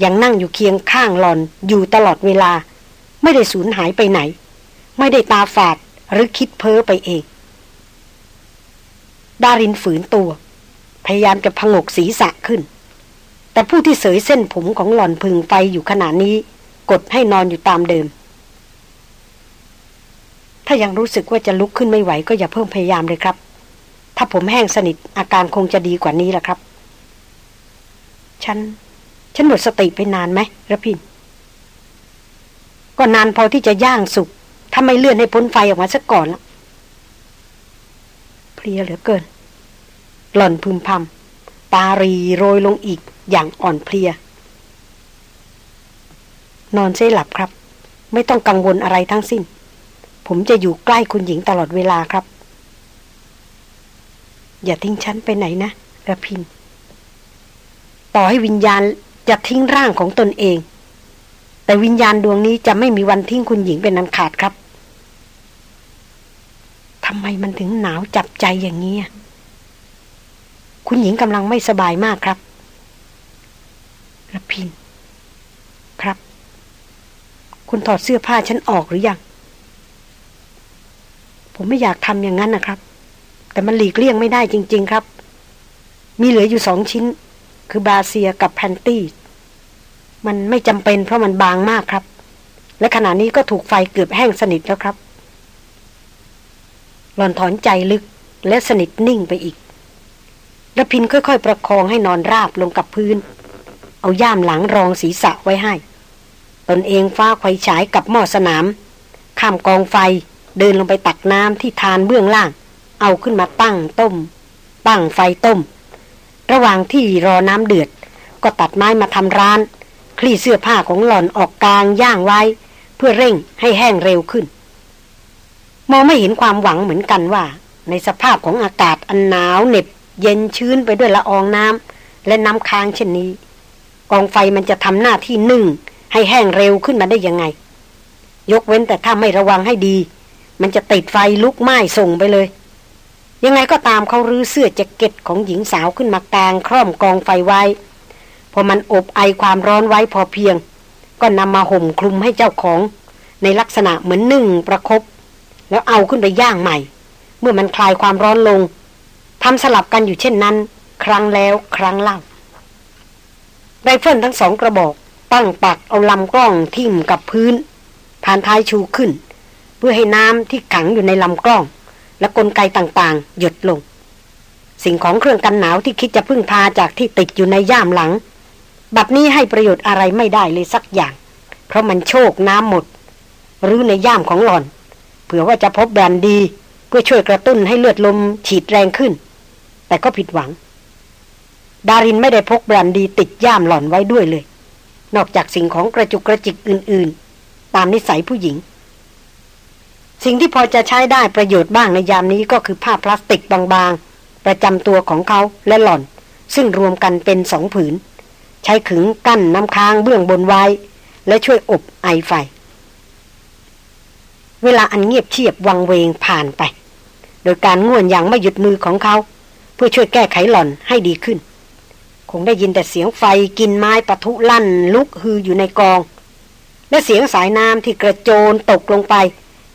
ยังนั่งอยู่เคียงข้างหลอนอยู่ตลอดเวลา ไม่ได้สูญหายไปไหน ไม่ได้ตาฝาดหรือคิดเพ้อไปเอง ดารินฝืนตัว พยายามจะพงกศีรษะขึ้น แต่ผู้ที่เสยเส้นผมของหล่อนพึงไฟอยู่ขณะนี้ กดให้นอนอยู่ตามเดิม ถ้ายังรู้สึกว่าจะลุกขึ้นไม่ไหวก็อย่าเพิ่มพยายามเลยครับ ถ้าผมแห้งสนิทอาการคงจะดีกว่านี้แหละครับ ฉัน ฉันหมดสติไปนานไหมระพินก็นานพอที่จะย่างสุกถ้าไม่เลื่อนให้พ้นไฟออกมาสักก่อนละ เพลียเหลือเกิน หล่อนพึมพำตารีโรยลงอีกอย่างอ่อนเพลีย นอนเซหลับครับ ไม่ต้องกังวลอะไรทั้งสิ้น ผมจะอยู่ใกล้คุณหญิงตลอดเวลาครับ อย่าทิ้งฉันไปไหนนะระพิน ต่อให้วิญญาณจะทิ้งร่างของตนเอง แต่วิญญาณดวงนี้จะไม่มีวันทิ้งคุณหญิงเป็นนันขาดครับ ทำไมมันถึงหนาวจับใจอย่างนี้ คุณหญิงกำลังไม่สบายมากครับระพิน ครับ คุณถอดเสื้อผ้าฉันออกหรือยัง ผมไม่อยากทำอย่างนั้นนะครับ แต่มันหลีกเลี่ยงไม่ได้จริง ๆ ครับ มีเหลืออยู่สองชิ้น คือบาเซียกับแพนตี้มันไม่จำเป็นเพราะมันบางมากครับ และขณะนี้ก็ถูกไฟเกือบแห้งสนิทแล้วครับ หลอนถอนใจลึกและสนิทนิ่งไปอีกระพินค่อยๆ ประคองให้นอนราบลงกับพื้น เอาย่ามหลังรองศีรษะไว้ให้ ตนเองฟ้าไฟฉายกับหม้อสนาม ข้ามกองไฟเดินลงไปตักน้ำที่ทานเบื้องล่าง เอาขึ้นมาตั้งต้ม ตั้งไฟต้ม ระหว่างที่รอน้ำเดือด ก็ตัดไม้มาทำร้าน คลี่เสื้อผ้าของหล่อนออกกลางย่างไว้ เพื่อเร่งให้แห้งเร็วขึ้น มองไม่เห็นความหวังเหมือนกันว่า ในสภาพของอากาศอันหนาวเหน็บ เย็นชื้นไปด้วยละอองน้ำและน้ำค้างเช่นนี้ กองไฟมันจะทำหน้าที่นึ่ง ให้แห้งเร็วขึ้นมาได้ยังไง ยกเว้นแต่ถ้าไม่ระวังให้ดี มันจะติดไฟลุกไหม้ส่งไปเลย ยังไงก็ตามเขารื้อเสื้อแจ็คเก็ตของหญิงสาวขึ้นมากลางคร่อมกองไฟไว้พอมันอบไอความร้อนไว้พอเพียง ก็นำมาห่มคลุมให้เจ้าของ ในลักษณะเหมือนนึ่งประครบ แล้วเอาขึ้นไปย่างใหม่ เมื่อมันคลายความร้อนลงทำสลับกันอยู่เช่นนั้น ครั้งแล้วครั้งเล่าไรเฟิลทั้งสองกระบอก ตั้งปักเอาลำกล้องทิ่มกับพื้นผ่านท้ายชูขึ้น เพื่อให้น้ำที่ขังอยู่ในลำกล้อง และกลไกต่างๆ หยดลง สิ่งของเครื่องกันหนาวที่คิดจะพึ่งพาจากที่ติดอยู่ในย่ามหลัง บัดนี้ให้ประโยชน์อะไรไม่ได้เลยสักอย่าง เพราะมันโชคน้ำหมด หรือในย่ามของหลอน เผื่อว่าจะพบแบรนดี เพื่อช่วยกระตุ้นให้เลือดลมฉีดแรงขึ้น แต่ก็ผิดหวัง ดารินไม่ได้พกแบรนดีติดย่ามหล่อนไว้ด้วยเลย นอกจากสิ่งของกระจุกกระจิกอื่น ๆ ตามนิสัยผู้หญิง สิ่งที่พอจะใช้ได้ประโยชน์บ้างในยามนี้ก็คือผ้าพลาสติกบางๆ ประจำตัวของเขาและหล่อน ซึ่งรวมกันเป็นสองผืน ใช้ขึงกั้นน้ำค้างเบื้องบนไว้ และช่วยอบไอไฟ เวลาอันเงียบเชียบวังเวงผ่านไป โดยการง่วนอย่างไม่หยุดมือของเขา เพื่อช่วยแก้ไขหล่อนให้ดีขึ้น คงได้ยินแต่เสียงไฟกินไม้ปะทุลั่น ลุกฮืออยู่ในกอง และเสียงสายน้ำที่กระโจนตกลงไป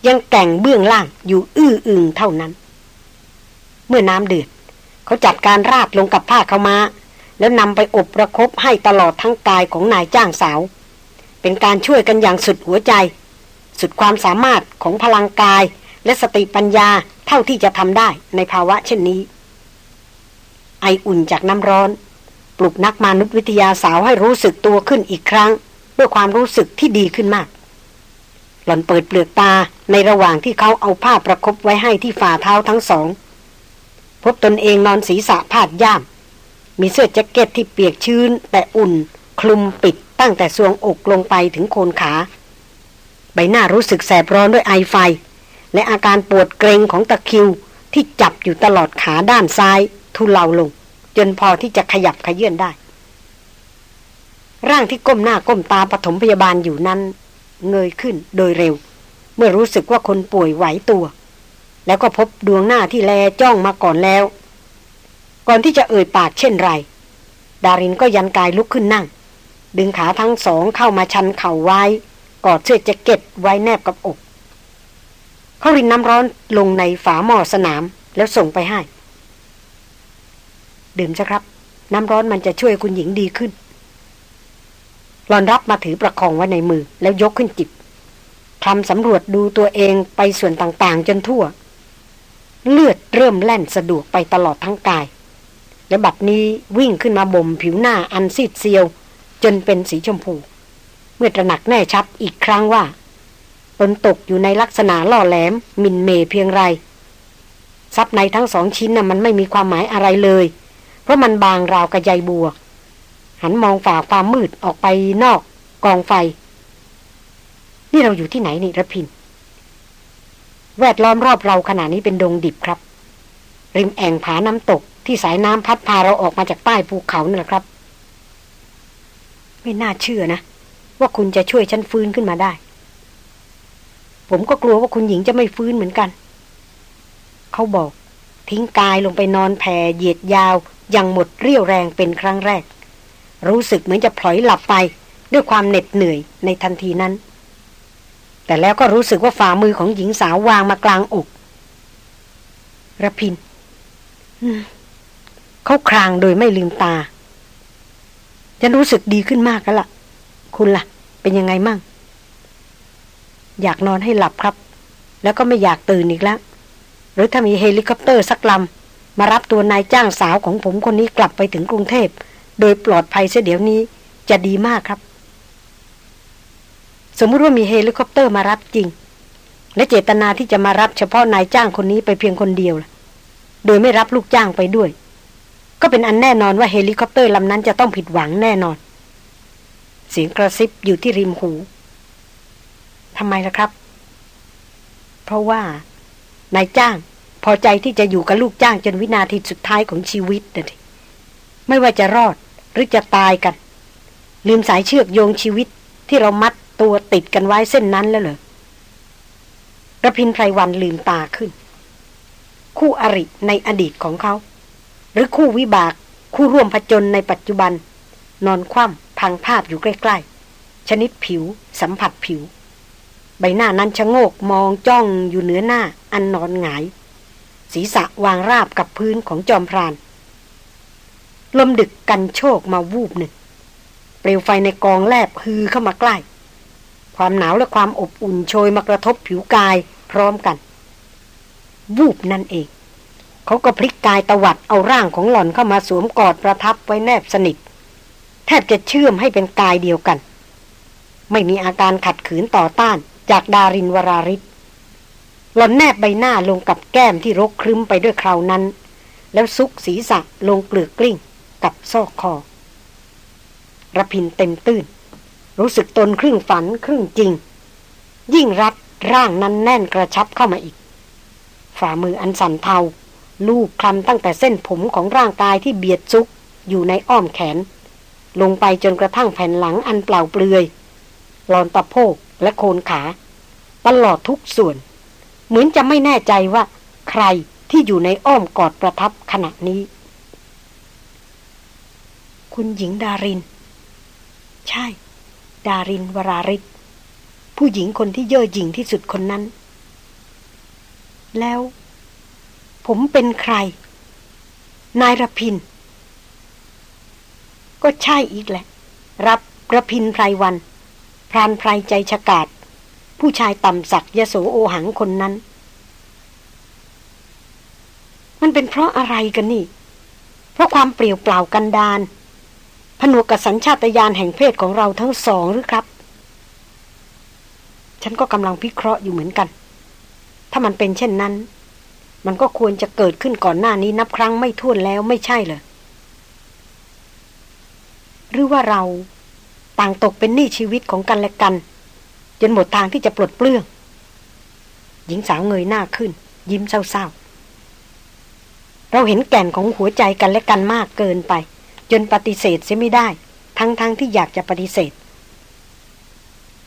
ยังแก่งเบื้องล่างอยู่อื้ออึงเท่านั้น เมื่อน้ำเดือดเขาจัดการราดลงกับผ้าเขามาแล้วนำไปอบประครบให้ตลอดทั้งกายของนายจ้างสาว เป็นการช่วยกันอย่างสุดหัวใจ สุดความสามารถของพลังกายและสติปัญญาเท่าที่จะทำได้ในภาวะเช่นนี้ ไออุ่นจากน้ำร้อน ปลุกนักมนุษยวิทยาสาวให้รู้สึกตัวขึ้นอีกครั้ง ด้วยความรู้สึกที่ดีขึ้นมาก หล่อนเปิดเปลือกตาในระหว่างที่เขาเอาผ้าประครบไว้ให้ที่ฝ่าเท้าทั้งสองพพบตนเองนอนศีรษะพาดย่าม มีเสื้อแจ็คเก็ตที่เปียกชื้นแต่อุ่น คลุมปิดตั้งแต่ทรวงอกลงไปถึงโคนขา ใบหน้ารู้สึกแสบร้อนด้วยไอไฟ และอาการปวดเกรงของตะคิวที่จับอยู่ตลอดขาด้านซ้าย ทุเลาลง จนพอที่จะขยับขยื่นได้ ร่างที่ก้มหน้าก้มตาปฐมพยาบาลอยู่นั้น เงยขึ้นโดยเร็ว เมื่อรู้สึกว่าคนป่วยไหวตัว แล้วก็พบดวงหน้าที่แลจ้องมาก่อนแล้ว ก่อนที่จะเอ่ยปากเช่นไร ดารินก็ยันกายลุกขึ้นนั่ง ดึงขาทั้งสองเข้ามาชันเข่าไว้ กอดเสื้อแจ็คเก็ตไว้แนบกับอก เขารินน้ำร้อนลงในฝาหม้อสนามแล้วส่งไปให้ ดื่มซะครับ น้ำร้อนมันจะช่วยคุณหญิงดีขึ้นหลอนรับมาถือประคองไว้ในมือแล้วยกขึ้นจิบทำสำรวจดูตัวเองไปส่วนต่างๆ จนทั่ว เลือดเริ่มแล่นสะดวกไปตลอดทั้งกาย และบัดนี้วิ่งขึ้นมาบ่มผิวหน้าอันซีดเซียว จนเป็นสีชมพู เมื่อตระหนักแน่ชัดอีกครั้งว่าตนตกอยู่ในลักษณะล่อแหลมหมิ่นเหม่เพียงไรทรัพย์ในทั้งสองชิ้นน่ะมันไม่มีความหมายอะไรเลย เพราะมันบางราวกะใยบัว หันมองฝ่าความมืดออกไปนอก กองไฟ นี่เราอยู่ที่ไหนนี่ระพิน แวดล้อมรอบเราขณะนี้เป็นดงดิบครับ ริมแอ่งผาน้ำตกที่สายน้ำพัดพาเราออกมาจากใต้ภูเขานั่นแหละครับ ไม่น่าเชื่อนะ ว่าคุณจะช่วยฉันฟื้นขึ้นมาได้ ผมก็กลัวว่าคุณหญิงจะไม่ฟื้นเหมือนกัน เขาบอก ทิ้งกายลงไปนอนแผ่เหยียดยาวอยังหมดเรี่ยวแรงเป็นครั้งแรก รู้สึกเหมือนจะพลอยหลับไปด้วยความเหน็ดเหนื่อยในทันทีนั้น แต่แล้วก็รู้สึกว่าฝ่ามือของหญิงสาววางมากลางอกรพินทร์เขาครางโดยไม่ลืมตา ฉันรู้สึกดีขึ้นมากแล้วล่ะ คุณล่ะ เป็นยังไงมั่ง อยากนอนให้หลับครับ แล้วก็ไม่อยากตื่นอีกแล้ว หรือถ้ามีเฮลิคอปเตอร์สักลำมารับตัวนายจ้างสาวของผมคนนี้กลับไปถึงกรุงเทพ โดยปลอดภัยเสียเดี๋ยวนี้จะดีมากครับ สมมติว่ามีเฮลิคอปเตอร์มารับจริง และเจตนาที่จะมารับเฉพาะนายจ้างคนนี้ไปเพียงคนเดียวโดยไม่รับลูกจ้างไปด้วย ก็เป็นอันแน่นอนว่าเฮลิคอปเตอร์ลำนั้นจะต้องผิดหวังแน่นอน เสียงกระซิบอยู่ที่ริมหูทำไมล่ะครับ เพราะว่านายจ้างพอใจที่จะอยู่กับลูกจ้างจนวินาทีสุดท้ายของชีวิตนะทีไม่ว่าจะรอดหรือจะตายกัน ลืมสายเชือกโยงชีวิตที่เรามัดตัวติดกันไว้เส้นนั้นแล้วเหรอระพินไพรวันลืมตาขึ้น คู่อริในอดีตของเขา หรือคู่วิบากคู่ร่วมผจญในปัจจุบัน นอนคว่ำ พังภาพอยู่ใกล้ๆ ชนิดผิว สัมผัสผิว ใบหน้านั้นชะโงกมองจ้องอยู่เหนือหน้าอันนอนหงาย ศีรษะวางราบกับพื้นของจอมพราน ลมดึกกันโชกมาวูบหนึ่ง เปลวไฟในกองแลบฮือเข้ามาใกล้ ความหนาวและความอบอุ่นโชยมากระทบผิวกายพร้อมกัน วูบนั่นเอง เขาก็พลิกกายตวัดเอาร่างของหล่อนเข้ามาสวมกอดประทับไว้แนบสนิท แทบจะเชื่อมให้เป็นกายเดียวกัน ไม่มีอาการขัดขืนต่อต้านจากดารินวราริศหล่อนแนบใบหน้าลงกับแก้มที่รกครึ้มไปด้วยคราวนั้น แล้วซุกศีรษะลงเกลือกกลิ้งกับซอกคอระพินเต็มตื้น รู้สึกตนครึ่งฝันครึ่งจริง ยิ่งรัดร่างนั้นแน่นกระชับเข้ามาอีก ฝ่ามืออันสั่นเทาลูกคลำตั้งแต่เส้นผมของร่างกายที่เบียดซุกอยู่ในอ้อมแขน ลงไปจนกระทั่งแผ่นหลังอันเปล่าเปลือยลอนตะโพกและโคนขา ตลอดทุกส่วน เหมือนจะไม่แน่ใจว่า ใครที่อยู่ในอ้อมกอดประทับขณะนี้ คุณหญิงดาริน ใช่ ดารินวราริศผู้หญิงคนที่เย่อหยิ่งที่สุดคนนั้น แล้ว ผมเป็นใคร นายรพิน ก็ใช่อีกแหละ รับระพินไพรวัน พรานไพรใจฉกาดผู้ชายต่ำสักยโสโอหังคนนั้น มันเป็นเพราะอะไรกันนี่ เพราะความเปลี่ยวเปล่ากันดานผนวกกับสัญชาตญาณแห่งเพศของเราทั้งสองหรือครับ ฉันก็กำลังพิเคราะห์อยู่เหมือนกัน ถ้ามันเป็นเช่นนั้น มันก็ควรจะเกิดขึ้นก่อนหน้านี้นับครั้งไม่ถ้วนแล้วไม่ใช่เหรอ หรือว่าเรา ต่างตกเป็นหนี้ชีวิตของกันและกัน จนหมดทางที่จะปลดเปลื้อง หญิงสาวเงยหน้าขึ้น ยิ้มเศร้าๆ เราเห็นแก่นของหัวใจกันและกันมากเกินไป จนปฏิเสธเสียไม่ได้ ทั้งๆทที่อยากจะปฏิเสธ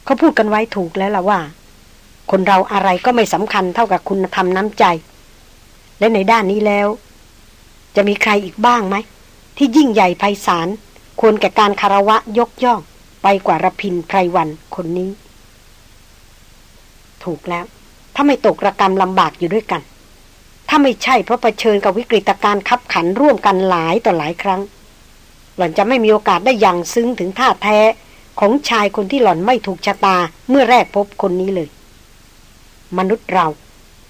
เขาพูดกันไว้ถูกแล้วล่ะว่า คนเราอะไรก็ไม่สำคัญเท่ากับคุณธรรมน้ำใจ และในด้านนี้แล้ว จะมีใครอีกบ้างไหมที่ยิ่งใหญ่ไพศาล ควรแก่การคารวะยกย่อง ไปกว่ารพินไพรวันคนนี้ ถูกแล้ว ถ้าไม่ตกระกรรมลำบากอยู่ด้วยกัน ถ้าไม่ใช่เพราะเผชิญกับวิกฤตการณ์ขับขันร่วมกันหลายต่อหลายครั้ง หล่อนจะไม่มีโอกาสได้ยังซึ้งถึงท่าแท้ของชายคนที่หล่อนไม่ถูกชะตาเมื่อแรกพบคนนี้เลย มนุษย์เรา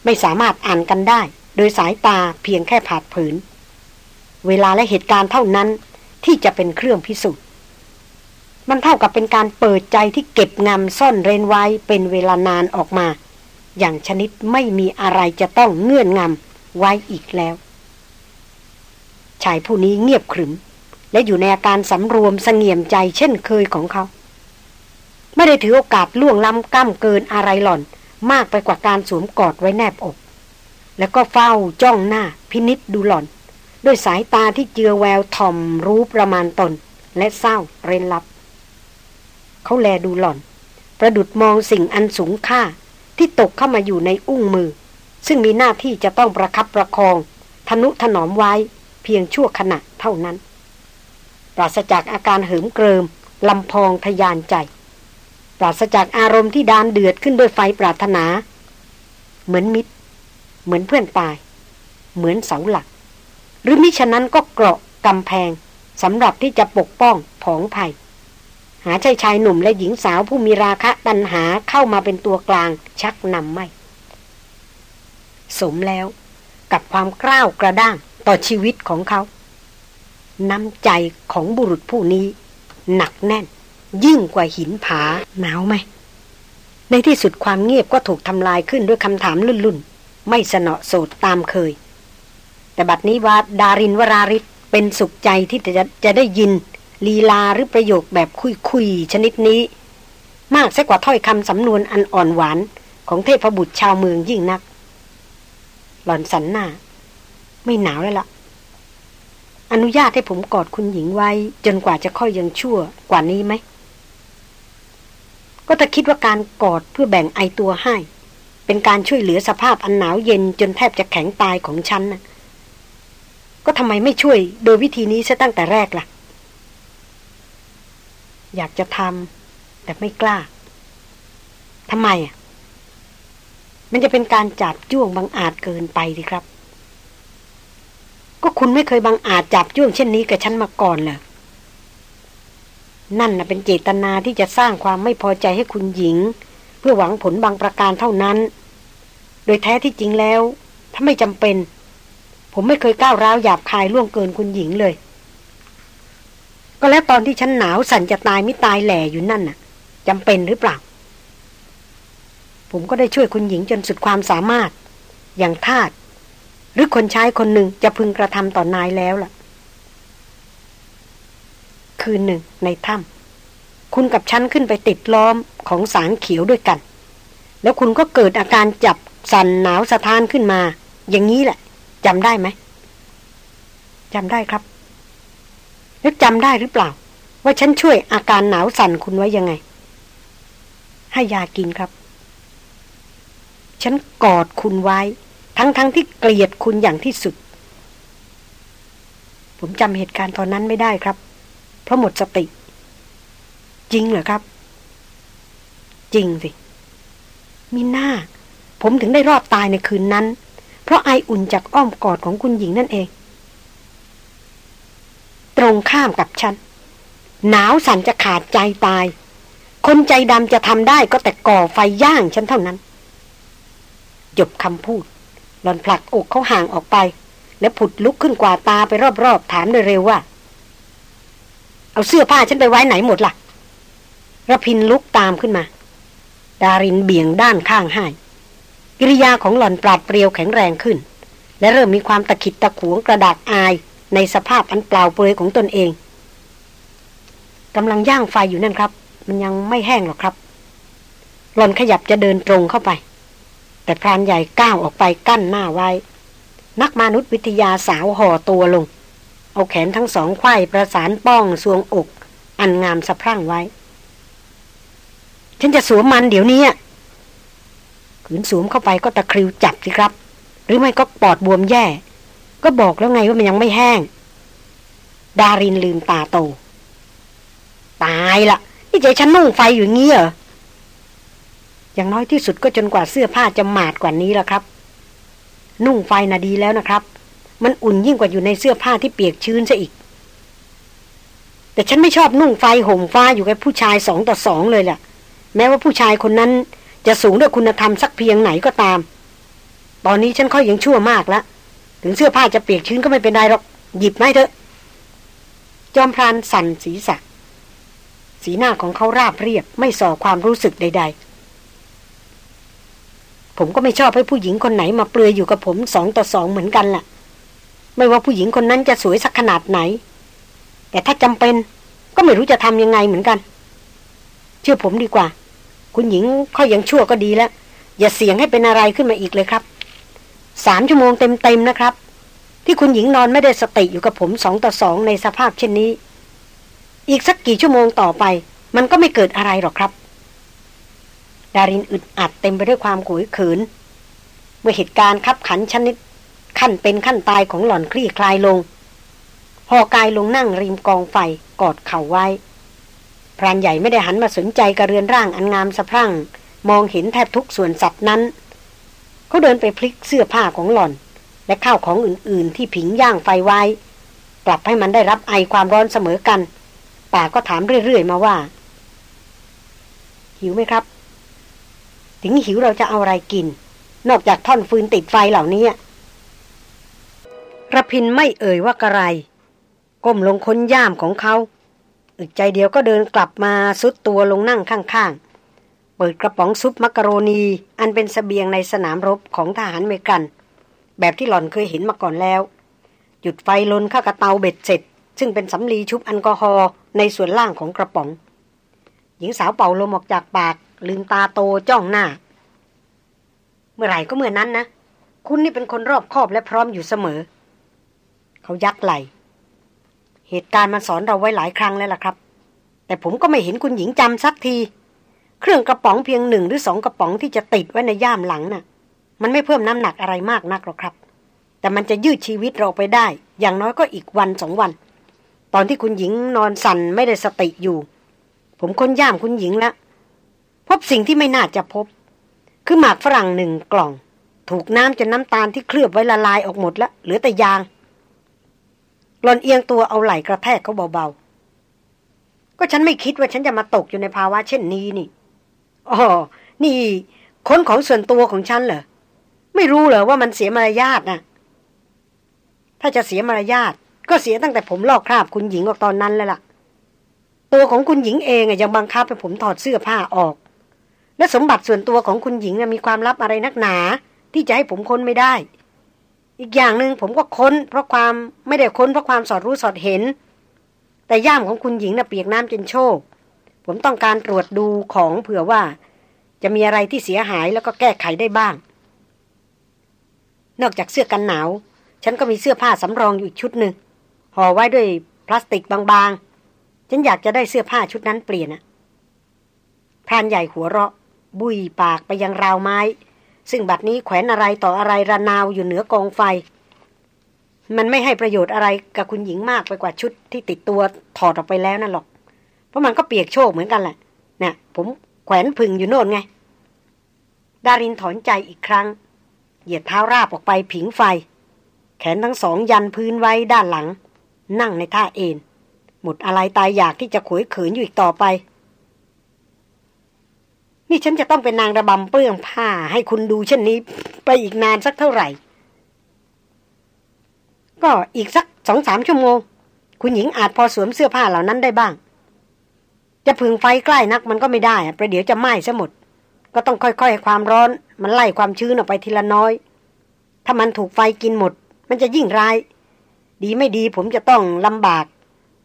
ไม่สามารถอ่านกันได้ โดยสายตาเพียงแค่ผาดผืน เวลาและเหตุการณ์เท่านั้น ที่จะเป็นเครื่องพิสูจน์ มันเท่ากับเป็นการเปิดใจที่เก็บงำซ่อนเร้นไว้เป็นเวลานานออกมา อย่างชนิดไม่มีอะไรจะต้องเงื่อนงำไว้อีกแล้ว ชายผู้นี้เงียบขรึม และอยู่ในอาการสำรวมสงเงียมใจเช่นเคยของเขา ไม่ได้ถือโอกาสล่วงล้ำก้ามเกินอะไรหล่อน มากไปกว่าการสวมกอดไว้แนบอก แล้วก็เฝ้าจ้องหน้าพินิษดูหล่อน ด้วยสายตาที่เจือแววทอมรู้ประมาณตน และเศร้าเร้นลับ เขาแลดูหล่อน ประดุดมองสิ่งอันสูงค่าที่ตกเข้ามาอยู่ในอุ้งมือ ซึ่งมีหน้าที่จะต้องประคับประคอง ทนุถนอมไว้เพียงชั่วขณะเท่านั้น ปราศจากอาการเหิมเกริมลำพองทยานใจ ปราศจากอารมณ์ที่ดานเดือดขึ้นด้วยไฟปรารถนา เหมือนมิตร เหมือนเพื่อนตาย เหมือนเสาหลัก รือมิฉะนั้นก็เกราะกำแพงสำหรับที่จะปกป้องผองภัย หาชายชายหนุ่มและหญิงสาวผู้มีราคะตัณหาเข้ามาเป็นตัวกลางชักนำไม่ สมแล้วกับความกล้าวกระด้างต่อชีวิตของเขา น้ำใจของบุรุษผู้นี้ หนักแน่น ยิ่งกว่าหินผาหนาวไหม ในที่สุดความเงียบก็ถูกทำลายขึ้นด้วยคำถามลุ่นๆ ไม่สนอโสดตามเคย แต่บัดนี้ว่าดารินวราริศเป็นสุขใจที่จะจะได้ยิน ลีลาหรือประโยคแบบคุยๆชนิดนี้ มากซะกว่าถ้อยคำสำนวนอันอ่อนหวาน ของเทพบุตรชาวเมืองยิ่งนัก หล่อนสันหน้า ไม่หนาวแล้วละ่ะ อนุญาตให้ผมกอดคุณหญิงไว้ จนกว่าจะค่อยยังชั่วกว่านี้ไหม ก็ถ้าคิดว่าการกอดเพื่อแบ่งไอตัวให้ เป็นการช่วยเหลือสภาพอันหนาวเย็นจนแทบจะแข็งตายของฉันนะ่ะ ก็ทำไมไม่ช่วยโดยวิธีนี้ซะตั้งแต่แรกละ่ะ อยากจะทำแต่ไม่กล้าทำไมอะ มันจะเป็นการจับจ้วงบังอาจเกินไปสิครับ ก็คุณไม่เคยบังอาจจับจ้วงเช่นนี้กับฉันมาก่อนเลยนั่นนะเป็นเจตนาที่จะสร้างความไม่พอใจให้คุณหญิง เพื่อหวังผลบางประการเท่านั้น โดยแท้ที่จริงแล้ว ถ้าไม่จำเป็น ผมไม่เคยก้าวร้าวหยาบคายล่วงเกินคุณหญิงเลย ก็แล้วตอนที่ฉันหนาวสั่นจะตายไม่ตายแหล่อยู่นั่นน่ะจำเป็นหรือเปล่า ผมก็ได้ช่วยคุณหญิงจนสุดความสามารถ อย่างทาตหรือคนใช้คนหนึ่งจะพึงกระทำต่อนายแล้วล่ะ คืนหนึ่งในถ้ำคุณกับฉันขึ้นไปติดล้อมของสางเขียวด้วยกัน แล้วคุณก็เกิดอาการจับสั่นหนาวสะท้านขึ้นมา อย่างนี้แหละ จำได้ไหมจำได้ครับ แล้วจำได้หรือเปล่า ว่าฉันช่วยอาการหนาวสั่นคุณไว้ยังไง ให้ยากินครับ ฉันกอดคุณไว้ ทั้งๆทที่เกลียดคุณอย่างที่สุด ผมจำเหตุการณ์ตอนนั้นไม่ได้ครับ เพราะหมดสติ จริงเหรอครับ จริงสิ มีหน้า ผมถึงได้รอดตายในคืนนั้น เพราะไออุ่นจากอ้อมกอดของคุณหญิงนั่นเอง ตรงข้ามกับฉัน หนาวสั่นจะขาดใจตาย คนใจดำจะทำได้ก็แต่ก่อไฟย่างฉันเท่านั้นจบคำพูด หลอนผลักอกเขาห่างออกไป แล้วผุดลุกขึ้นกว่าตาไปรอบๆ ถามโดยเร็วว่า เอาเสื้อผ้าฉันไปไว้ไหนหมดละ่ะระพินลุกตามขึ้นมา ดารินเบี่ยงด้านข้างให้ กิริยาของหล่อนปราดเปรียวแข็งแรงขึ้น และเริ่มมีความตะขิดตะขวงกระดากอายในสภาพอันเปล่าเปลือยของตนเองกำลังย่างไฟอยู่นั่นครับ มันยังไม่แห้งหรอกครับ หล่อนขยับจะเดินตรงเข้าไป แต่พรานใหญ่ก้าวออกไปกั้นหน้าไว้ นักมนุษยวิทยาสาวห่อตัวลง เอาแขนทั้งสองไขว้ประสานป้องสวงอก อันงามสะพรั่งไว้ ฉันจะสวมมันเดี๋ยวนี้ ขืนสวมเข้าไปก็ตะคริวจับสิครับ หรือไม่ก็ปอดบวมแย่ ก็บอกแล้วไงว่ามันยังไม่แห้ง ดารินลืมตาโต ตายละนี่ใจฉันนุ่งไฟอยู่งี้เหรออย่างน้อยที่สุดก็จนกว่าเสื้อผ้าจะหมาดกว่านี้แล้วครับ นุ่งไฟน่ะดีแล้วนะครับ มันอุ่นยิ่งกว่าอยู่ในเสื้อผ้าที่เปียกชื้นซะอีก แต่ฉันไม่ชอบนุ่งไฟห่มฟ้าอยู่กับผู้ชายสองต่อสองเลยแหละแม้ว่าผู้ชายคนนั้น จะสูงด้วยคุณธรรมสักเพียงไหนก็ตาม ตอนนี้ฉันค่อยยังชั่วมากแล้วถึงเสื้อผ้าจะเปียกชื้นก็ไม่เป็นไรหรอก หยิบไม่เถอะ จอมพรานสั่นศีรษะ สีหน้าของเขาราบเรียบ ไม่ส่อความรู้สึกใด ๆ ผมก็ไม่ชอบให้ผู้หญิงคนไหนมาเปลือยอยู่กับผมสองต่อสองเหมือนกันล่ะ ไม่ว่าผู้หญิงคนนั้นจะสวยสักขนาดไหน แต่ถ้าจำเป็นก็ไม่รู้จะทำยังไงเหมือนกัน เชื่อผมดีกว่า คุณหญิงค่อยยังชั่วก็ดีแล้ว อย่าเสี่ยงให้เป็นอะไรขึ้นมาอีกเลยครับสามชั่วโมงเต็มๆนะครับ ที่คุณหญิงนอนไม่ได้สติอยู่กับผมสองต่อสองในสภาพเช่นนี้ อีกสักกี่ชั่วโมงต่อไป มันก็ไม่เกิดอะไรหรอกครับ ดารินอึดอัดเต็มไปด้วยความขวยเขิน เมื่อเหตุการณ์คับขันชนิด ขั้นเป็นขั้นตายของหล่อนคลี่คลายลงหอกายลงนั่งริมกองไฟกอดเข่าไว้ พรานใหญ่ไม่ได้หันมาสนใจกระเรือนร่างอันงามสะพรั่ง มองเห็นแทบทุกส่วนสัตว์นั้น เขาเดินไปพลิกเสื้อผ้าของหล่อน และข้าวของอื่นๆ ที่ผิงย่างไฟไว้ ปรับให้มันได้รับไอความร้อนเสมอกัน ป่าก็ถามเรื่อยๆมาว่า หิวไหมครับ ถึงหิวเราจะเอาอะไรกิน นอกจากท่อนฟืนติดไฟเหล่านี้ระพินไม่เอ่ยว่ากระไร ก้มลงค้นย่ามของเขา อึดใจเดียวก็เดินกลับมาซุดตัวลงนั่งข้างๆ เปิดกระป๋องซุปมักกะโรนี อันเป็นสเสบียงในสนามรบของทหารเมกัน แบบที่หล่อนเคยเห็นมาก่อนแล้ว หยุดไฟลนข้ากระเตาเบ็ดเสร็จ ซึ่งเป็นสำลีชุบแอลกอฮอล์ในส่วนล่างของกระป๋อง หญิงสาวเป่าลมออกจากปาก ลืมตาโตจ้องหน้า เมื่อไหร่ก็เมื่อนั้นนะ คุณนี่เป็นคนรอบคอบและพร้อมอยู่เสมอ เขายักไหล เหตุการณ์มันสอนเราไว้หลายครั้งแล้วล่ะครับ แต่ผมก็ไม่เห็นคุณหญิงจำสักที เครื่องกระป๋องเพียงหนึ่งหรือสองกระป๋องที่จะติดไว้ในย่ามหลังน่ะ มันไม่เพิ่มน้ำหนักอะไรมากนักหรอกครับ แต่มันจะยืดชีวิตเราไปได้ อย่างน้อยก็อีกวันสองวัน ตอนที่คุณหญิงนอนสั่นไม่ได้สติอยู่ ผมค้นย่ามคุณหญิงแล้วพบสิ่งที่ไม่น่าจะพบ คือหมากฝรั่งหนึ่งกล่อง ถูกน้ำจนน้ำตาลที่เคลือบไว้ละลายออกหมดแล้วเหลือแต่ยาง หลอนเอียงตัวเอาไหล่กระแทกเขาเบาๆ ก็ฉันไม่คิดว่าฉันจะมาตกอยู่ในภาวะเช่นนี้นี่อ๋อนี่ คนของส่วนตัวของฉันเหรอ ไม่รู้เหรอว่ามันเสียมารยาทนะถ้าจะเสียมารยาทก็เสียตั้งแต่ผมลอกคราบคุณหญิงออกตอนนั้นแล้วล่ะ ตัวของคุณหญิงเองยังบังคับให้ผมถอดเสื้อผ้าออก และสมบัติส่วนตัวของคุณหญิงมีความลับอะไรนักหนา ที่จะให้ผมค้นไม่ได้ อีกอย่างหนึ่งผมก็ค้น เพราะความไม่ได้ค้นเพราะความสอดรู้สอดเห็น แต่ย่ามของคุณหญิงน่ะเปียกน้ำจนโชกผมต้องการตรวจดูของเผื่อว่า จะมีอะไรที่เสียหายแล้วก็แก้ไขได้บ้าง นอกจากเสื้อกันหนาว ฉันก็มีเสื้อผ้าสำรองอยู่อีกชุดหนึ่งห่อไว้ด้วยพลาสติกบางๆ ฉันอยากจะได้เสื้อผ้าชุดนั้นเปลี่ยนนะพรานใหญ่หัวเราะ บุยปากไปยังราวไม้ ซึ่งบัดนี้แขวนอะไรต่ออะไรระนาวอยู่เหนือกองไฟ มันไม่ให้ประโยชน์อะไรกับคุณหญิงมากไปกว่าชุดที่ติดตัวถอดออกไปแล้วนั่นหรอก เพราะมันก็เปียกโชกเหมือนกันแหละนี่ยผมแขวนพึ่งอยู่โน่นไง ดารินถอนใจอีกครั้ง เหยียดเท้าราบออกไปผิงไฟ แขนทั้งสองยันพื้นไว้ด้านหลัง นั่งในท่าเอนหมดอะไรตายอยากที่จะขวยเขินอยู่อีกต่อไป นี่ฉันจะต้องเป็นนางระบำเปื้องผ้าให้คุณดูเช่นนี้ ไปอีกนานสักเท่าไหร่ ก็อีกสักสองสามชั่วโมง คุณหญิงอาจพอสวมเสื้อผ้าเหล่านั้นได้บ้าง จะพึงไฟใกล้นักมันก็ไม่ได้ประเดี๋ยวจะไหม้ซะหมด ก็ต้องค่อยๆให้ความร้อน มันไล่ความชื้นออกไปทีละน้อย ถ้ามันถูกไฟกินหมด มันจะยิ่งร้าย ดีไม่ดีผมจะต้องลำบาก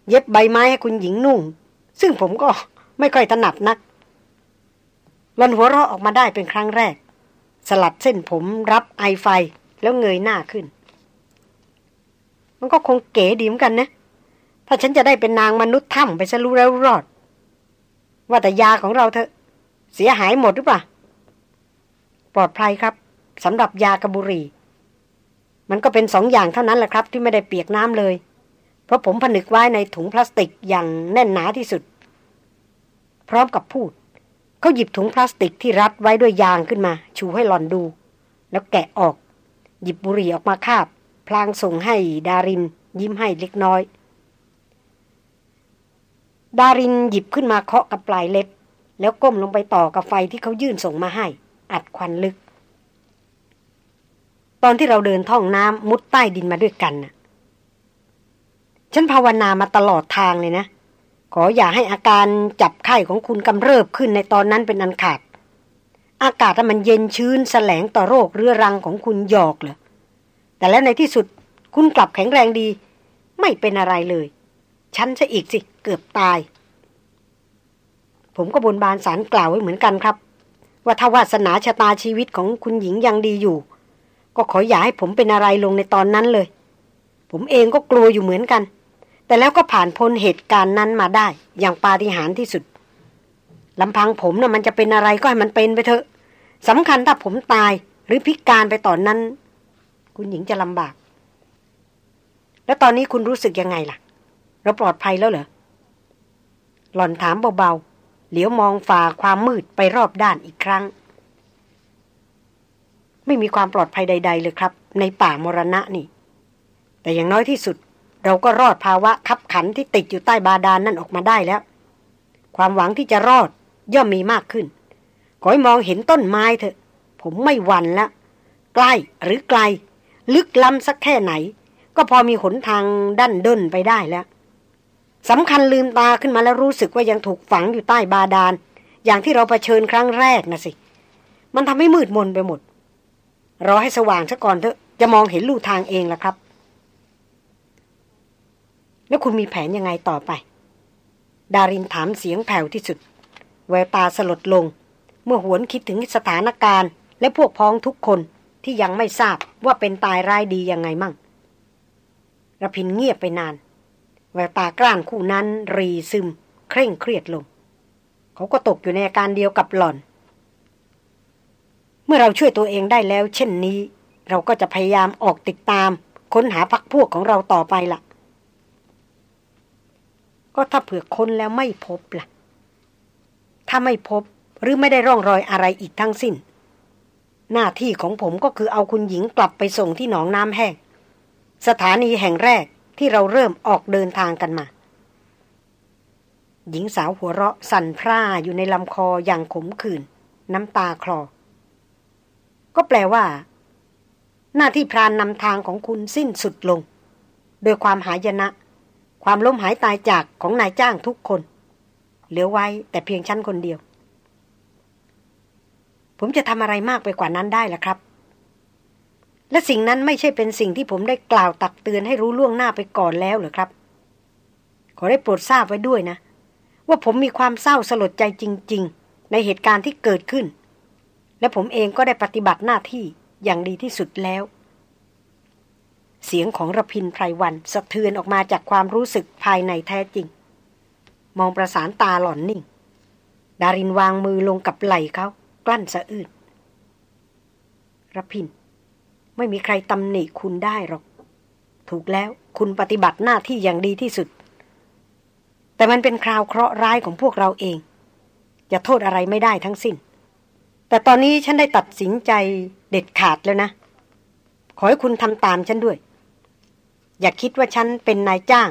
เย็บใบไม้ให้คุณหญิงนุ่ง ซึ่งผมก็ไม่ค่อยถนัดนัก หลอนหัวเราะออกมาได้เป็นครั้งแรก สลัดเส้นผมรับไอไฟแล้วเงยหน้าขึ้น มันก็คงเก๋ดีเหมือนกันนะ ถ้าฉันจะได้เป็นนางมนุษย์ถ้ำไปซะรู้แล้วรอด ว่าแต่ยาของเราเถอะ เสียหายหมดหรือเปล่า ปลอดภัยครับสำหรับยากระบุรี มันก็เป็นสองอย่างเท่านั้นแหละครับ ที่ไม่ได้เปียกน้ำเลย เพราะผมผนึกไว้ในถุงพลาสติกอย่างแน่นหนาที่สุด พร้อมกับพูด เขาหยิบถุงพลาสติกที่รัดไว้ด้วยยางขึ้นมา ชูให้หลอนดู แล้วแกะออก หยิบบุหรี่ออกมาคาบ พลางส่งให้ดาริน ยิ้มให้เล็กน้อย ดารินหยิบขึ้นมาเคาะกับปลายเล็บ แล้วก้มลงไปต่อกับไฟที่เขายื่นส่งมาให้ อัดควันลึก ตอนที่เราเดินท่องน้ำมุดใต้ดินมาด้วยกันน่ะ ฉันภาวนามาตลอดทางเลยนะ ขออย่าให้อาการจับไข้ของคุณกำเริบขึ้นในตอนนั้นเป็นอันขาด อากาศมันเย็นชื้นแสลงต่อโรคเรื้อรังของคุณหยอกเลยแต่แล้วในที่สุดคุณกลับแข็งแรงดี ไม่เป็นอะไรเลย ฉันจะอีกสิ เกือบตาย ผมก็บนบานสารกล่าวไว้เหมือนกันครับ ว่าถ้าวาสนาชะตาชีวิตของคุณหญิงยังดีอยู่ ก็ขออย่าให้ผมเป็นอะไรลงในตอนนั้นเลย ผมเองก็กลัวอยู่เหมือนกัน แต่แล้วก็ผ่านพ้นเหตุการณ์นั้นมาได้ อย่างปาฏิหาริย์ที่สุดลำพังผมนะ่ะมันจะเป็นอะไรก็ให้มันเป็นไปเถอะสำคัญถ้าผมตายหรือพิการไปตอนนั้น คุณหญิงจะลำบาก แล้วตอนนี้คุณรู้สึกยังไงล่ะ เราปลอดภัยแล้วเหรอหล่อนถามเบาๆ เหลียวมองฝ่าความมืดไปรอบด้านอีกครั้ง ไม่มีความปลอดภัยใด ๆ เลยครับ ในป่ามรณะนี่ แต่อย่างน้อยที่สุด เราก็รอดภาวะคับขันที่ติดอยู่ใต้บาดานนั่นออกมาได้แล้ว ความหวังที่จะรอดย่อมมีมากขึ้น ขอให้มองเห็นต้นไม้เถอะ ผมไม่หวั่นละใกล้หรือไกล ลึกล้ำสักแค่ไหน ก็พอมีหนทางดันด้นไปได้แล้วสำคัญลืมตาขึ้นมาแล้วรู้สึกว่ายังถูกฝังอยู่ใต้บาดาล อย่างที่เราเผชิญครั้งแรกนะสิ มันทำให้มืดมนไปหมด รอให้สว่างซะก่อนเถอะ จะมองเห็นลู่ทางเองละครับ แล้วคุณมีแผนยังไงต่อไป ดารินถามเสียงแผ่วที่สุด แววตาสลดลง เมื่อหวนคิดถึงสถานการณ์ และพวกพ้องทุกคนที่ยังไม่ทราบว่าเป็นตายร้ายดียังไงมั่งระพินเงียบไปนาน แววตากล้านคู่นั้นรีซึม เคร่งเครียดลง เขาก็ตกอยู่ในอาการเดียวกับหล่อน เมื่อเราช่วยตัวเองได้แล้ว เช่นนี้ เราก็จะพยายามออกติดตาม ค้นหาพักพวกของเราต่อไปละ่ะ ก็ถ้าเผื่อค้นแล้วไม่พบละ่ะ ถ้าไม่พบหรือไม่ได้ร่องรอยอะไรอีกทั้งสิ้น หน้าที่ของผมก็คือเอาคุณหญิงกลับไปส่งที่หนองน้ำแห้ง สถานีแห่งแรกที่เราเริ่มออกเดินทางกันมา หญิงสาวหัวเราะสั่นพร่าอยู่ในลำคออย่างขมขื่น น้ำตาคลอ ก็แปลว่า หน้าที่พรานนำทางของคุณสิ้นสุดลง โดยความหายนะ ความล้มหายตายจากของนายจ้างทุกคน เหลือไว้แต่เพียงชั้นคนเดียว ผมจะทำอะไรมากไปกว่านั้นได้ล่ะครับ และสิ่งนั้นไม่ใช่เป็นสิ่งที่ผมได้กล่าวตักเตือนให้รู้ล่วงหน้าไปก่อนแล้วหรือครับ ขอได้โปรดทราบไว้ด้วยนะ ว่าผมมีความเศร้าสลดใจจริง ๆ ในเหตุการณ์ที่เกิดขึ้น และผมเองก็ได้ปฏิบัติหน้าที่อย่างดีที่สุดแล้ว เสียงของระพินไพรวันสะเทือนออกมาจากความรู้สึกภายในแท้จริง มองประสานตาหล่อนนิ่ง ดารินวางมือลงกับไหล่เขา กลั้นสะอื้นระพิน ไม่มีใครตำหนิคุณได้หรอก ถูกแล้วคุณปฏิบัติหน้าที่อย่างดีที่สุด แต่มันเป็นคราวเคราะห์ร้ายของพวกเราเอง จะโทษอะไรไม่ได้ทั้งสิ้น แต่ตอนนี้ฉันได้ตัดสินใจเด็ดขาดแล้วนะ ขอให้คุณทำตามฉันด้วย อย่าคิดว่าฉันเป็นนายจ้าง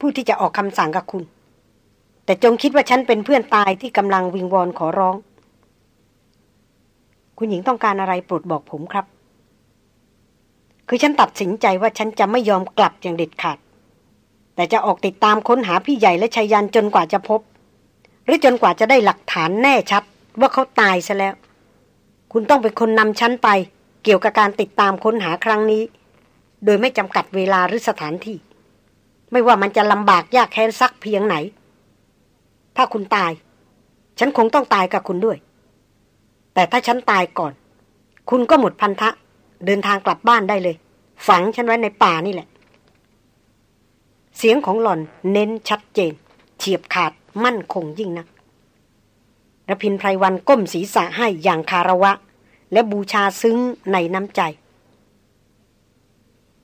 ผู้ที่จะออกคำสั่งกับคุณ แต่จงคิดว่าฉันเป็นเพื่อนตายที่กำลังวิงวอนขอร้อง คุณหญิงต้องการอะไรโปรดบอกผมครับ คือฉันตัดสินใจว่าฉันจะไม่ยอมกลับอย่างเด็ดขาด แต่จะออกติดตามค้นหาพี่ใหญ่และชายันจนกว่าจะพบ หรือจนกว่าจะได้หลักฐานแน่ชัด ว่าเขาตายซะแล้ว คุณต้องเป็นคนนำฉันไป เกี่ยวกับการติดตามค้นหาครั้งนี้ โดยไม่จำกัดเวลาหรือสถานที่ ไม่ว่ามันจะลำบากยากแค้นสักเพียงไหน ถ้าคุณตาย ฉันคงต้องตายกับคุณด้วย แต่ถ้าฉันตายก่อน คุณก็หมดพันธะ เดินทางกลับบ้านได้เลย ฝังฉันไว้ในป่านี่แหละ เสียงของหล่อนเน้นชัดเจน เฉียบขาดมั่นคงยิ่งนักระพินไพรวันก้มศีรษะให้อย่างคาระวะ และบูชาซึ้งในน้ำใจ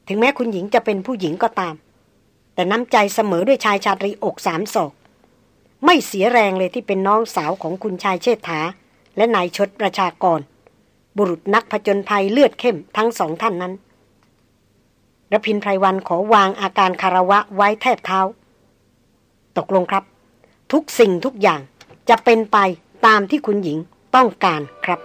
ถึงแม้คุณหญิงจะเป็นผู้หญิงก็ตาม แต่น้ำใจเสมอด้วยชายชาตรีอกสามศอก ไม่เสียแรงเลยที่เป็นน้องสาวของคุณชายเชษฐา และนายชดประชากร บุรุษนักผจญภัยเลือดเข้มทั้งสองท่านนั้นรพินไพรวันขอวางอาการคารวะไว้แทบเท้า ตกลงครับ ทุกสิ่งทุกอย่างจะเป็นไปตามที่คุณหญิงต้องการครับ